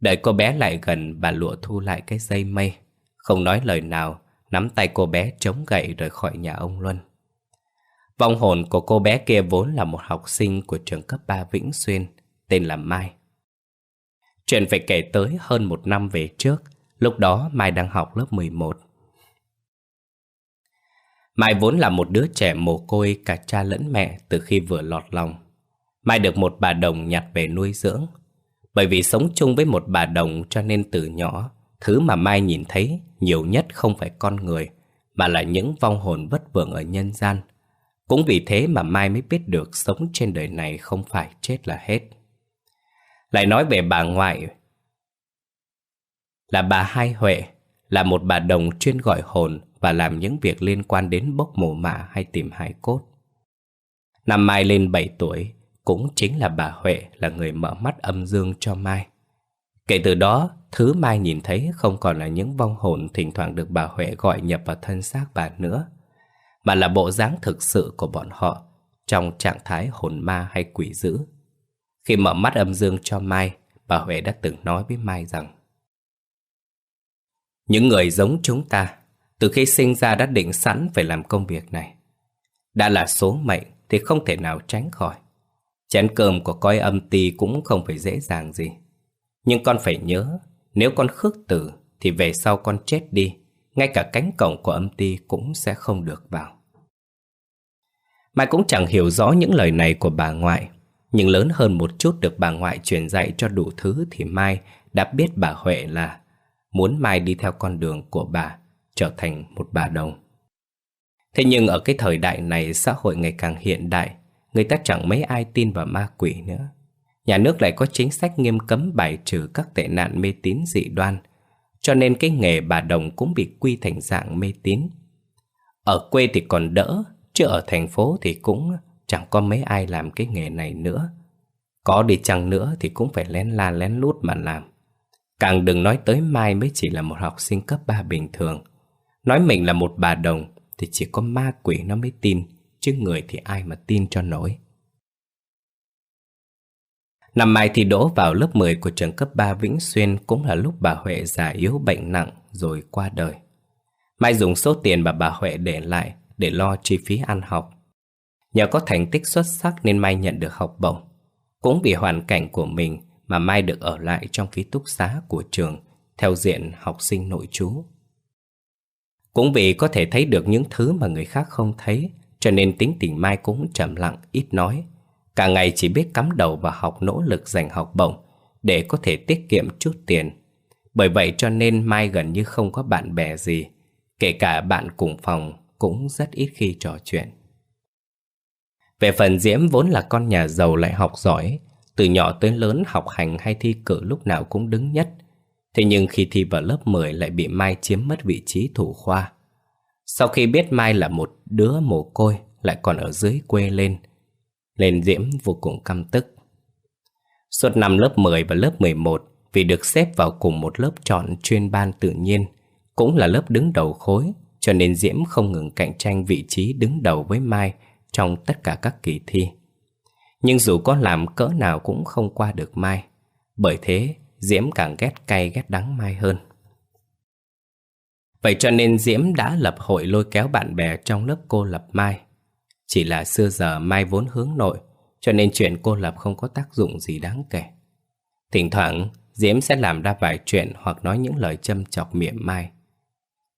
Đợi cô bé lại gần, bà lụa thu lại cái dây mây. Không nói lời nào, Nắm tay cô bé chống gậy rời khỏi nhà ông Luân. Vong hồn của cô bé kia vốn là một học sinh của trường cấp 3 Vĩnh Xuyên, Tên là Mai. Chuyện phải kể tới hơn một năm về trước, Lúc đó Mai đang học lớp 11 Mai vốn là một đứa trẻ mồ côi cả cha lẫn mẹ từ khi vừa lọt lòng. Mai được một bà đồng nhặt về nuôi dưỡng. Bởi vì sống chung với một bà đồng cho nên từ nhỏ Thứ mà Mai nhìn thấy nhiều nhất không phải con người Mà là những vong hồn vất vưởng ở nhân gian. Cũng vì thế mà Mai mới biết được sống trên đời này không phải chết là hết. Lại nói về bà ngoại là bà Hai Huệ, là một bà đồng chuyên gọi hồn và làm những việc liên quan đến bốc mồ mả hay tìm hài cốt. Năm Mai lên 7 tuổi, cũng chính là bà Huệ là người mở mắt âm dương cho Mai. Kể từ đó, thứ Mai nhìn thấy không còn là những vong hồn thỉnh thoảng được bà Huệ gọi nhập vào thân xác bà nữa, mà là bộ dáng thực sự của bọn họ trong trạng thái hồn ma hay quỷ dữ. Khi mở mắt âm dương cho Mai, bà Huệ đã từng nói với Mai rằng những người giống chúng ta từ khi sinh ra đã định sẵn phải làm công việc này. Đã là số mệnh Thì không thể nào tránh khỏi. Chén cơm của coi âm ti cũng không phải dễ dàng gì. Nhưng con phải nhớ Nếu con khước tử Thì về sau con chết đi Ngay cả cánh cổng của âm ti cũng sẽ không được vào. Mai cũng chẳng hiểu rõ những lời này của bà ngoại Nhưng lớn hơn một chút được bà ngoại truyền dạy cho đủ thứ Thì Mai đã biết bà Huệ là muốn Mai đi theo con đường của bà, trở thành một bà đồng. Thế nhưng ở cái thời đại này xã hội ngày càng hiện đại, người ta chẳng mấy ai tin vào ma quỷ nữa. Nhà nước lại có chính sách nghiêm cấm bài trừ các tệ nạn mê tín dị đoan, cho nên cái nghề bà đồng cũng bị quy thành dạng mê tín. Ở quê thì còn đỡ, chứ ở thành phố thì cũng chẳng có mấy ai làm cái nghề này nữa. Có đi chăng nữa thì cũng phải lén la lén lút mà làm. Càng đừng nói tới Mai mới chỉ là một học sinh cấp 3 bình thường. Nói mình là một bà đồng thì chỉ có ma quỷ nó mới tin, chứ người thì ai mà tin cho nổi. Năm mai thì đỗ vào lớp 10 của trường cấp 3 Vĩnh Xuyên cũng là lúc bà Huệ già yếu bệnh nặng rồi qua đời. Mai dùng số tiền mà bà Huệ để lại để lo chi phí ăn học. Nhờ có thành tích xuất sắc nên Mai nhận được học bổng. Cũng vì hoàn cảnh của mình mà Mai được ở lại trong ký túc xá của trường theo diện học sinh nội trú. Cũng vì có thể thấy được những thứ mà người khác không thấy cho nên tính tình Mai cũng trầm lặng, ít nói. Cả ngày chỉ biết cắm đầu và học nỗ lực giành học bổng để có thể tiết kiệm chút tiền. Bởi vậy cho nên Mai gần như không có bạn bè gì. Kể cả bạn cùng phòng cũng rất ít khi trò chuyện. Về phần Diễm vốn là con nhà giàu lại học giỏi, từ nhỏ tới lớn học hành hay thi cử lúc nào cũng đứng nhất. Thế nhưng khi thi vào lớp 10 lại bị Mai chiếm mất vị trí thủ khoa. Sau khi biết Mai là một đứa mồ côi lại còn ở dưới quê lên, lên Diễm vô cùng căm tức. Suốt năm lớp 10 và lớp 11 vì được xếp vào cùng một lớp chọn chuyên ban tự nhiên, cũng là lớp đứng đầu khối, cho nên Diễm không ngừng cạnh tranh vị trí đứng đầu với Mai trong tất cả các kỳ thi. Nhưng dù có làm cỡ nào cũng không qua được Mai, bởi thế Diễm càng ghét cay ghét đắng Mai hơn. Vậy cho nên Diễm đã lập hội lôi kéo bạn bè trong lớp cô lập Mai. Chỉ là xưa giờ Mai vốn hướng nội, cho nên chuyện cô lập không có tác dụng gì đáng kể. Thỉnh thoảng, Diễm sẽ làm ra vài chuyện hoặc nói những lời châm chọc miệng Mai.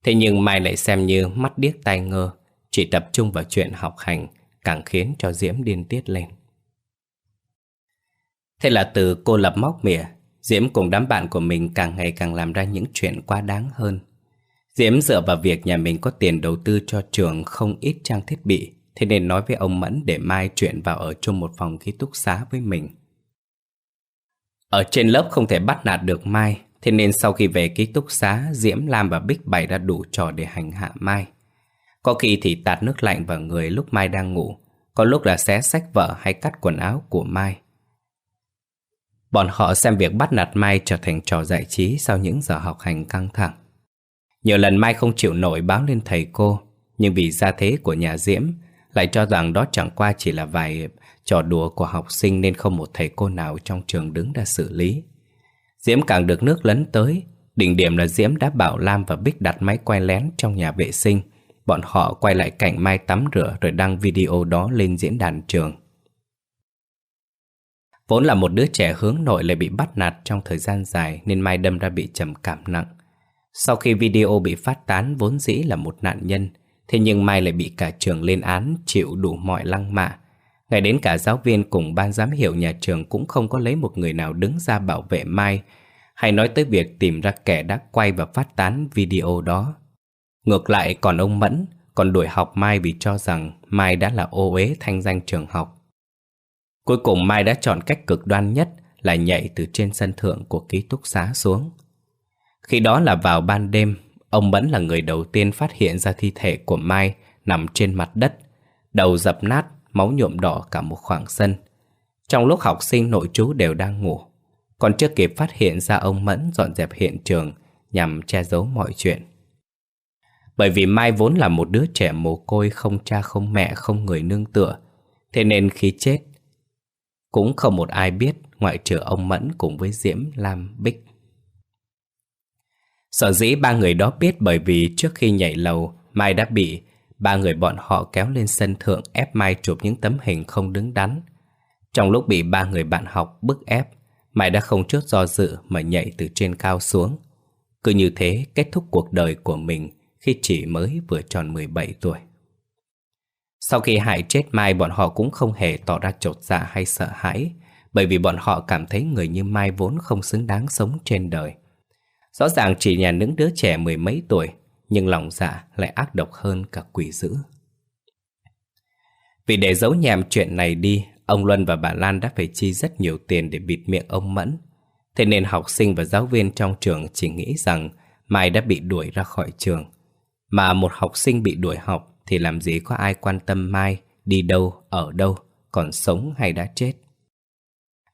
Thế nhưng Mai lại xem như mắt điếc tai ngơ, chỉ tập trung vào chuyện học hành, càng khiến cho Diễm điên tiết lên. Thế là từ cô lập móc mỉa, Diễm cùng đám bạn của mình càng ngày càng làm ra những chuyện quá đáng hơn. Diễm dựa vào việc nhà mình có tiền đầu tư cho trường không ít trang thiết bị, thế nên nói với ông Mẫn để Mai chuyển vào ở chung một phòng ký túc xá với mình. Ở trên lớp không thể bắt nạt được Mai, thế nên sau khi về ký túc xá, Diễm, Lam và Bích bày ra đủ trò để hành hạ Mai. Có khi thì tạt nước lạnh vào người lúc Mai đang ngủ, có lúc là xé sách vợ hay cắt quần áo của Mai. Bọn họ xem việc bắt nạt Mai trở thành trò giải trí sau những giờ học hành căng thẳng. Nhiều lần Mai không chịu nổi báo lên thầy cô, nhưng vì gia thế của nhà Diễm lại cho rằng đó chẳng qua chỉ là vài trò đùa của học sinh nên không một thầy cô nào trong trường đứng ra xử lý. Diễm càng được nước lấn tới, đỉnh điểm là Diễm đã bảo Lam và Bích đặt máy quay lén trong nhà vệ sinh. Bọn họ quay lại cảnh Mai tắm rửa rồi đăng video đó lên diễn đàn trường. Vốn là một đứa trẻ hướng nội lại bị bắt nạt trong thời gian dài nên Mai đâm ra bị trầm cảm nặng. Sau khi video bị phát tán vốn dĩ là một nạn nhân, thế nhưng Mai lại bị cả trường lên án chịu đủ mọi lăng mạ. Ngay đến cả giáo viên cùng ban giám hiệu nhà trường cũng không có lấy một người nào đứng ra bảo vệ Mai hay nói tới việc tìm ra kẻ đã quay và phát tán video đó. Ngược lại còn ông Mẫn còn đuổi học Mai vì cho rằng Mai đã là ô uế thanh danh trường học. Cuối cùng Mai đã chọn cách cực đoan nhất là nhảy từ trên sân thượng của ký túc xá xuống. Khi đó là vào ban đêm, ông Mẫn là người đầu tiên phát hiện ra thi thể của Mai nằm trên mặt đất, đầu dập nát, máu nhuộm đỏ cả một khoảng sân. Trong lúc học sinh nội trú đều đang ngủ, còn chưa kịp phát hiện ra ông Mẫn dọn dẹp hiện trường nhằm che giấu mọi chuyện. Bởi vì Mai vốn là một đứa trẻ mồ côi không cha không mẹ không người nương tựa, thế nên khi chết, cũng không một ai biết ngoại trừ ông Mẫn cùng với Diễm, Lam, Bích. Sở dĩ ba người đó biết bởi vì trước khi nhảy lầu, Mai đã bị ba người bọn họ kéo lên sân thượng ép Mai chụp những tấm hình không đứng đắn. Trong lúc bị ba người bạn học bức ép, Mai đã không chút do dự mà nhảy từ trên cao xuống. Cứ như thế kết thúc cuộc đời của mình khi chỉ mới vừa tròn 17 tuổi. Sau khi hại chết Mai bọn họ cũng không hề tỏ ra trột dạ hay sợ hãi bởi vì bọn họ cảm thấy người như Mai vốn không xứng đáng sống trên đời. Rõ ràng chỉ nhà những đứa trẻ mười mấy tuổi nhưng lòng dạ lại ác độc hơn cả quỷ dữ. Vì để giấu nhèm chuyện này đi, ông Luân và bà Lan đã phải chi rất nhiều tiền để bịt miệng ông Mẫn. Thế nên học sinh và giáo viên trong trường chỉ nghĩ rằng Mai đã bị đuổi ra khỏi trường. Mà một học sinh bị đuổi học thì làm gì có ai quan tâm Mai đi đâu, ở đâu, còn sống hay đã chết.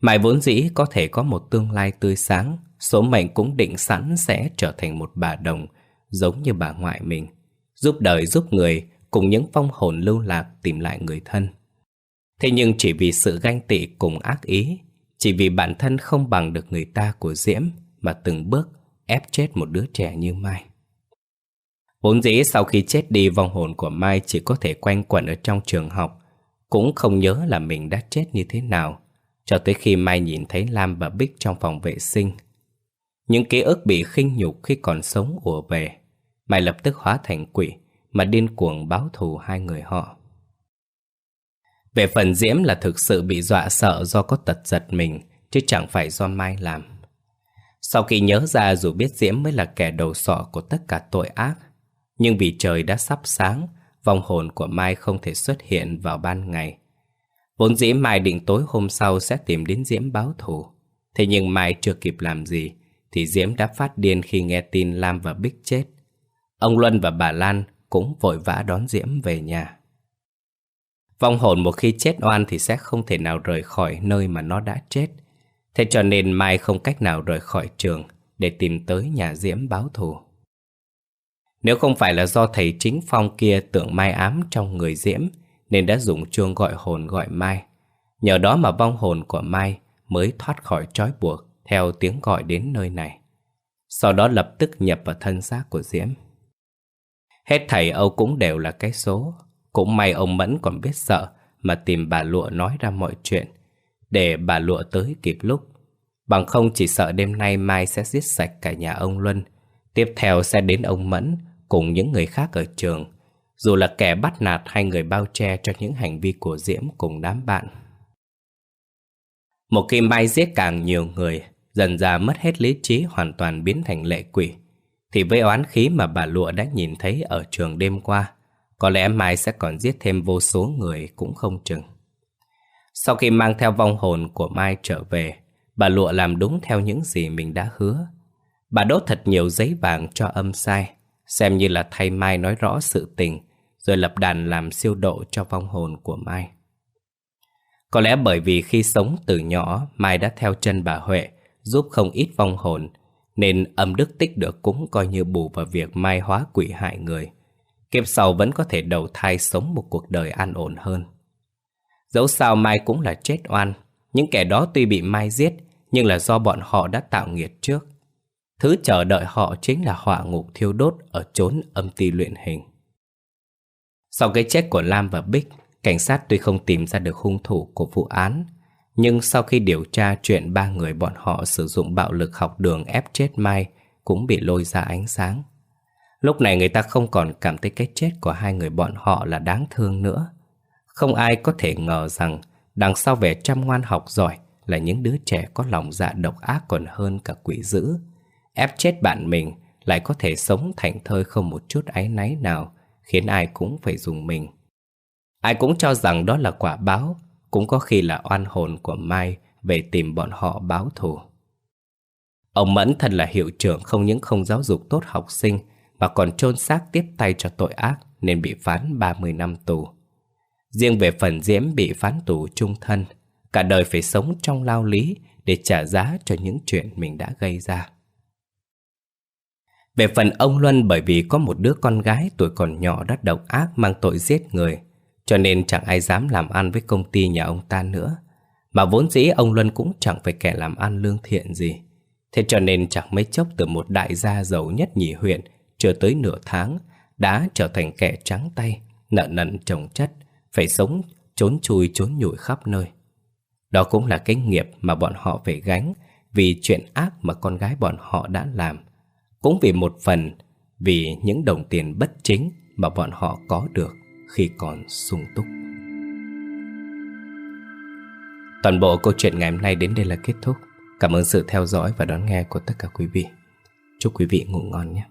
Mai vốn dĩ có thể có một tương lai tươi sáng, số mệnh cũng định sẵn sẽ trở thành một bà đồng, giống như bà ngoại mình, giúp đời giúp người cùng những phong hồn lưu lạc tìm lại người thân. Thế nhưng chỉ vì sự ganh tị cùng ác ý chỉ vì bản thân không bằng được người ta của Diễm mà từng bước ép chết một đứa trẻ như Mai. Vốn dĩ sau khi chết đi vong hồn của Mai chỉ có thể quanh quẩn ở trong trường học, cũng không nhớ là mình đã chết như thế nào, cho tới khi Mai nhìn thấy Lam và Bích trong phòng vệ sinh. Những ký ức bị khinh nhục khi còn sống ùa về, Mai lập tức hóa thành quỷ mà điên cuồng báo thù hai người họ. Về phần Diễm là thực sự bị dọa sợ do có tật giật mình, chứ chẳng phải do Mai làm. Sau khi nhớ ra dù biết Diễm mới là kẻ đầu sọ của tất cả tội ác, nhưng vì trời đã sắp sáng, vong hồn của Mai không thể xuất hiện vào ban ngày. Vốn dĩ Mai định tối hôm sau sẽ tìm đến Diễm báo thù. Thế nhưng Mai chưa kịp làm gì, thì Diễm đã phát điên khi nghe tin Lam và Bích chết. Ông Luân và bà Lan cũng vội vã đón Diễm về nhà. Vong hồn một khi chết oan thì sẽ không thể nào rời khỏi nơi mà nó đã chết. Thế cho nên Mai không cách nào rời khỏi trường để tìm tới nhà Diễm báo thù. Nếu không phải là do thầy chính phong kia tưởng Mai ám trong người Diễm, nên đã dùng chuông gọi hồn gọi Mai. Nhờ đó mà vong hồn của Mai mới thoát khỏi trói buộc theo tiếng gọi đến nơi này. Sau đó lập tức nhập vào thân xác của Diễm. Hết thầy, Âu cũng đều là cái số. Cũng may ông Mẫn còn biết sợ mà tìm bà Lụa nói ra mọi chuyện, để bà Lụa tới kịp lúc. Bằng không chỉ sợ đêm nay Mai sẽ giết sạch cả nhà ông Luân. Tiếp theo sẽ đến ông Mẫn cùng những người khác ở trường. Dù là kẻ bắt nạt hay người bao che cho những hành vi của Diễm cùng đám bạn. Một khi Mai giết càng nhiều người, dần ra mất hết lý trí hoàn toàn biến thành lệ quỷ. Thì với oán khí mà bà Lụa đã nhìn thấy ở trường đêm qua, có lẽ Mai sẽ còn giết thêm vô số người cũng không chừng. Sau khi mang theo vong hồn của Mai trở về, bà Lụa làm đúng theo những gì mình đã hứa. Bà đốt thật nhiều giấy vàng cho âm sai, xem như là thay Mai nói rõ sự tình, rồi lập đàn làm siêu độ cho vong hồn của Mai. Có lẽ bởi vì khi sống từ nhỏ, Mai đã theo chân bà Huệ, giúp không ít vong hồn, nên âm đức tích được cũng coi như bù vào việc Mai hóa quỷ hại người. Kiếp sau vẫn có thể đầu thai sống một cuộc đời an ổn hơn. Dẫu sao Mai cũng là chết oan, những kẻ đó tuy bị Mai giết, nhưng là do bọn họ đã tạo nghiệt trước. Thứ chờ đợi họ chính là họa ngục thiêu đốt ở chốn âm ti luyện hình. Sau cái chết của Lam và Bích, cảnh sát tuy không tìm ra được hung thủ của vụ án, nhưng sau khi điều tra chuyện ba người bọn họ sử dụng bạo lực học đường ép chết Mai cũng bị lôi ra ánh sáng. Lúc này người ta không còn cảm thấy cái chết của hai người bọn họ là đáng thương nữa. Không ai có thể ngờ rằng đằng sau vẻ chăm ngoan học giỏi là những đứa trẻ có lòng dạ độc ác còn hơn cả quỷ dữ. Ép chết bạn mình lại có thể sống thảnh thơi không một chút áy náy nào, khiến ai cũng phải dùng mình. Ai cũng cho rằng đó là quả báo, cũng có khi là oan hồn của Mai về tìm bọn họ báo thù. Ông Mẫn thân là hiệu trưởng không những không giáo dục tốt học sinh mà còn chôn xác tiếp tay cho tội ác nên bị phán 30 năm tù. Riêng về phần Diễm bị phán tù trung thân, cả đời phải sống trong lao lý để trả giá cho những chuyện mình đã gây ra. Về phần ông Luân bởi vì có một đứa con gái tuổi còn nhỏ đã độc ác mang tội giết người, cho nên chẳng ai dám làm ăn với công ty nhà ông ta nữa. Mà vốn dĩ ông Luân cũng chẳng phải kẻ làm ăn lương thiện gì. Thế cho nên chẳng mấy chốc từ một đại gia giàu nhất nhì huyện chưa tới nửa tháng đã trở thành kẻ trắng tay, nợ nần trồng chất, phải sống trốn chui trốn nhủi khắp nơi. Đó cũng là cái nghiệp mà bọn họ phải gánh vì chuyện ác mà con gái bọn họ đã làm. Cũng vì một phần, vì những đồng tiền bất chính mà bọn họ có được khi còn sung túc. Toàn bộ câu chuyện ngày hôm nay đến đây là kết thúc. Cảm ơn sự theo dõi và đón nghe của tất cả quý vị. Chúc quý vị ngủ ngon nhé.